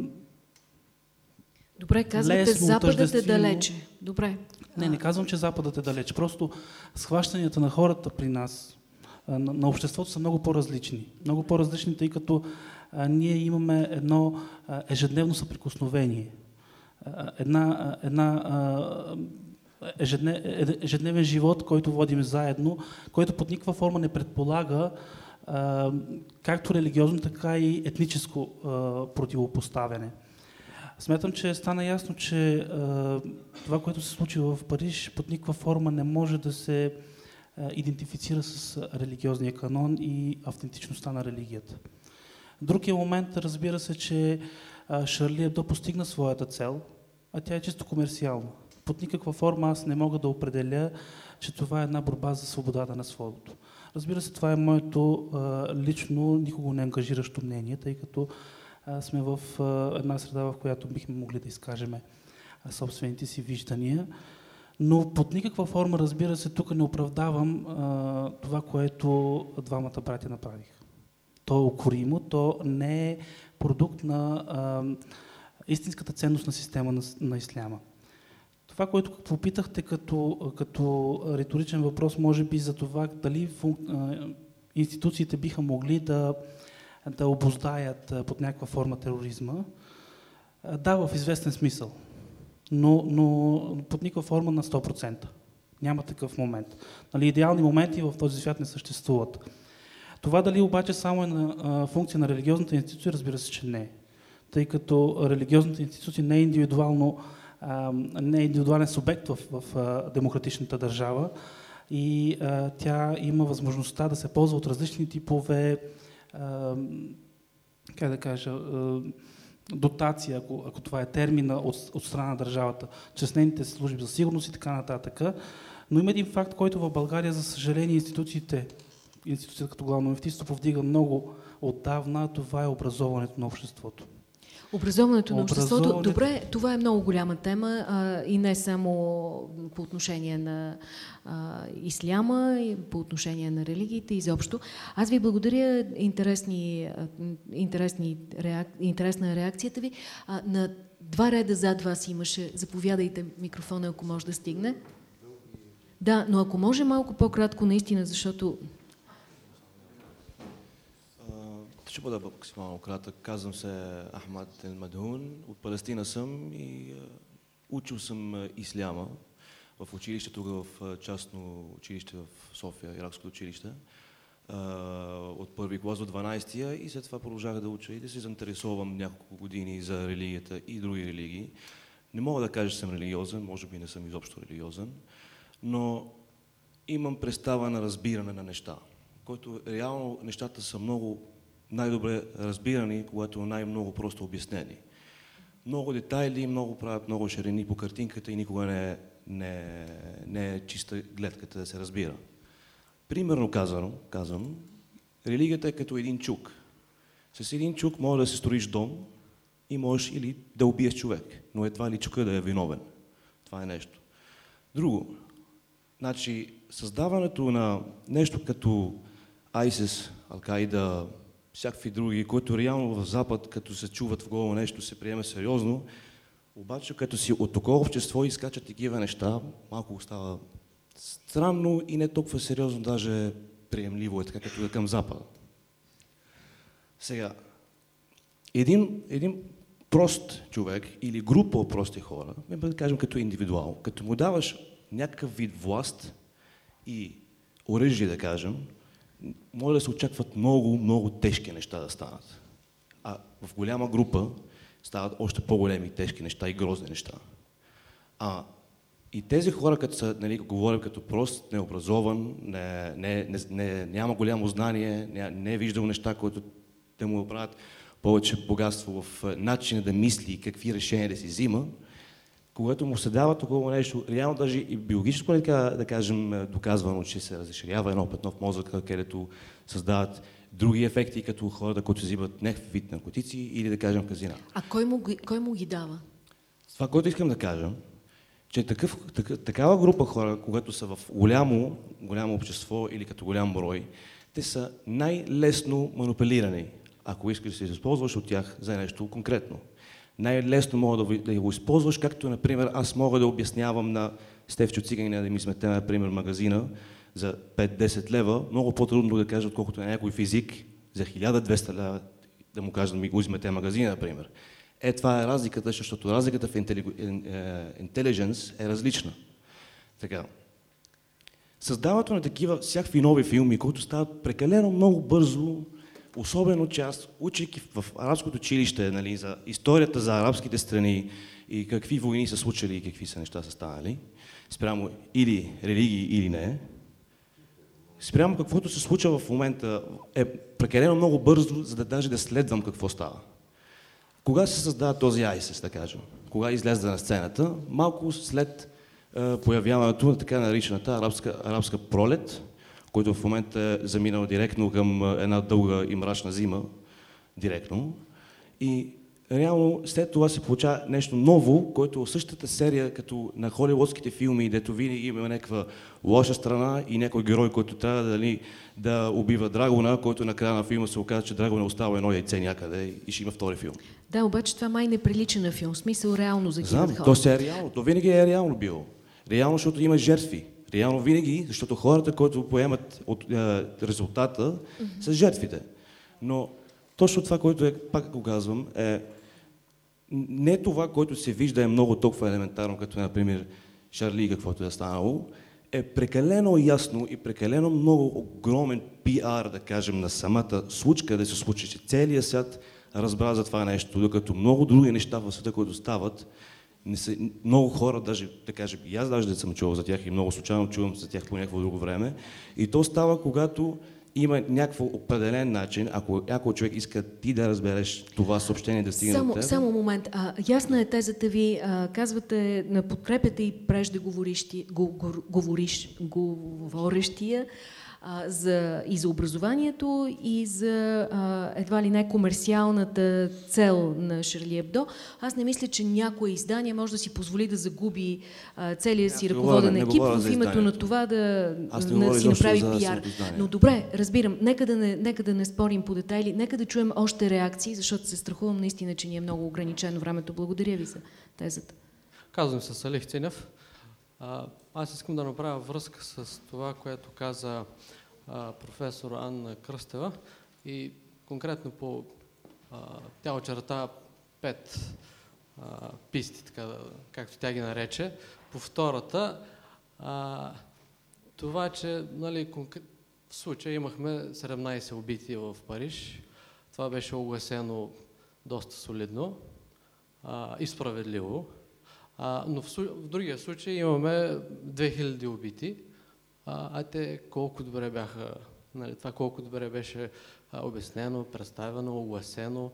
S1: Добре, казвате, Западът е далече. Добре.
S11: Не, не казвам, че Западът е далеч. Просто схващанията на хората при нас, на, на обществото са много по-различни. Много по-различни, тъй като а, ние имаме едно а, ежедневно съприкосновение. А, една, една ежеднев, ежедневен живот, който водим заедно, който под никаква форма не предполага а, както религиозно, така и етническо а, противопоставяне. Смятам, че стана ясно, че а, това, което се случи в Париж, под никаква форма не може да се идентифицира с религиозния канон и автентичността на религията. Другия момент, разбира се, че Шарли Ебдо постигна своята цел, а тя е чисто комерциална. Под никаква форма аз не мога да определя, че това е една борба за свободата на словото. Разбира се, това е моето лично, никого не ангажиращо мнение, тъй като сме в една среда, в която бихме могли да изкажем собствените си виждания. Но под никаква форма, разбира се, тук не оправдавам а, това, което двамата братя направиха. То е укоримо, то не е продукт на а, истинската ценност на система на, на исляма. Това, което попитахте като, като риторичен въпрос, може би за това дали функ, институциите биха могли да да обоздаят под някаква форма тероризма. Да, в известен смисъл, но, но под никаква форма на 100%. Няма такъв момент. Нали, идеални моменти в този свят не съществуват. Това дали обаче само е на функция на религиозната институция, разбира се, че не. Тъй като религиозната институция не е индивидуално, не е индивидуален субект в, в демократичната държава и тя има възможността да се ползва от различни типове, как да кажа, дотация, ако, ако това е термина от, от страна на държавата, чрез нейните служби за сигурност и така нататък. Но има един факт, който в България, за съжаление, институциите, институцията като главно мефтийство повдига много отдавна, това е образоването на обществото.
S1: Образоването на обществото. Добре, това е много голяма тема а, и не само по отношение на а, исляма, и по отношение на религиите изобщо. Аз ви благодаря интересни, интересни реак, интересна е реакцията ви. А, на два реда зад вас имаше. Заповядайте микрофона, ако може да стигне. Да, но ако може малко по-кратко наистина, защото
S5: Ще бъда максимално кратък. Казвам се Ахмад Елмадхун. От Палестина съм и учил съм исляма в училище, тук в частно училище в София, Иракско училище. От първи клас до 12-я и след това продължах да уча и да се заинтересувам няколко години за религията и други религии. Не мога да кажа, че съм религиозен, може би не съм изобщо религиозен, но имам представа на разбиране на неща, който реално нещата са много най-добре разбирани, когато най-много просто обяснени. Много детайли, много правят много ширини по картинката и никога не е, не, не е чиста гледката да се разбира. Примерно казано, казвам, религията е като един чук. С един чук може да се строиш дом и можеш или да убиеш човек, но едва ли чука да е виновен. Това е нещо. Друго, значи създаването на нещо като ISIS, Ал-Каида, всякакви други, които реално в Запад, като се чуват в глава нещо, се приема сериозно, обаче като си от такова общество изкачат такива неща, малко става странно и не толкова сериозно, даже приемливо е така, като е към Запада. Сега, един, един прост човек или група прости хора, да кажем като индивидуал, като му даваш някакъв вид власт и оръжие, да кажем, може да се очакват много, много тежки неща да станат. А в голяма група стават още по-големи тежки неща и грозни неща. А и тези хора, като са, нали, говорим като прост, необразован, не, не, не, не, няма голямо знание, не, не е виждал неща, които да му правят повече богатство в начина да мисли и какви решения да си взима, когато му се дава такова нещо, реално даже и биологическо, нали, да кажем, е, доказвано, че се разширява едно петно в мозъка, където създават други ефекти, като хората, които взимат някакъв вид наркотици или да кажем казина.
S1: А кой му, кой му ги дава?
S5: Това, което искам да кажа, че такъв, такъв, такава група хора, когато са в голямо, голямо общество или като голям брой, те са най-лесно манипулирани, ако искаш да се използваш от тях за нещо конкретно най-лесно мога да, го използваш, както, например, аз мога да обяснявам на Стевчо Циганина да ми смете, например, магазина за 5-10 лева, много по-трудно да кажа, отколкото на някой физик за 1200 лева да му кажа да ми го измете магазина, например. Е, това е разликата, защото разликата в интелигенс е различна. Така. Създаването на такива всякакви нови филми, които стават прекалено много бързо, особено че аз, учейки в арабското училище нали, за историята за арабските страни и какви войни са случили и какви са неща са станали, спрямо или религии или не, спрямо каквото се случва в момента е прекалено много бързо, за да даже да следвам какво става. Кога се създава този ISIS, да кажем? Кога излезе на сцената? Малко след е, появяването на така наричаната арабска, арабска пролет, който в момента е заминал директно към една дълга и мрачна зима, директно. И реално след това се получава нещо ново, което е същата серия, като на холивудските филми, дето винаги има някаква лоша страна и някой герой, който трябва дали, да убива Драгона, който накрая на филма се оказа, че Драгон е оставил едно яйце някъде и ще има втори филм.
S1: Да, обаче това май не прилича на филм. В смисъл реално за
S5: Знам, то се е реално. То винаги е реално било. Реално, защото има жертви. Реално винаги, защото хората, които поемат от е, резултата, mm-hmm. са жертвите. Но
S12: точно това, което е, пак го казвам, е не това, което се вижда е много толкова елементарно, като например Шарли, каквото е станало, е прекалено ясно и прекалено много огромен пиар, да кажем, на самата случка да се случи, че целият свят разбра за това нещо, докато много други неща в света, които стават, не са, много хора, даже да кажем, и аз даже да съм чувал за тях и много случайно чувам за тях по някакво друго време. И то става, когато има някакво определен начин, ако някой човек иска ти да разбереш това съобщение да стигне
S1: само,
S12: до теб.
S1: Само момент. А, ясна е тезата ви. А, казвате, на подкрепяте и преждеговорищи, говориш, говорещия а, за, и за образованието, и за а, едва ли не комерциалната цел на Шарли Ебдо. Аз не мисля, че някое издание може да си позволи да загуби а, целия си ръководен екип в името на това да, да си направи пиар. Но добре, разбирам, нека да, не, нека да не спорим по детайли, нека да чуем още реакции, защото се страхувам наистина, че ни е много ограничено времето. Благодаря ви за тезата.
S13: Казвам се Салих Цинев. Аз искам да направя връзка с това, което каза професор Анна Кръстева и конкретно по тя очерта пет писти, така, както тя ги нарече. По втората, а, това, че нали, в случая имахме 17 убити в Париж. Това беше огласено доста солидно а, и справедливо. А, но в, в другия случай имаме 2000 убити, а, а те колко добре бяха, нали, това колко добре беше а, обяснено, представено, огласено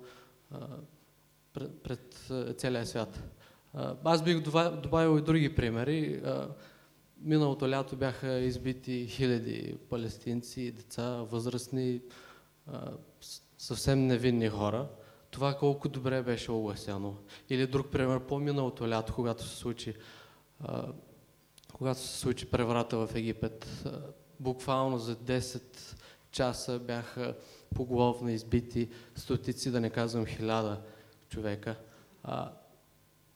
S13: пред, пред целия свят. А, аз бих добавил и други примери. А, миналото лято бяха избити хиляди палестинци, деца, възрастни, а, съвсем невинни хора това колко добре беше огласено. Или друг пример, по-миналото лято, когато се случи, а, когато се случи преврата в Египет, буквално за 10 часа бяха поголовно избити стотици, да не казвам хиляда човека. А,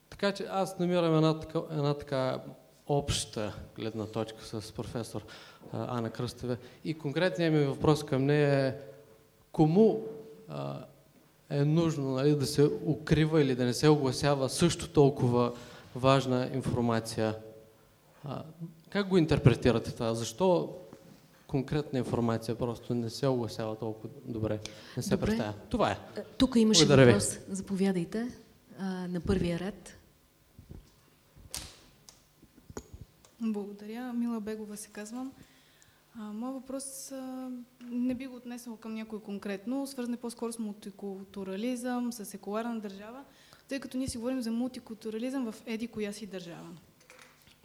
S13: така че аз намирам една така, една така обща гледна точка с професор а, Ана Кръстеве. И конкретният ми въпрос към нея е кому а, е нужно нали, да се укрива или да не се огласява също толкова важна информация. А, как го интерпретирате това? Защо конкретна информация просто не се огласява толкова добре, не се добре. представя? Това е.
S1: Тук имаше Благодаря въпрос. Ви. Заповядайте а, на първия ред.
S14: Благодаря. Мила Бегова се казвам. Моят въпрос а, не би го отнесъл към някой конкретно, свързан е по-скоро с мултикултурализъм, с секуларна държава, тъй като ние си говорим за мултикултурализъм в еди коя си държава.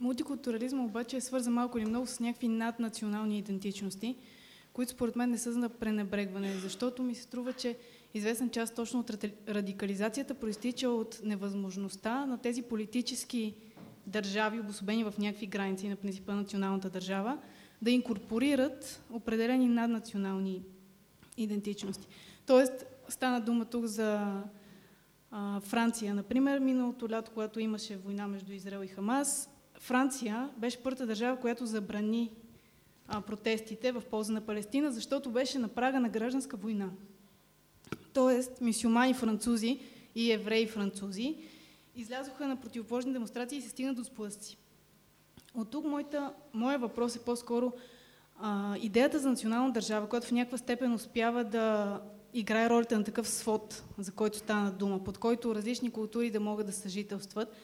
S14: Мултикултурализъм обаче е свързан малко или много с някакви наднационални идентичности, които според мен не са за пренебрегване, защото ми се струва, че известен част точно от радикализацията проистича от невъзможността на тези политически държави, обособени в някакви граници на принципа на националната държава, да инкорпорират определени наднационални идентичности. Тоест, стана дума тук за а, Франция, например, миналото лято, когато имаше война между Израел и Хамас, Франция беше първата държава, която забрани а, протестите в полза на Палестина, защото беше на прага на гражданска война. Тоест, мисюмани французи и евреи французи излязоха на противоположни демонстрации и се стигна до сблъсъци. От тук моята, моя въпрос е по-скоро идеята за национална държава, която в някаква степен успява да играе ролята на такъв свод, за който стана дума, под който различни култури да могат да съжителстват,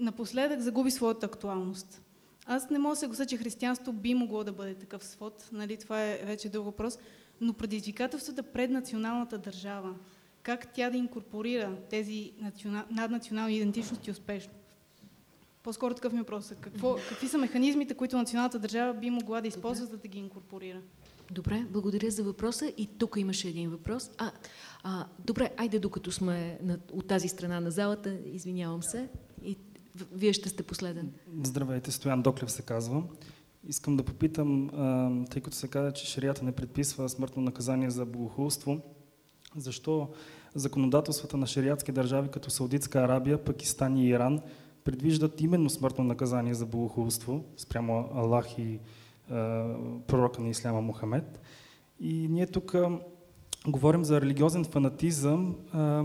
S14: напоследък загуби своята актуалност. Аз не мога да се гласа, че християнство би могло да бъде такъв свод, нали, това е вече друг въпрос, но предизвикателствата пред националната държава, как тя да инкорпорира тези национа... наднационални идентичности успешно. По-скоро такъв ми въпрос. Какво, какви са механизмите, които националната държава би могла да използва, за да ги инкорпорира?
S1: Добре, благодаря за въпроса. И тук имаше един въпрос. А, а, добре, айде докато сме на, от тази страна на залата, извинявам се. И вие ще сте последен.
S15: Здравейте, Стоян Доклев се казвам. Искам да попитам, тъй като се каза, че шарията не предписва смъртно наказание за богохулство, защо законодателствата на шариатски държави като Саудитска Арабия, Пакистан и Иран предвиждат именно смъртно наказание за богохулство спрямо Аллах и а, пророка на Исляма Мухамед. И ние тук говорим за религиозен фанатизъм, а,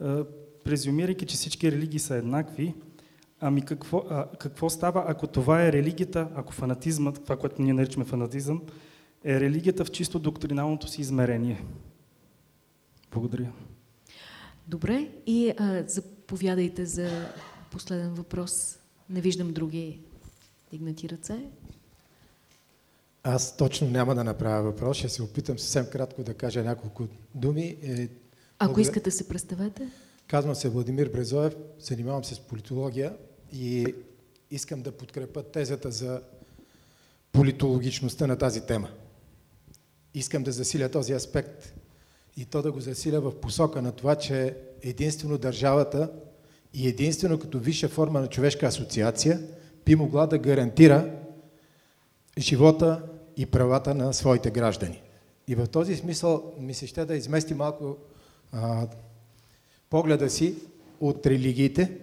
S15: а, презюмирайки, че всички религии са еднакви, ами какво, а, какво става, ако това е религията, ако фанатизмът, това, което ние наричаме фанатизъм, е религията в чисто доктриналното си измерение? Благодаря.
S1: Добре, и а, заповядайте за последен въпрос. Не виждам други дигнати ръце.
S16: Аз точно няма да направя въпрос, ще се опитам съвсем кратко да кажа няколко думи. Е,
S1: Ако искате се представете.
S16: Казвам се Владимир Брезоев, занимавам се с политология и искам да подкрепя тезата за политологичността на тази тема. Искам да засиля този аспект и то да го засиля в посока на това, че единствено държавата и единствено като висша форма на човешка асоциация би могла да гарантира живота и правата на своите граждани. И в този смисъл ми се ще да измести малко а, погледа си от религиите,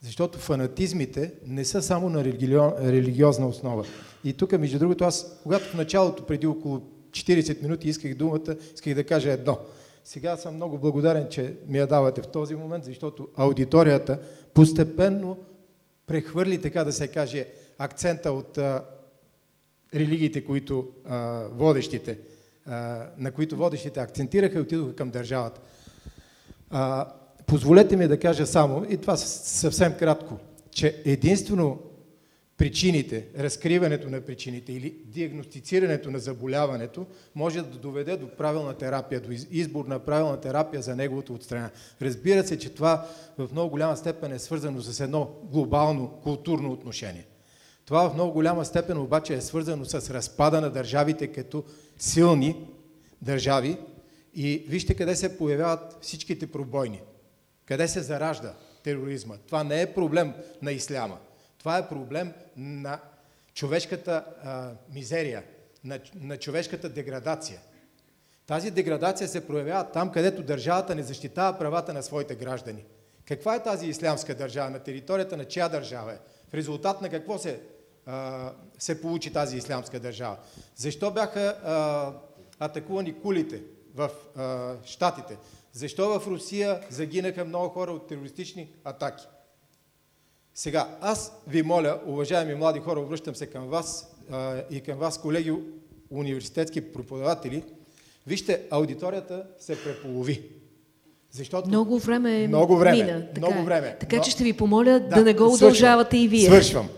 S16: защото фанатизмите не са само на религиозна основа. И тук, между другото, аз, когато в началото, преди около 40 минути, исках думата, исках да кажа едно. Сега съм много благодарен, че ми я давате в този момент, защото аудиторията постепенно прехвърли, така да се каже, акцента от а, религиите, които а, водещите, а, на които водещите акцентираха и отидоха към държавата. А, позволете ми да кажа само, и това съвсем кратко, че единствено причините, разкриването на причините или диагностицирането на заболяването може да доведе до правилна терапия, до избор на правилна терапия за неговото отстраняване. Разбира се, че това в много голяма степен е свързано с едно глобално културно отношение. Това в много голяма степен обаче е свързано с разпада на държавите като силни държави и вижте къде се появяват всичките пробойни. Къде се заражда тероризма. Това не е проблем на исляма. Това е проблем на човешката а, мизерия, на, на човешката деградация. Тази деградация се проявява там, където държавата не защитава правата на своите граждани. Каква е тази ислямска държава? На територията на чия държава е? В резултат на какво се, а, се получи тази ислямска държава? Защо бяха а, атакувани кулите в а, Штатите? Защо в Русия загинаха много хора от терористични атаки? Сега, аз ви моля, уважаеми млади хора, обръщам се към вас а, и към вас, колеги университетски преподаватели, вижте, аудиторията се преполови.
S1: Защото много време,
S16: много време
S1: мина.
S16: Така, много време.
S1: Така но... че ще ви помоля да, да не го удължавате и вие.
S16: Свършвам.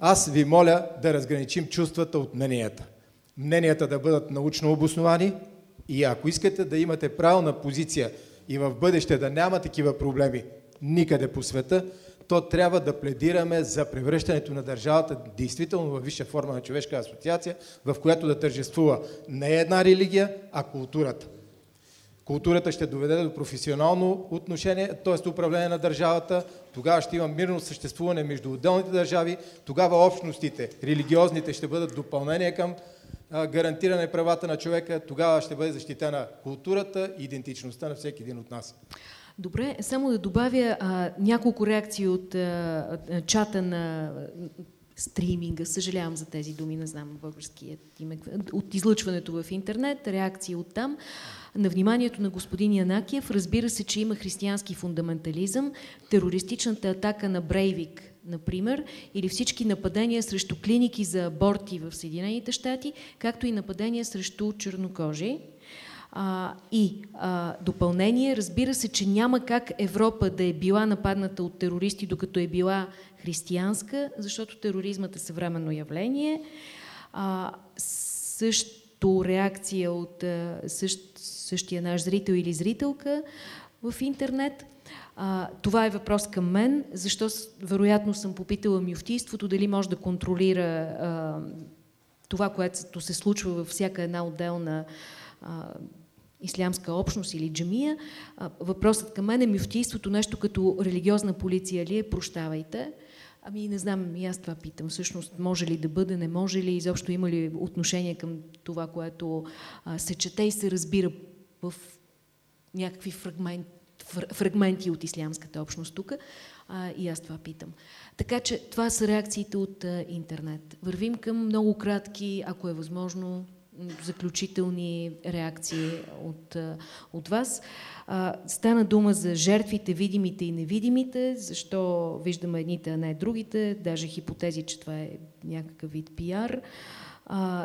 S16: Аз ви моля да разграничим чувствата от мненията. Мненията да бъдат научно обосновани и ако искате да имате правилна позиция и в бъдеще да няма такива проблеми никъде по света, то трябва да пледираме за превръщането на държавата действително във висша форма на човешка асоциация, в която да тържествува не една религия, а културата. Културата ще доведе до професионално отношение, т.е. управление на държавата, тогава ще има мирно съществуване между отделните държави, тогава общностите, религиозните ще бъдат допълнение към гарантиране правата на човека, тогава ще бъде защитена културата и идентичността на всеки един от нас.
S1: Добре, само да добавя а, няколко реакции от а, чата на стриминга. Съжалявам за тези думи, не знам българският име. От излъчването в интернет, реакции от там. На вниманието на господин Янакиев, разбира се, че има християнски фундаментализъм, терористичната атака на Брейвик, например, или всички нападения срещу клиники за аборти в Съединените щати, както и нападения срещу чернокожи. А, и а, допълнение, разбира се, че няма как Европа да е била нападната от терористи, докато е била християнска, защото тероризмът е съвременно явление. А, също реакция от същ, същия наш зрител или зрителка в интернет. А, това е въпрос към мен, защо вероятно съм попитала мюфтийството дали може да контролира а, това, което се случва във всяка една отделна а, ислямска общност или джамия. А, въпросът към мен е мюфтийството нещо като религиозна полиция ли е? Прощавайте. Ами не знам, и аз това питам. Всъщност, може ли да бъде, не може ли, изобщо има ли отношение към това, което а, се чете и се разбира в някакви фрагменти, фрагменти от ислямската общност тук. И аз това питам. Така че това са реакциите от интернет. Вървим към много кратки, ако е възможно, заключителни реакции от, от вас. Стана дума за жертвите, видимите и невидимите, защо виждаме едните, а не другите, даже хипотези, че това е някакъв вид пиар. А,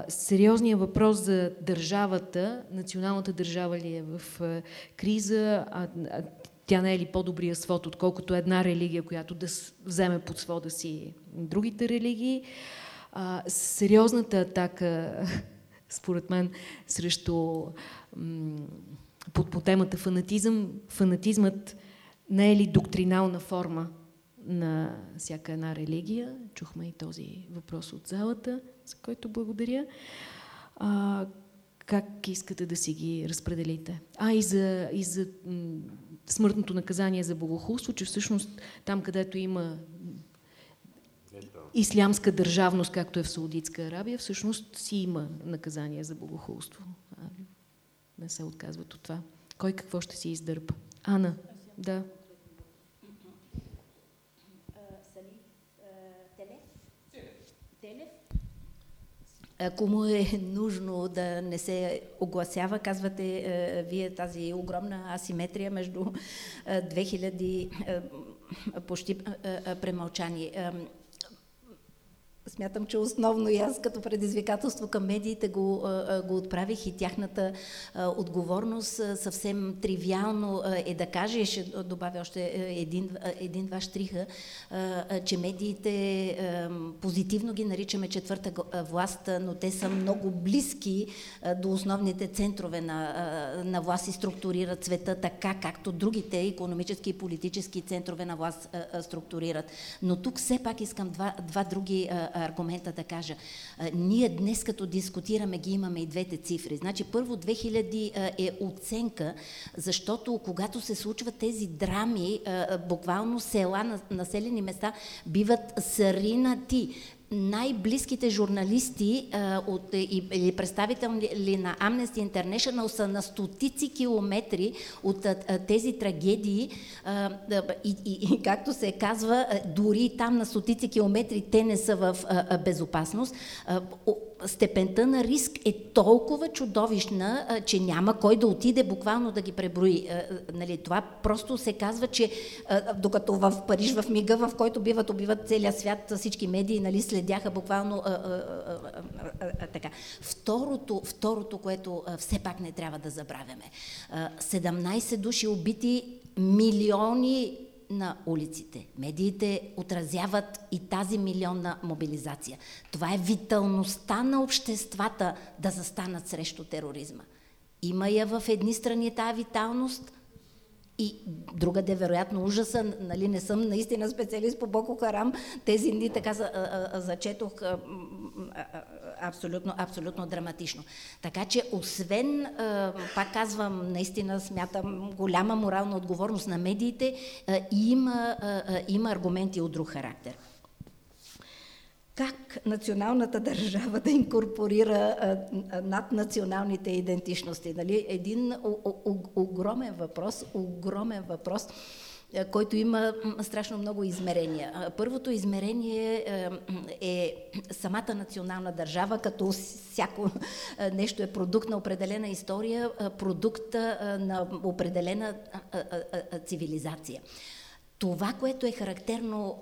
S1: сериозният въпрос за държавата, националната държава ли е в а, криза, а, а тя не е ли по-добрия свод, отколкото една религия, която да вземе под свода си другите религии. А, сериозната атака, според мен, срещу под, по темата фанатизъм, фанатизмът не е ли доктринална форма на всяка една религия? Чухме и този въпрос от залата, за който благодаря. А, как искате да си ги разпределите? А, и за, и за смъртното наказание за богохулство, че всъщност там, където има ислямска държавност, както е в Саудитска Арабия, всъщност си има наказание за богохулство. Не се отказват от това. Кой какво ще си издърпа? Ана, да.
S2: Ако му е нужно да не се огласява, казвате е, вие тази огромна асиметрия между е, 2000 е, почти премълчани. Смятам, че основно и аз като предизвикателство към медиите го, го отправих и тяхната отговорност съвсем тривиално е да каже, ще добавя още един, един-два штриха, че медиите позитивно ги наричаме четвърта власт, но те са много близки до основните центрове на, на власт и структурират света така, както другите економически и политически центрове на власт структурират. Но тук все пак искам два, два други аргумента да кажа. Ние днес като дискутираме ги имаме и двете цифри. Значи първо 2000 е оценка, защото когато се случват тези драми, буквално села, населени места биват саринати най-близките журналисти а, от, или представители на Amnesty International са на стотици километри от а, тези трагедии а, и, и, и както се казва, дори там на стотици километри те не са в а, безопасност. А, степента на риск е толкова чудовищна, че няма кой да отиде буквално да ги преброи. Нали, това просто се казва, че докато в Париж, в мига, в който биват, убиват целия свят, всички медии нали, следяха буквално а, а, а, а, така. Второто, второто, което все пак не трябва да забравяме. 17 души убити, милиони на улиците. Медиите отразяват и тази милионна мобилизация. Това е виталността на обществата да застанат срещу тероризма. Има я в едни страни тази виталност, и другаде, вероятно, ужаса, нали, не съм наистина специалист по Боко Харам, тези дни така за, а, а, зачетох а, абсолютно, абсолютно драматично. Така че, освен, пак казвам, наистина смятам голяма морална отговорност на медиите, има, има аргументи от друг характер как националната държава да инкорпорира а, над националните идентичности. Нали? Един огромен въпрос, огромен въпрос, който има страшно много измерения. Първото измерение е самата национална държава, като всяко нещо е продукт на определена история, продукт на определена цивилизация. Това, което е характерно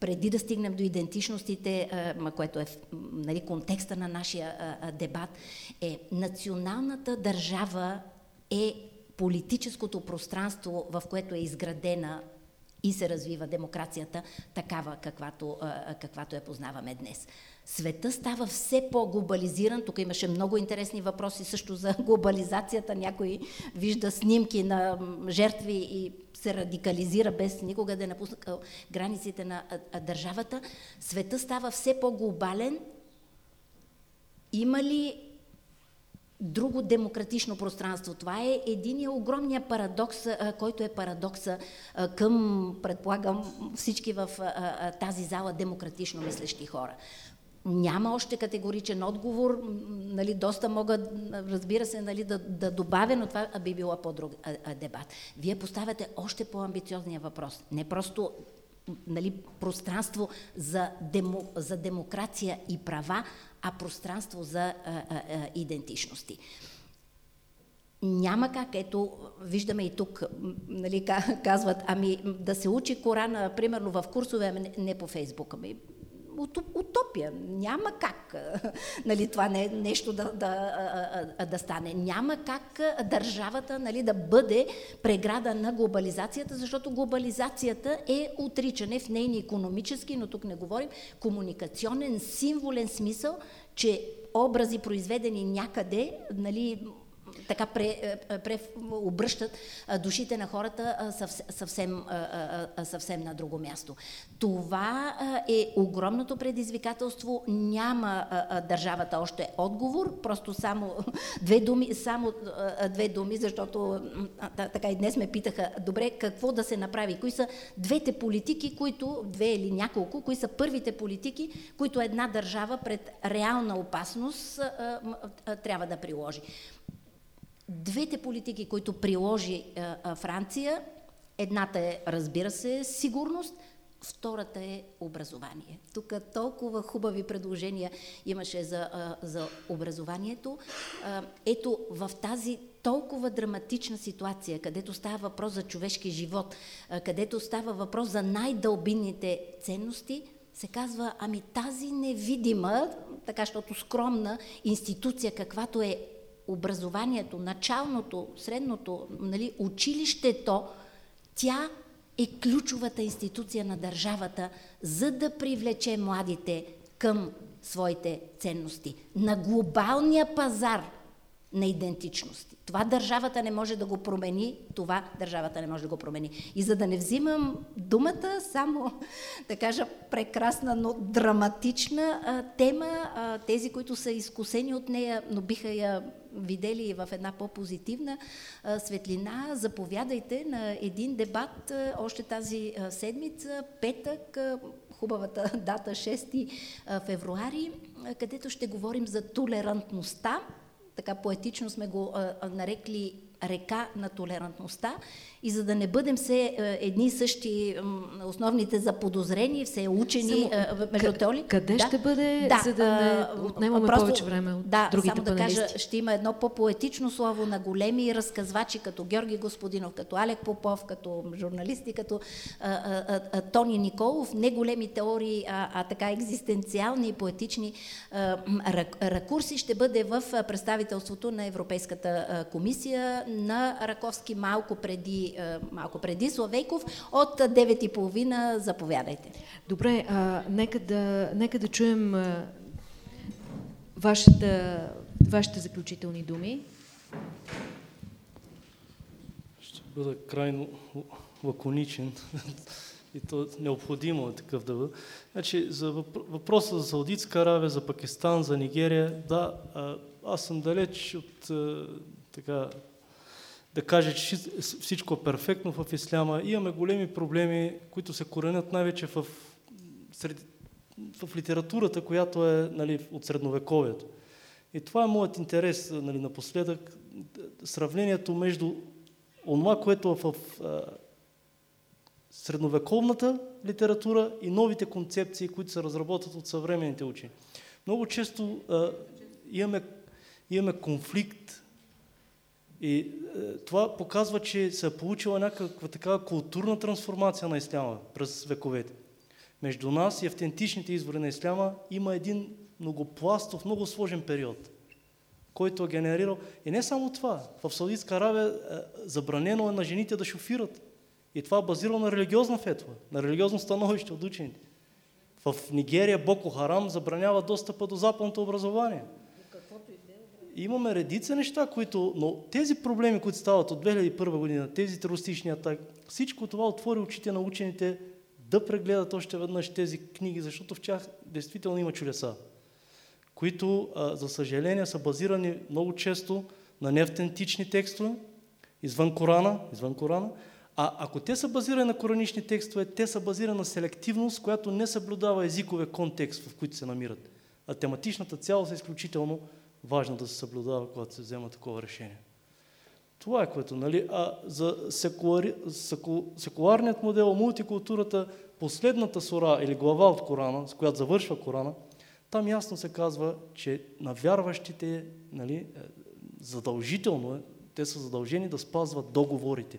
S2: преди да стигнем до идентичностите, което е нали, контекста на нашия дебат, е националната държава е политическото пространство, в което е изградена и се развива демокрацията такава, каквато, каквато я познаваме днес. Света става все по-глобализиран. Тук имаше много интересни въпроси също за глобализацията. Някой вижда снимки на жертви и се радикализира без никога да е напусне границите на държавата. Света става все по-глобален. Има ли друго демократично пространство. Това е един огромния парадокс, който е парадокса към, предполагам, всички в тази зала демократично мислещи хора. Няма още категоричен отговор, нали, доста мога, разбира се, нали, да, да добавя, но това би било по-друг дебат. Вие поставяте още по-амбициозния въпрос. Не просто нали, пространство за, демо, за демокрация и права, а пространство за а, а, а, идентичности. Няма как, ето, виждаме и тук, нали, казват, ами да се учи Корана, примерно в курсове, ами не по Фейсбук, ами утопия. Няма как нали, това не, нещо да, да, да стане. Няма как държавата нали, да бъде преграда на глобализацията, защото глобализацията е отричане в нейни економически, но тук не говорим, комуникационен, символен смисъл, че образи, произведени някъде, нали, така пре, е, пре, обръщат душите на хората съвсем, съвсем на друго място. Това е огромното предизвикателство. Няма държавата още отговор, просто само две думи, само две думи, защото така и днес ме питаха, добре, какво да се направи? Кои са двете политики, които, две или няколко, кои са първите политики, които една държава пред реална опасност трябва да приложи? Двете политики, които приложи а, Франция, едната е, разбира се, сигурност, втората е образование. Тук толкова хубави предложения имаше за, а, за образованието. А, ето в тази толкова драматична ситуация, където става въпрос за човешки живот, а, където става въпрос за най-дълбинните ценности, се казва, ами тази невидима, така, защото скромна институция, каквато е образованието, началното, средното, нали, училището, тя е ключовата институция на държавата, за да привлече младите към своите ценности. На глобалния пазар на идентичности. Това държавата не може да го промени, това държавата не може да го промени. И за да не взимам думата, само да кажа прекрасна, но драматична а, тема, а, тези, които са изкусени от нея, но биха я видели в една по-позитивна светлина, заповядайте на един дебат още тази седмица, петък, хубавата дата 6 февруари, където ще говорим за толерантността. Така поетично сме го нарекли река на толерантността и за да не бъдем все е, едни и същи основните заподозрени, все учени Само,
S1: е, между. Къде да, ще бъде, да, за да не отнемаме просто, повече време от
S2: да,
S1: другите
S2: само да кажа, ще има едно по-поетично слово на големи разказвачи, като Георги Господинов, като Алек Попов, като журналисти, като а, а, а, Тони Николов, не големи теории, а, а така екзистенциални и поетични а, ракурси. Ще бъде в представителството на Европейската комисия на Раковски малко преди малко преди Славейков. От 9.30 заповядайте.
S1: Добре, а, нека, да, нека да чуем а, вашата, вашите заключителни думи.
S3: Ще бъда крайно лаконичен и то необходимо е такъв да бъде. Значи, за въпроса за Саудитска Аравия, за Пакистан, за Нигерия, да, аз съм далеч от така да каже, че всичко е перфектно в исляма. Имаме големи проблеми, които се коренят най-вече в, сред, в литературата, която е нали, от средновековието. И това е моят интерес нали, напоследък. Сравнението между онова, което е в средновековната литература и новите концепции, които се разработват от съвременните учени. Много често а, имаме, имаме конфликт и е, това показва, че се е получила някаква такава културна трансформация на исляма през вековете. Между нас и автентичните извори на исляма има един многопластов, много сложен период, който е генерирал. И не само това. В Саудитска Аравия е, забранено е на жените да шофират. И това е базирано на религиозна фетва, на религиозно становище от учените. В Нигерия Боко Харам забранява достъпа до западното образование – имаме редица неща, които, но тези проблеми, които стават от 2001 година, тези терористични атаки, всичко това отвори очите на учените да прегледат още веднъж тези книги, защото в тях действително има чудеса, които, за съжаление, са базирани много често на неавтентични текстове, извън Корана, извън Корана, а ако те са базирани на коранични текстове, те са базирани на селективност, която не съблюдава езиковия контекст, в който се намират. А тематичната цялост е изключително важно да се съблюдава, когато се взема такова решение. Това е което, нали? А за секулари, секу, секуларният модел, мултикултурата, последната сора или глава от Корана, с която завършва Корана, там ясно се казва, че на вярващите нали, е, задължително е, те са задължени да спазват договорите.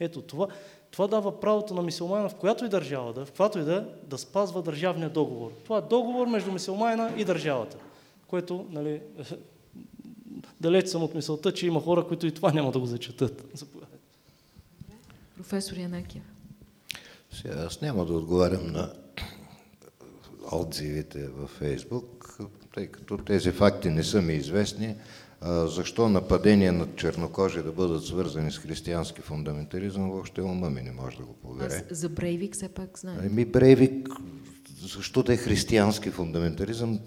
S3: Ето това, това дава правото на мисулмана в която и държава да, в която и да, да спазва държавния договор. Това е договор между мисулмана и държавата, което, нали, далеч съм от мисълта, че има хора, които и това няма да го зачетат.
S1: Професор Янакия.
S5: Сега аз няма да отговарям на отзивите във Фейсбук, тъй като тези факти не са ми известни. Защо нападения над чернокожи да бъдат свързани с християнски фундаментализъм, въобще ума ми не може да го повере.
S1: За Брейвик все пак знаете.
S5: Ами Брейвик, защо да е християнски фундаментализъм,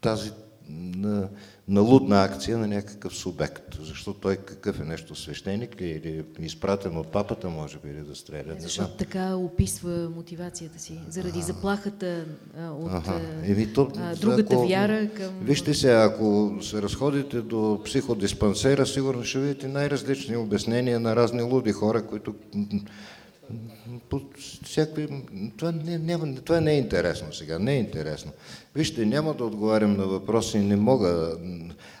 S5: тази на, на лудна акция на някакъв субект. Защо той какъв е нещо свещеник ли или изпратен от папата, може би, или да стреля. Не
S1: Защото така описва мотивацията си, заради заплахата а, от ага.
S5: Еми, то,
S1: а, другата
S5: ако,
S1: вяра към...
S5: Вижте се, ако се разходите до психодиспансера, сигурно ще видите най-различни обяснения на разни луди хора, които всякакви... Това не, няма, това не е интересно сега, не е интересно. Вижте, няма да отговарям на въпроси, не мога.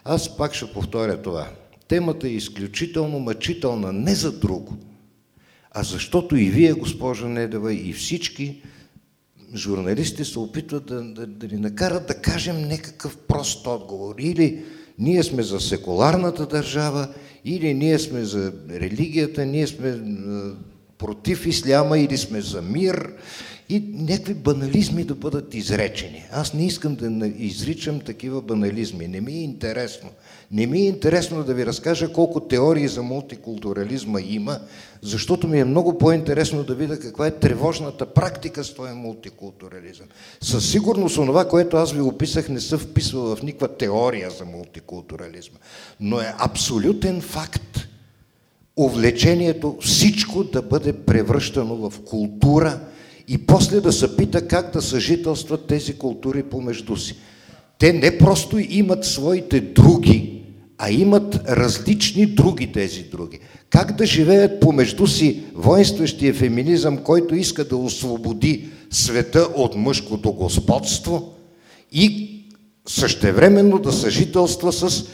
S5: Аз пак ще повторя това. Темата е изключително мъчителна не за друго, а защото и вие, госпожа Недева, и всички журналисти се опитват да, да, да ни накарат да кажем някакъв прост отговор. Или ние сме за секуларната държава, или ние сме за религията, ние сме против исляма или сме за мир и някакви банализми да бъдат изречени. Аз не искам да изричам такива банализми. Не ми е интересно. Не ми е интересно да ви разкажа колко теории за мултикултурализма има, защото ми е много по-интересно да видя каква е тревожната практика с този мултикултурализъм. Със сигурност онова, което аз ви описах, не се вписва в никаква теория за мултикултурализма, но е абсолютен факт, увлечението всичко да бъде превръщано в култура и после да се пита как да съжителстват тези култури помежду си. Те не просто имат своите други, а имат различни други тези други. Как да живеят помежду си воинстващия феминизъм, който иска да освободи света от мъжкото господство и същевременно да съжителства с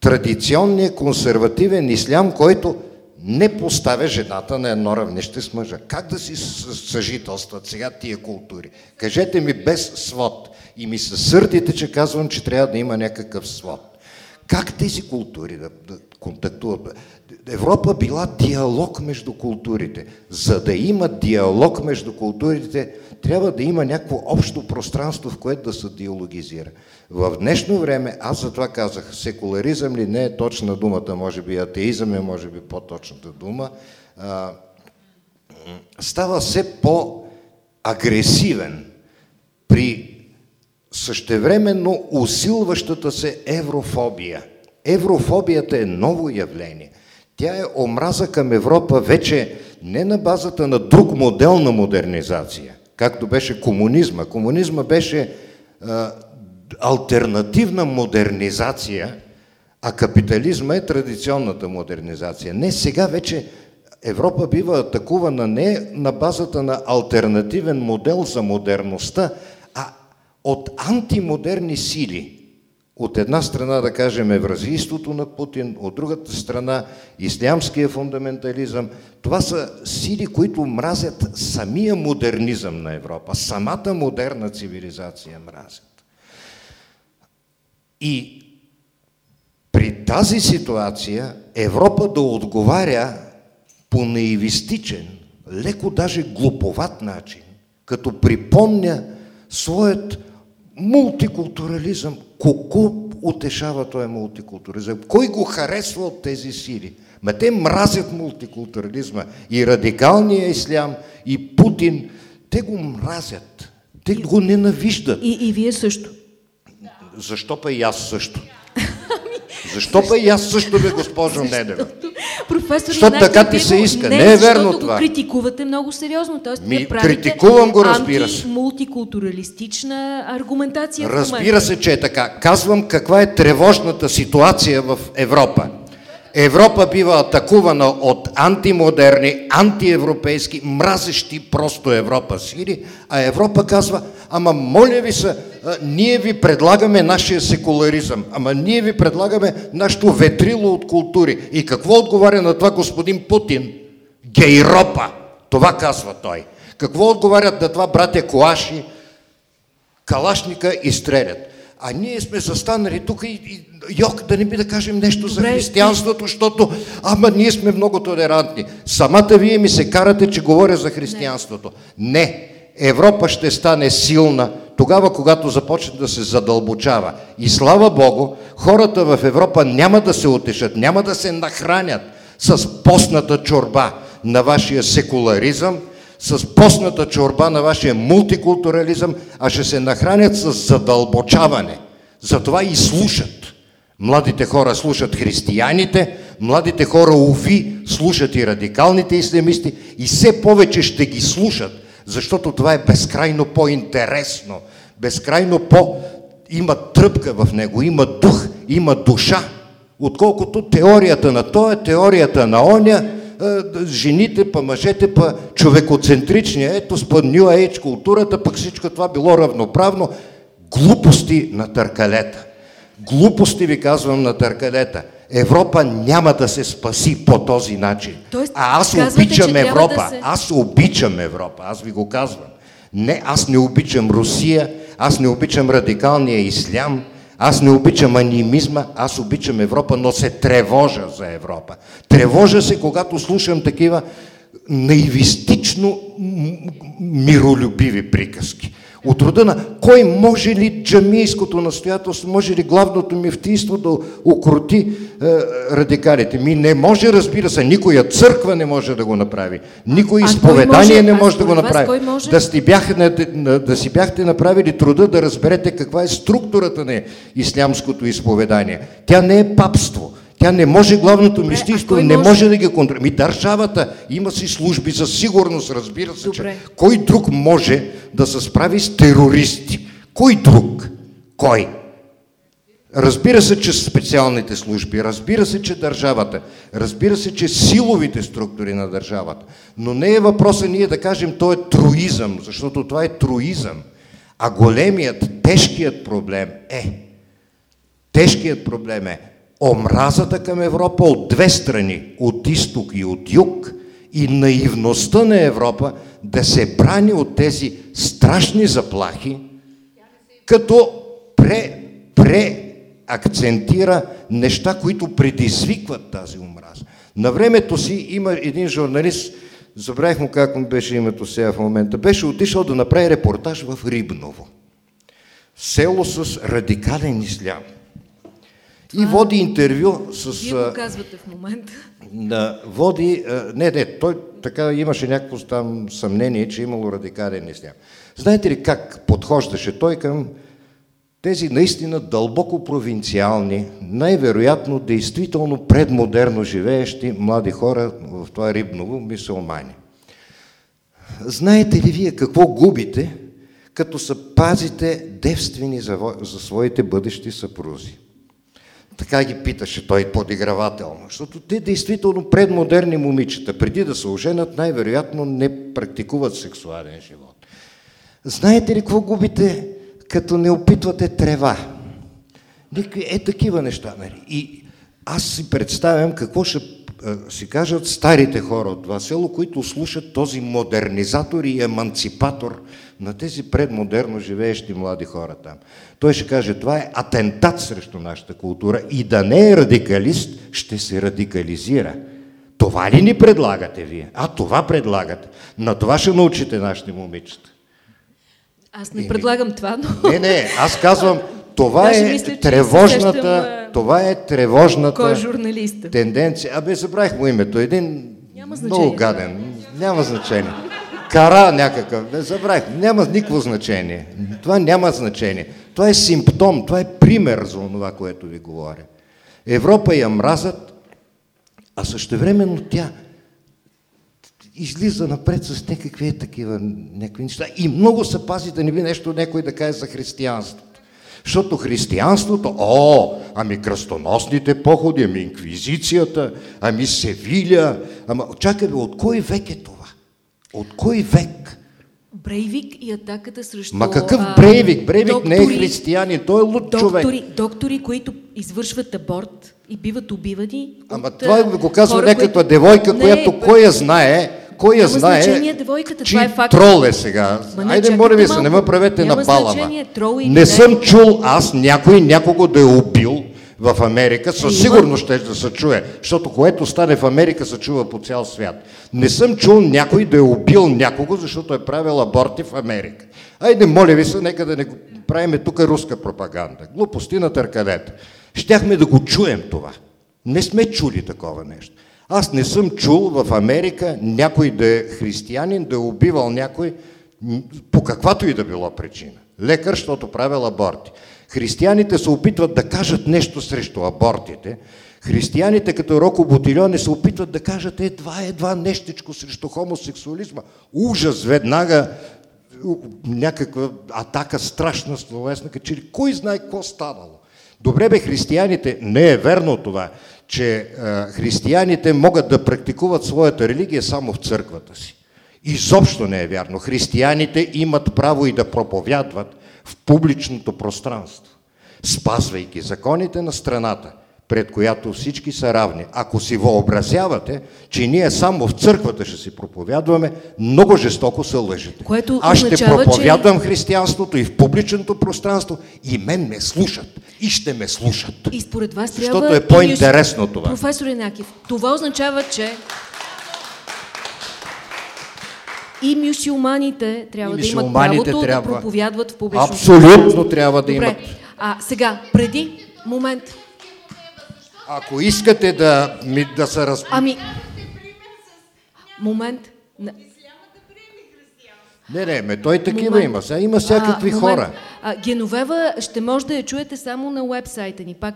S5: традиционния консервативен ислям, който не поставя жената на едно равнище с мъжа. Как да си съжителстват сега тия култури? Кажете ми без свод. И ми се сърдите, че казвам, че трябва да има някакъв свод. Как тези култури да, да контактуват? Европа била диалог между културите. За да има диалог между културите, трябва да има някакво общо пространство, в което да се диалогизира. В днешно време, аз за това казах, секуларизъм ли не е точна думата, може би атеизъм е, може би по-точната дума, а, става все по-агресивен при същевременно усилващата се еврофобия. Еврофобията е ново явление. Тя е омраза към Европа вече не на базата на друг модел на модернизация, както беше комунизма. Комунизма беше а, альтернативна модернизация, а капитализма е традиционната модернизация. Не, сега вече Европа бива атакувана не на базата на альтернативен модел за модерността, а от антимодерни сили. От една страна, да кажем, евразийството на Путин, от другата страна ислямския фундаментализъм. Това са сили, които мразят самия модернизъм на Европа, самата модерна цивилизация мразят. И при тази ситуация Европа да отговаря по наивистичен, леко даже глуповат начин, като припомня своят мултикултурализъм. Колко утешава този мултикултурализъм? Кой го харесва от тези сили? Ма те мразят мултикултурализма. И радикалния ислям, и Путин, те го мразят. Те го ненавиждат.
S1: И, и вие също.
S5: Защо па и аз също? Защо па и аз също бе, госпожо Недева?
S1: Професор
S5: Защото така ти се иска. Не,
S1: не
S5: е верно това.
S1: критикувате много сериозно. Тоест,
S5: Ми, критикувам го, разбира се.
S1: мултикултуралистична аргументация.
S5: Разбира се, че е така. Казвам каква е тревожната ситуация в Европа. Европа бива атакувана от антимодерни, антиевропейски, мразещи просто Европа сили, а Европа казва, ама моля ви се, ние ви предлагаме нашия секуларизъм, ама ние ви предлагаме нашето ветрило от култури. И какво отговаря на това господин Путин? Гейропа! Това казва той. Какво отговарят на това братя Коаши? Калашника и стрелят. А ние сме застанали тук и, и йок, да не би да кажем нещо Добре. за християнството, защото ама ние сме много толерантни. Самата вие ми се карате, че говоря за християнството. Не. не. Европа ще стане силна тогава, когато започне да се задълбочава. И слава Богу, хората в Европа няма да се утешат, няма да се нахранят с постната чорба на вашия секуларизъм, с постната чорба на вашия мултикултурализъм, а ще се нахранят с задълбочаване. Затова и слушат. Младите хора слушат християните, младите хора уви слушат и радикалните ислямисти и все повече ще ги слушат, защото това е безкрайно по-интересно, безкрайно по... има тръпка в него, има дух, има душа, отколкото теорията на то е теорията на оня, жените, па мъжете, па човекоцентричния, ето с New Age културата, пък всичко това било равноправно. Глупости на търкалета. Глупости ви казвам на търкалета. Европа няма да се спаси по този начин.
S1: Тоест,
S5: а аз обичам Европа. Да се... Аз обичам Европа. Аз ви го казвам. Не, аз не обичам Русия, аз не обичам радикалния ислям, аз не обичам анимизма, аз обичам Европа, но се тревожа за Европа. Тревожа се, когато слушам такива наивистично миролюбиви приказки. От рода на кой може ли джамийското настоятелство, може ли главното мифтийство да укроти е, радикалите? Ми не може, разбира се, никоя църква не може да го направи. Никой изповедание не може да го направи. Може? Да, си бяхте, да си бяхте направили труда да разберете каква е структурата на ислямското изповедание. Тя не е папство. Тя не може, главното мистийство не може? може да ги контролира. Ми държавата има си служби за сигурност, разбира се, Добре. че кой друг може да се справи с терористи? Кой друг? Кой? Разбира се, че специалните служби, разбира се, че държавата, разбира се, че силовите структури на държавата. Но не е въпроса ние да кажем, то е троизъм, защото това е троизъм. А големият, тежкият проблем е, тежкият проблем е, омразата към Европа от две страни, от изток и от юг, и наивността на Европа да се брани от тези страшни заплахи, като пре, преакцентира неща, които предизвикват тази омраза. На времето си има един журналист, забравих му как му беше името сега в момента, беше отишъл да направи репортаж в Рибново. Село с радикален ислям. И води интервю с...
S1: Вие го казвате в момента.
S5: Да, води... Не, не, той така имаше някакво там съмнение, че е имало радикален ислям. Знаете ли как подхождаше той към тези наистина дълбоко провинциални, най-вероятно действително предмодерно живеещи млади хора в това рибново мисулмани. Знаете ли вие какво губите, като се пазите девствени за, за своите бъдещи съпрузи? Така ги питаше той подигравателно, защото те действително предмодерни момичета, преди да се оженят, най-вероятно не практикуват сексуален живот. Знаете ли какво губите, като не опитвате трева? Е такива неща. Нали? И аз си представям какво ще си кажат старите хора от това село, които слушат този модернизатор и еманципатор на тези предмодерно живеещи млади хора там. Той ще каже, това е атентат срещу нашата култура и да не е радикалист, ще се радикализира. Това ли ни предлагате вие? А това предлагате. На това ще научите нашите момичета.
S1: Аз не предлагам това, но...
S5: Не, не, аз казвам, това е мисля, тревожната, това е тревожната
S1: Кой е журналиста?
S5: тенденция. Абе, забравих му името. Един Няма много гаден. Няма значение. Кара някакъв. Не забравих. Няма никакво значение. Това няма значение. Това е симптом, това е пример за това, което ви говоря. Европа я мразят, а същевременно тя излиза напред с някакви такива някакви неща. И много се пази да не би нещо някой да каже за християнството. Защото християнството, о, ами кръстоносните походи, ами инквизицията, ами Севиля, ама чакай бе, от кой век е това? От кой век?
S1: Брейвик и атаката срещу...
S5: Ма какъв Брейвик? Брейвик доктори, не е християнин, той е луд
S1: доктори,
S5: човек.
S1: Доктори, които извършват аборт и биват убивани
S5: Ама от, това го казва някаква които... девойка, не, която кой я знае, кой я знае,
S1: значение е факт.
S5: трол е сега.
S1: Ма не,
S5: Айде, моля ви се, не ме правете на балама.
S1: трол
S5: не съм чул аз някой някого да е убил в Америка, със сигурност ще да се чуе, защото което стане в Америка се чува по цял свят. Не съм чул някой да е убил някого, защото е правил аборти в Америка. Айде, моля ви се, нека да не правиме тук руска пропаганда. Глупости на търкадета. Щяхме да го чуем това. Не сме чули такова нещо. Аз не съм чул в Америка някой да е християнин, да е убивал някой по каквато и да било причина. Лекар, защото правил аборти. Християните се опитват да кажат нещо срещу абортите. Християните като Роко Ботильоне се опитват да кажат едва, едва нещичко срещу хомосексуализма. Ужас, веднага някаква атака страшна, словесна, че кой знае какво станало. Добре бе, християните, не е верно това, че а, християните могат да практикуват своята религия само в църквата си. Изобщо не е вярно. Християните имат право и да проповядват в публичното пространство, спазвайки законите на страната, пред която всички са равни. Ако си въобразявате, че ние само в църквата ще си проповядваме, много жестоко се лъжете.
S1: Което
S5: Аз ще
S1: означава,
S5: проповядвам
S1: че...
S5: християнството и в публичното пространство и мен ме слушат. И ще ме слушат.
S1: И според вас
S5: Защото
S1: трябва...
S5: е по-интересно това.
S1: Професор Енакив, това означава, че и мюсюлманите трябва и да имат правото трябва. да проповядват в публичното
S5: Абсолютно трябва да
S1: Добре.
S5: имат.
S1: А сега, преди, момент.
S5: Ако искате да, ми, да се раз...
S1: Ами, момент.
S5: Не, не, ме той такива момент. има. Сега има всякакви а, хора.
S1: А, Геновева ще може да я чуете само на уебсайта ни. Пак,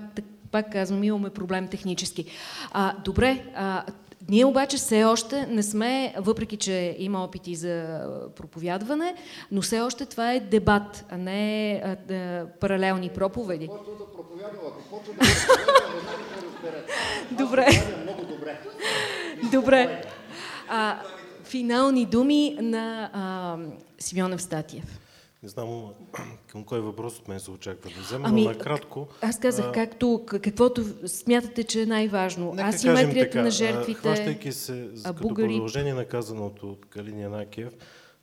S1: пак казвам, имаме проблем технически. А, добре, а, ние обаче все още не сме, въпреки че има опити за проповядване, но все още това е дебат, а не а, а, паралелни проповеди. Добре. Добре. А, финални думи на а, Симеон Евстатиев.
S4: Не знам към кой въпрос от мен се очаква да взема,
S1: ами,
S4: но накратко...
S1: Аз казах, а... както, каквото смятате, че е най-важно. Асиметрията така, на жертвите,
S4: Хващайки се а, като бугари... продължение на казаното от Калиния Накиев,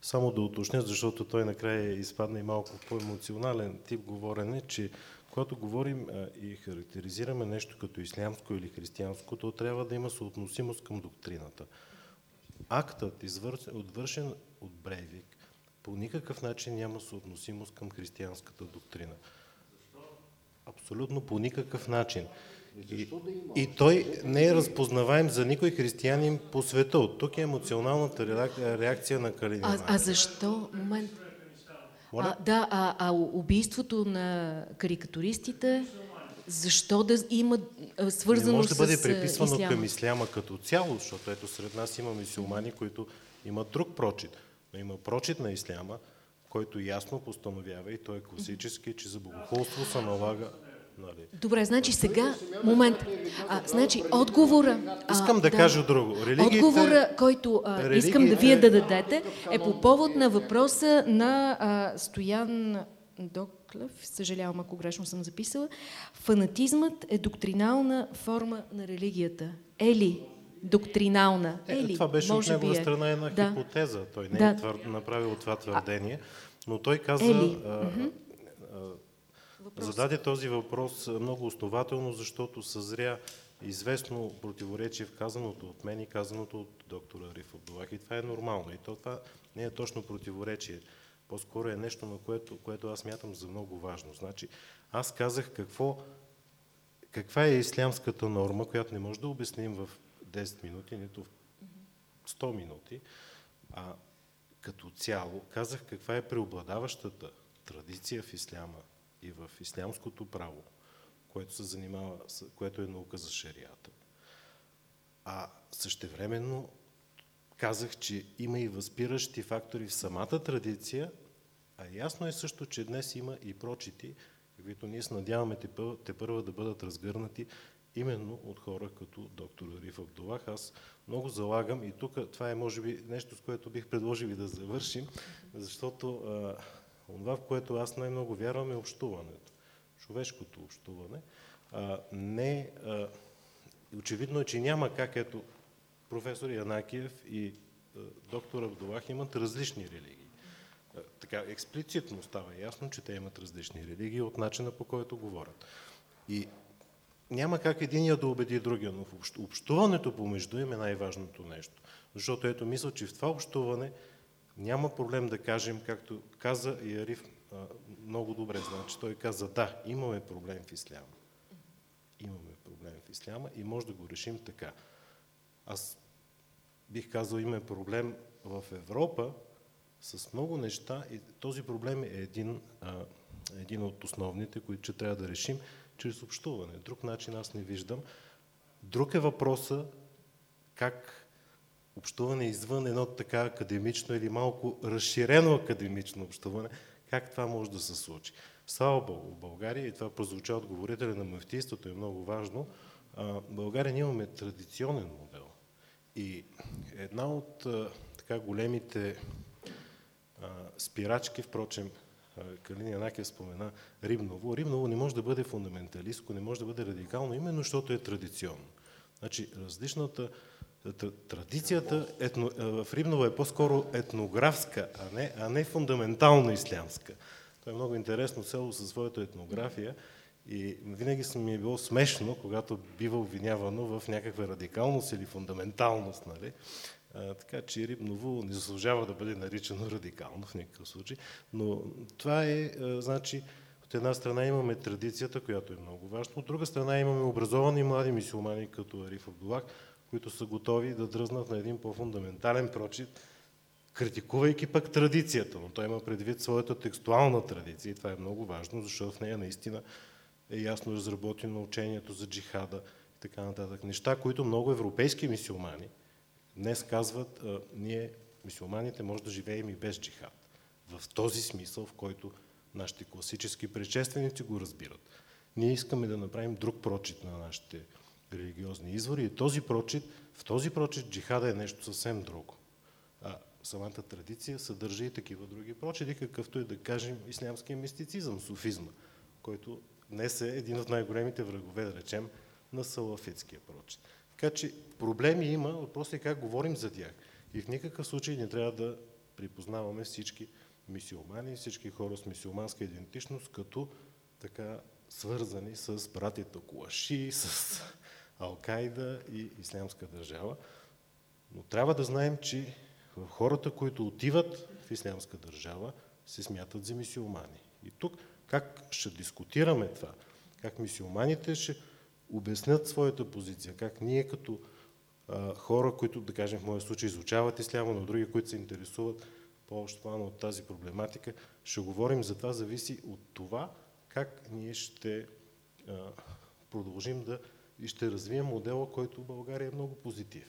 S4: само да уточня, защото той накрая изпадна и малко по-емоционален тип говорене, че когато говорим а, и характеризираме нещо като ислямско или християнско, то трябва да има съотносимост към доктрината. Актът, извършен, отвършен от Брейвик, по никакъв начин няма съотносимост към християнската доктрина. Абсолютно по никакъв начин. И, и той не е разпознаваем за никой християнин по света. От тук е емоционалната реакция на Калинина.
S1: А, а защо? Момент. А, да, а, а убийството на карикатуристите, защо да има свързано
S4: Не може да бъде приписвано
S1: исляма?
S4: към исляма като цяло, защото ето сред нас има мисюлмани, които имат друг прочит. Но има прочит на исляма, който ясно постановява и той е класически, че за богохулство се налага Нали.
S1: Добре, значи сега, момент, а, значи отговора...
S4: А, искам да, да кажа друго.
S1: Религиите, отговора, който а, религиите... искам да вие да дадете, е по повод на въпроса на а, Стоян Доклев, съжалявам ако грешно съм записала, фанатизмът е доктринална форма на религията. Е ли доктринална.
S4: Е,
S1: Ели,
S4: това беше
S1: може
S4: от негова
S1: е.
S4: страна една
S1: да.
S4: хипотеза. Той не
S1: да.
S4: е твър... направил това твърдение, но той каза,
S1: Ели.
S4: а, а, зададе този въпрос много основателно, защото съзря известно противоречие в казаното от мен и казаното от доктора Ариф Абдулах. И това е нормално. И то, това не е точно противоречие. По-скоро е нещо, на което, което аз мятам за много важно. Значи, аз казах какво, каква е ислямската норма, която не може да обясним в 10 минути, нито в 100 минути, а като цяло казах каква е преобладаващата традиция в исляма и в ислямското право, което се занимава, което е наука за шарията. А същевременно казах, че има и възпиращи фактори в самата традиция, а ясно е също, че днес има и прочити, каквито ние се надяваме те, те първа да бъдат разгърнати именно от хора като доктор Ариф Абдулах. Аз много залагам и тук това е може би нещо, с което бих предложил и да завършим, защото а, това, в което аз най-много вярвам е общуването, човешкото общуване. А, не, а, очевидно е, че няма как ето професор Янакиев и а, доктор Абдулах имат различни религии. А, така, експлицитно става ясно, че те имат различни религии от начина по който говорят. И няма как единия да убеди другия, но общуването помежду им е най-важното нещо. Защото ето мисля, че в това общуване няма проблем да кажем, както каза и Ариф много добре, значи той каза, да, имаме проблем в исляма. Имаме проблем в исляма и може да го решим така. Аз бих казал, имаме проблем в Европа с много неща и този проблем е един, един от основните, които трябва да решим чрез общуване. Друг начин аз не виждам. Друг е въпроса как общуване извън едно така академично или малко разширено академично общуване, как това може да се случи. Слава Богу, в България, и това прозвуча от говорителя на мъфтийството, е много важно, в България ние имаме традиционен модел. И една от така големите спирачки, впрочем, Калин Янакев спомена Рибново. Рибново не може да бъде фундаменталистко, не може да бъде радикално, именно защото е традиционно. Значи, различната традицията етно, в Рибново е по-скоро етнографска, а не, а не фундаментално ислямска. Това е много интересно село със своята етнография и винаги ми е било смешно, когато бива обвинявано в някаква радикалност или фундаменталност. Нали? А, така че Рибново не заслужава да бъде наричано радикално в никакъв случай. Но това е, а, значи, от една страна имаме традицията, която е много важна, от друга страна имаме образовани млади мисиомани, като Ариф Абдулак, които са готови да дръзнат на един по-фундаментален прочит, критикувайки пък традицията, но той има предвид своята текстуална традиция и това е много важно, защото в нея наистина е ясно разработено учението за джихада и така нататък. Неща, които много европейски мисиомани, днес казват, ние, мисиоманите, може да живеем и без джихад. В този смисъл, в който нашите класически предшественици го разбират. Ние искаме да направим друг прочит на нашите религиозни извори и този прочит, в този прочит джихада е нещо съвсем друго. А самата традиция съдържа и такива други прочити, какъвто е да кажем ислямския мистицизъм, суфизма, който днес е един от най-големите врагове, да речем, на салафитския прочит. Така че проблеми има, въпросът е как говорим за тях. И в никакъв случай не трябва да припознаваме всички мисиомани, всички хора с мисиоманска идентичност, като така свързани с братята Куаши, с Алкайда и Ислямска държава. Но трябва да знаем, че хората, които отиват в Ислямска държава, се смятат за мисиомани. И тук как ще дискутираме това? Как мисиоманите ще обяснят своята позиция, как ние като а, хора, които, да кажем в моя случай, изучават исляма, но други, които се интересуват по-общо от тази проблематика, ще говорим за това, зависи от това, как ние ще а, продължим да и ще развием модела, който в България е много позитивен.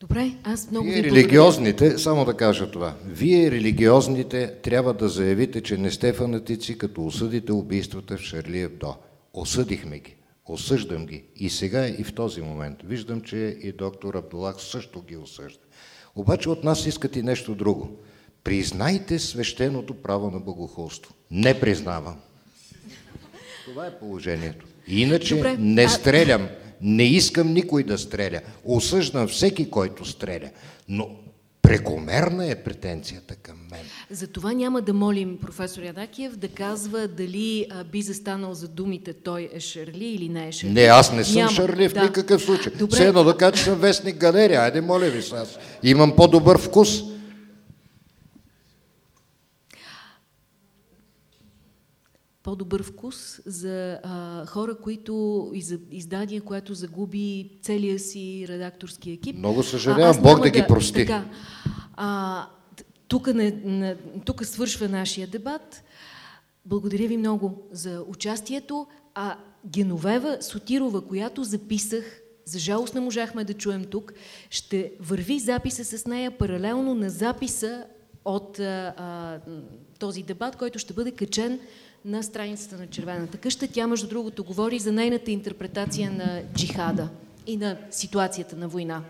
S1: Добре, аз много
S5: Вие ви религиозните, само да кажа това, вие религиозните трябва да заявите, че не сте фанатици, като осъдите убийствата в Шарлиев до. Осъдихме ги. Осъждам ги. И сега, и в този момент. Виждам, че и доктор Абдулах също ги осъжда. Обаче от нас искат и нещо друго. Признайте свещеното право на богохулство. Не признавам. Това е положението. Иначе Добре, не а... стрелям. Не искам никой да стреля. Осъждам всеки, който стреля. Но Прекомерна е претенцията към мен.
S1: Затова няма да молим професор Ядакиев да казва дали би застанал за думите той е Шарли или не е Шарли.
S5: Не, аз не съм няма. Шарли в да. никакъв случай. Добре. Все едно да кажа, че съм вестник галерия. Айде, моля ви аз имам по-добър вкус.
S1: По-добър вкус за а, хора, които и за издание, което загуби целия си редакторски екип.
S5: Много съжалявам, Бог да ги прости. Така,
S1: а, тук, не, не, тук свършва нашия дебат. Благодаря ви много за участието. А Геновева Сотирова, която записах, за жалост не можахме да чуем тук, ще върви записа с нея паралелно на записа от а, а, този дебат, който ще бъде качен на страницата на Червената къща. Тя, между другото, говори за нейната интерпретация на джихада и на ситуацията на война.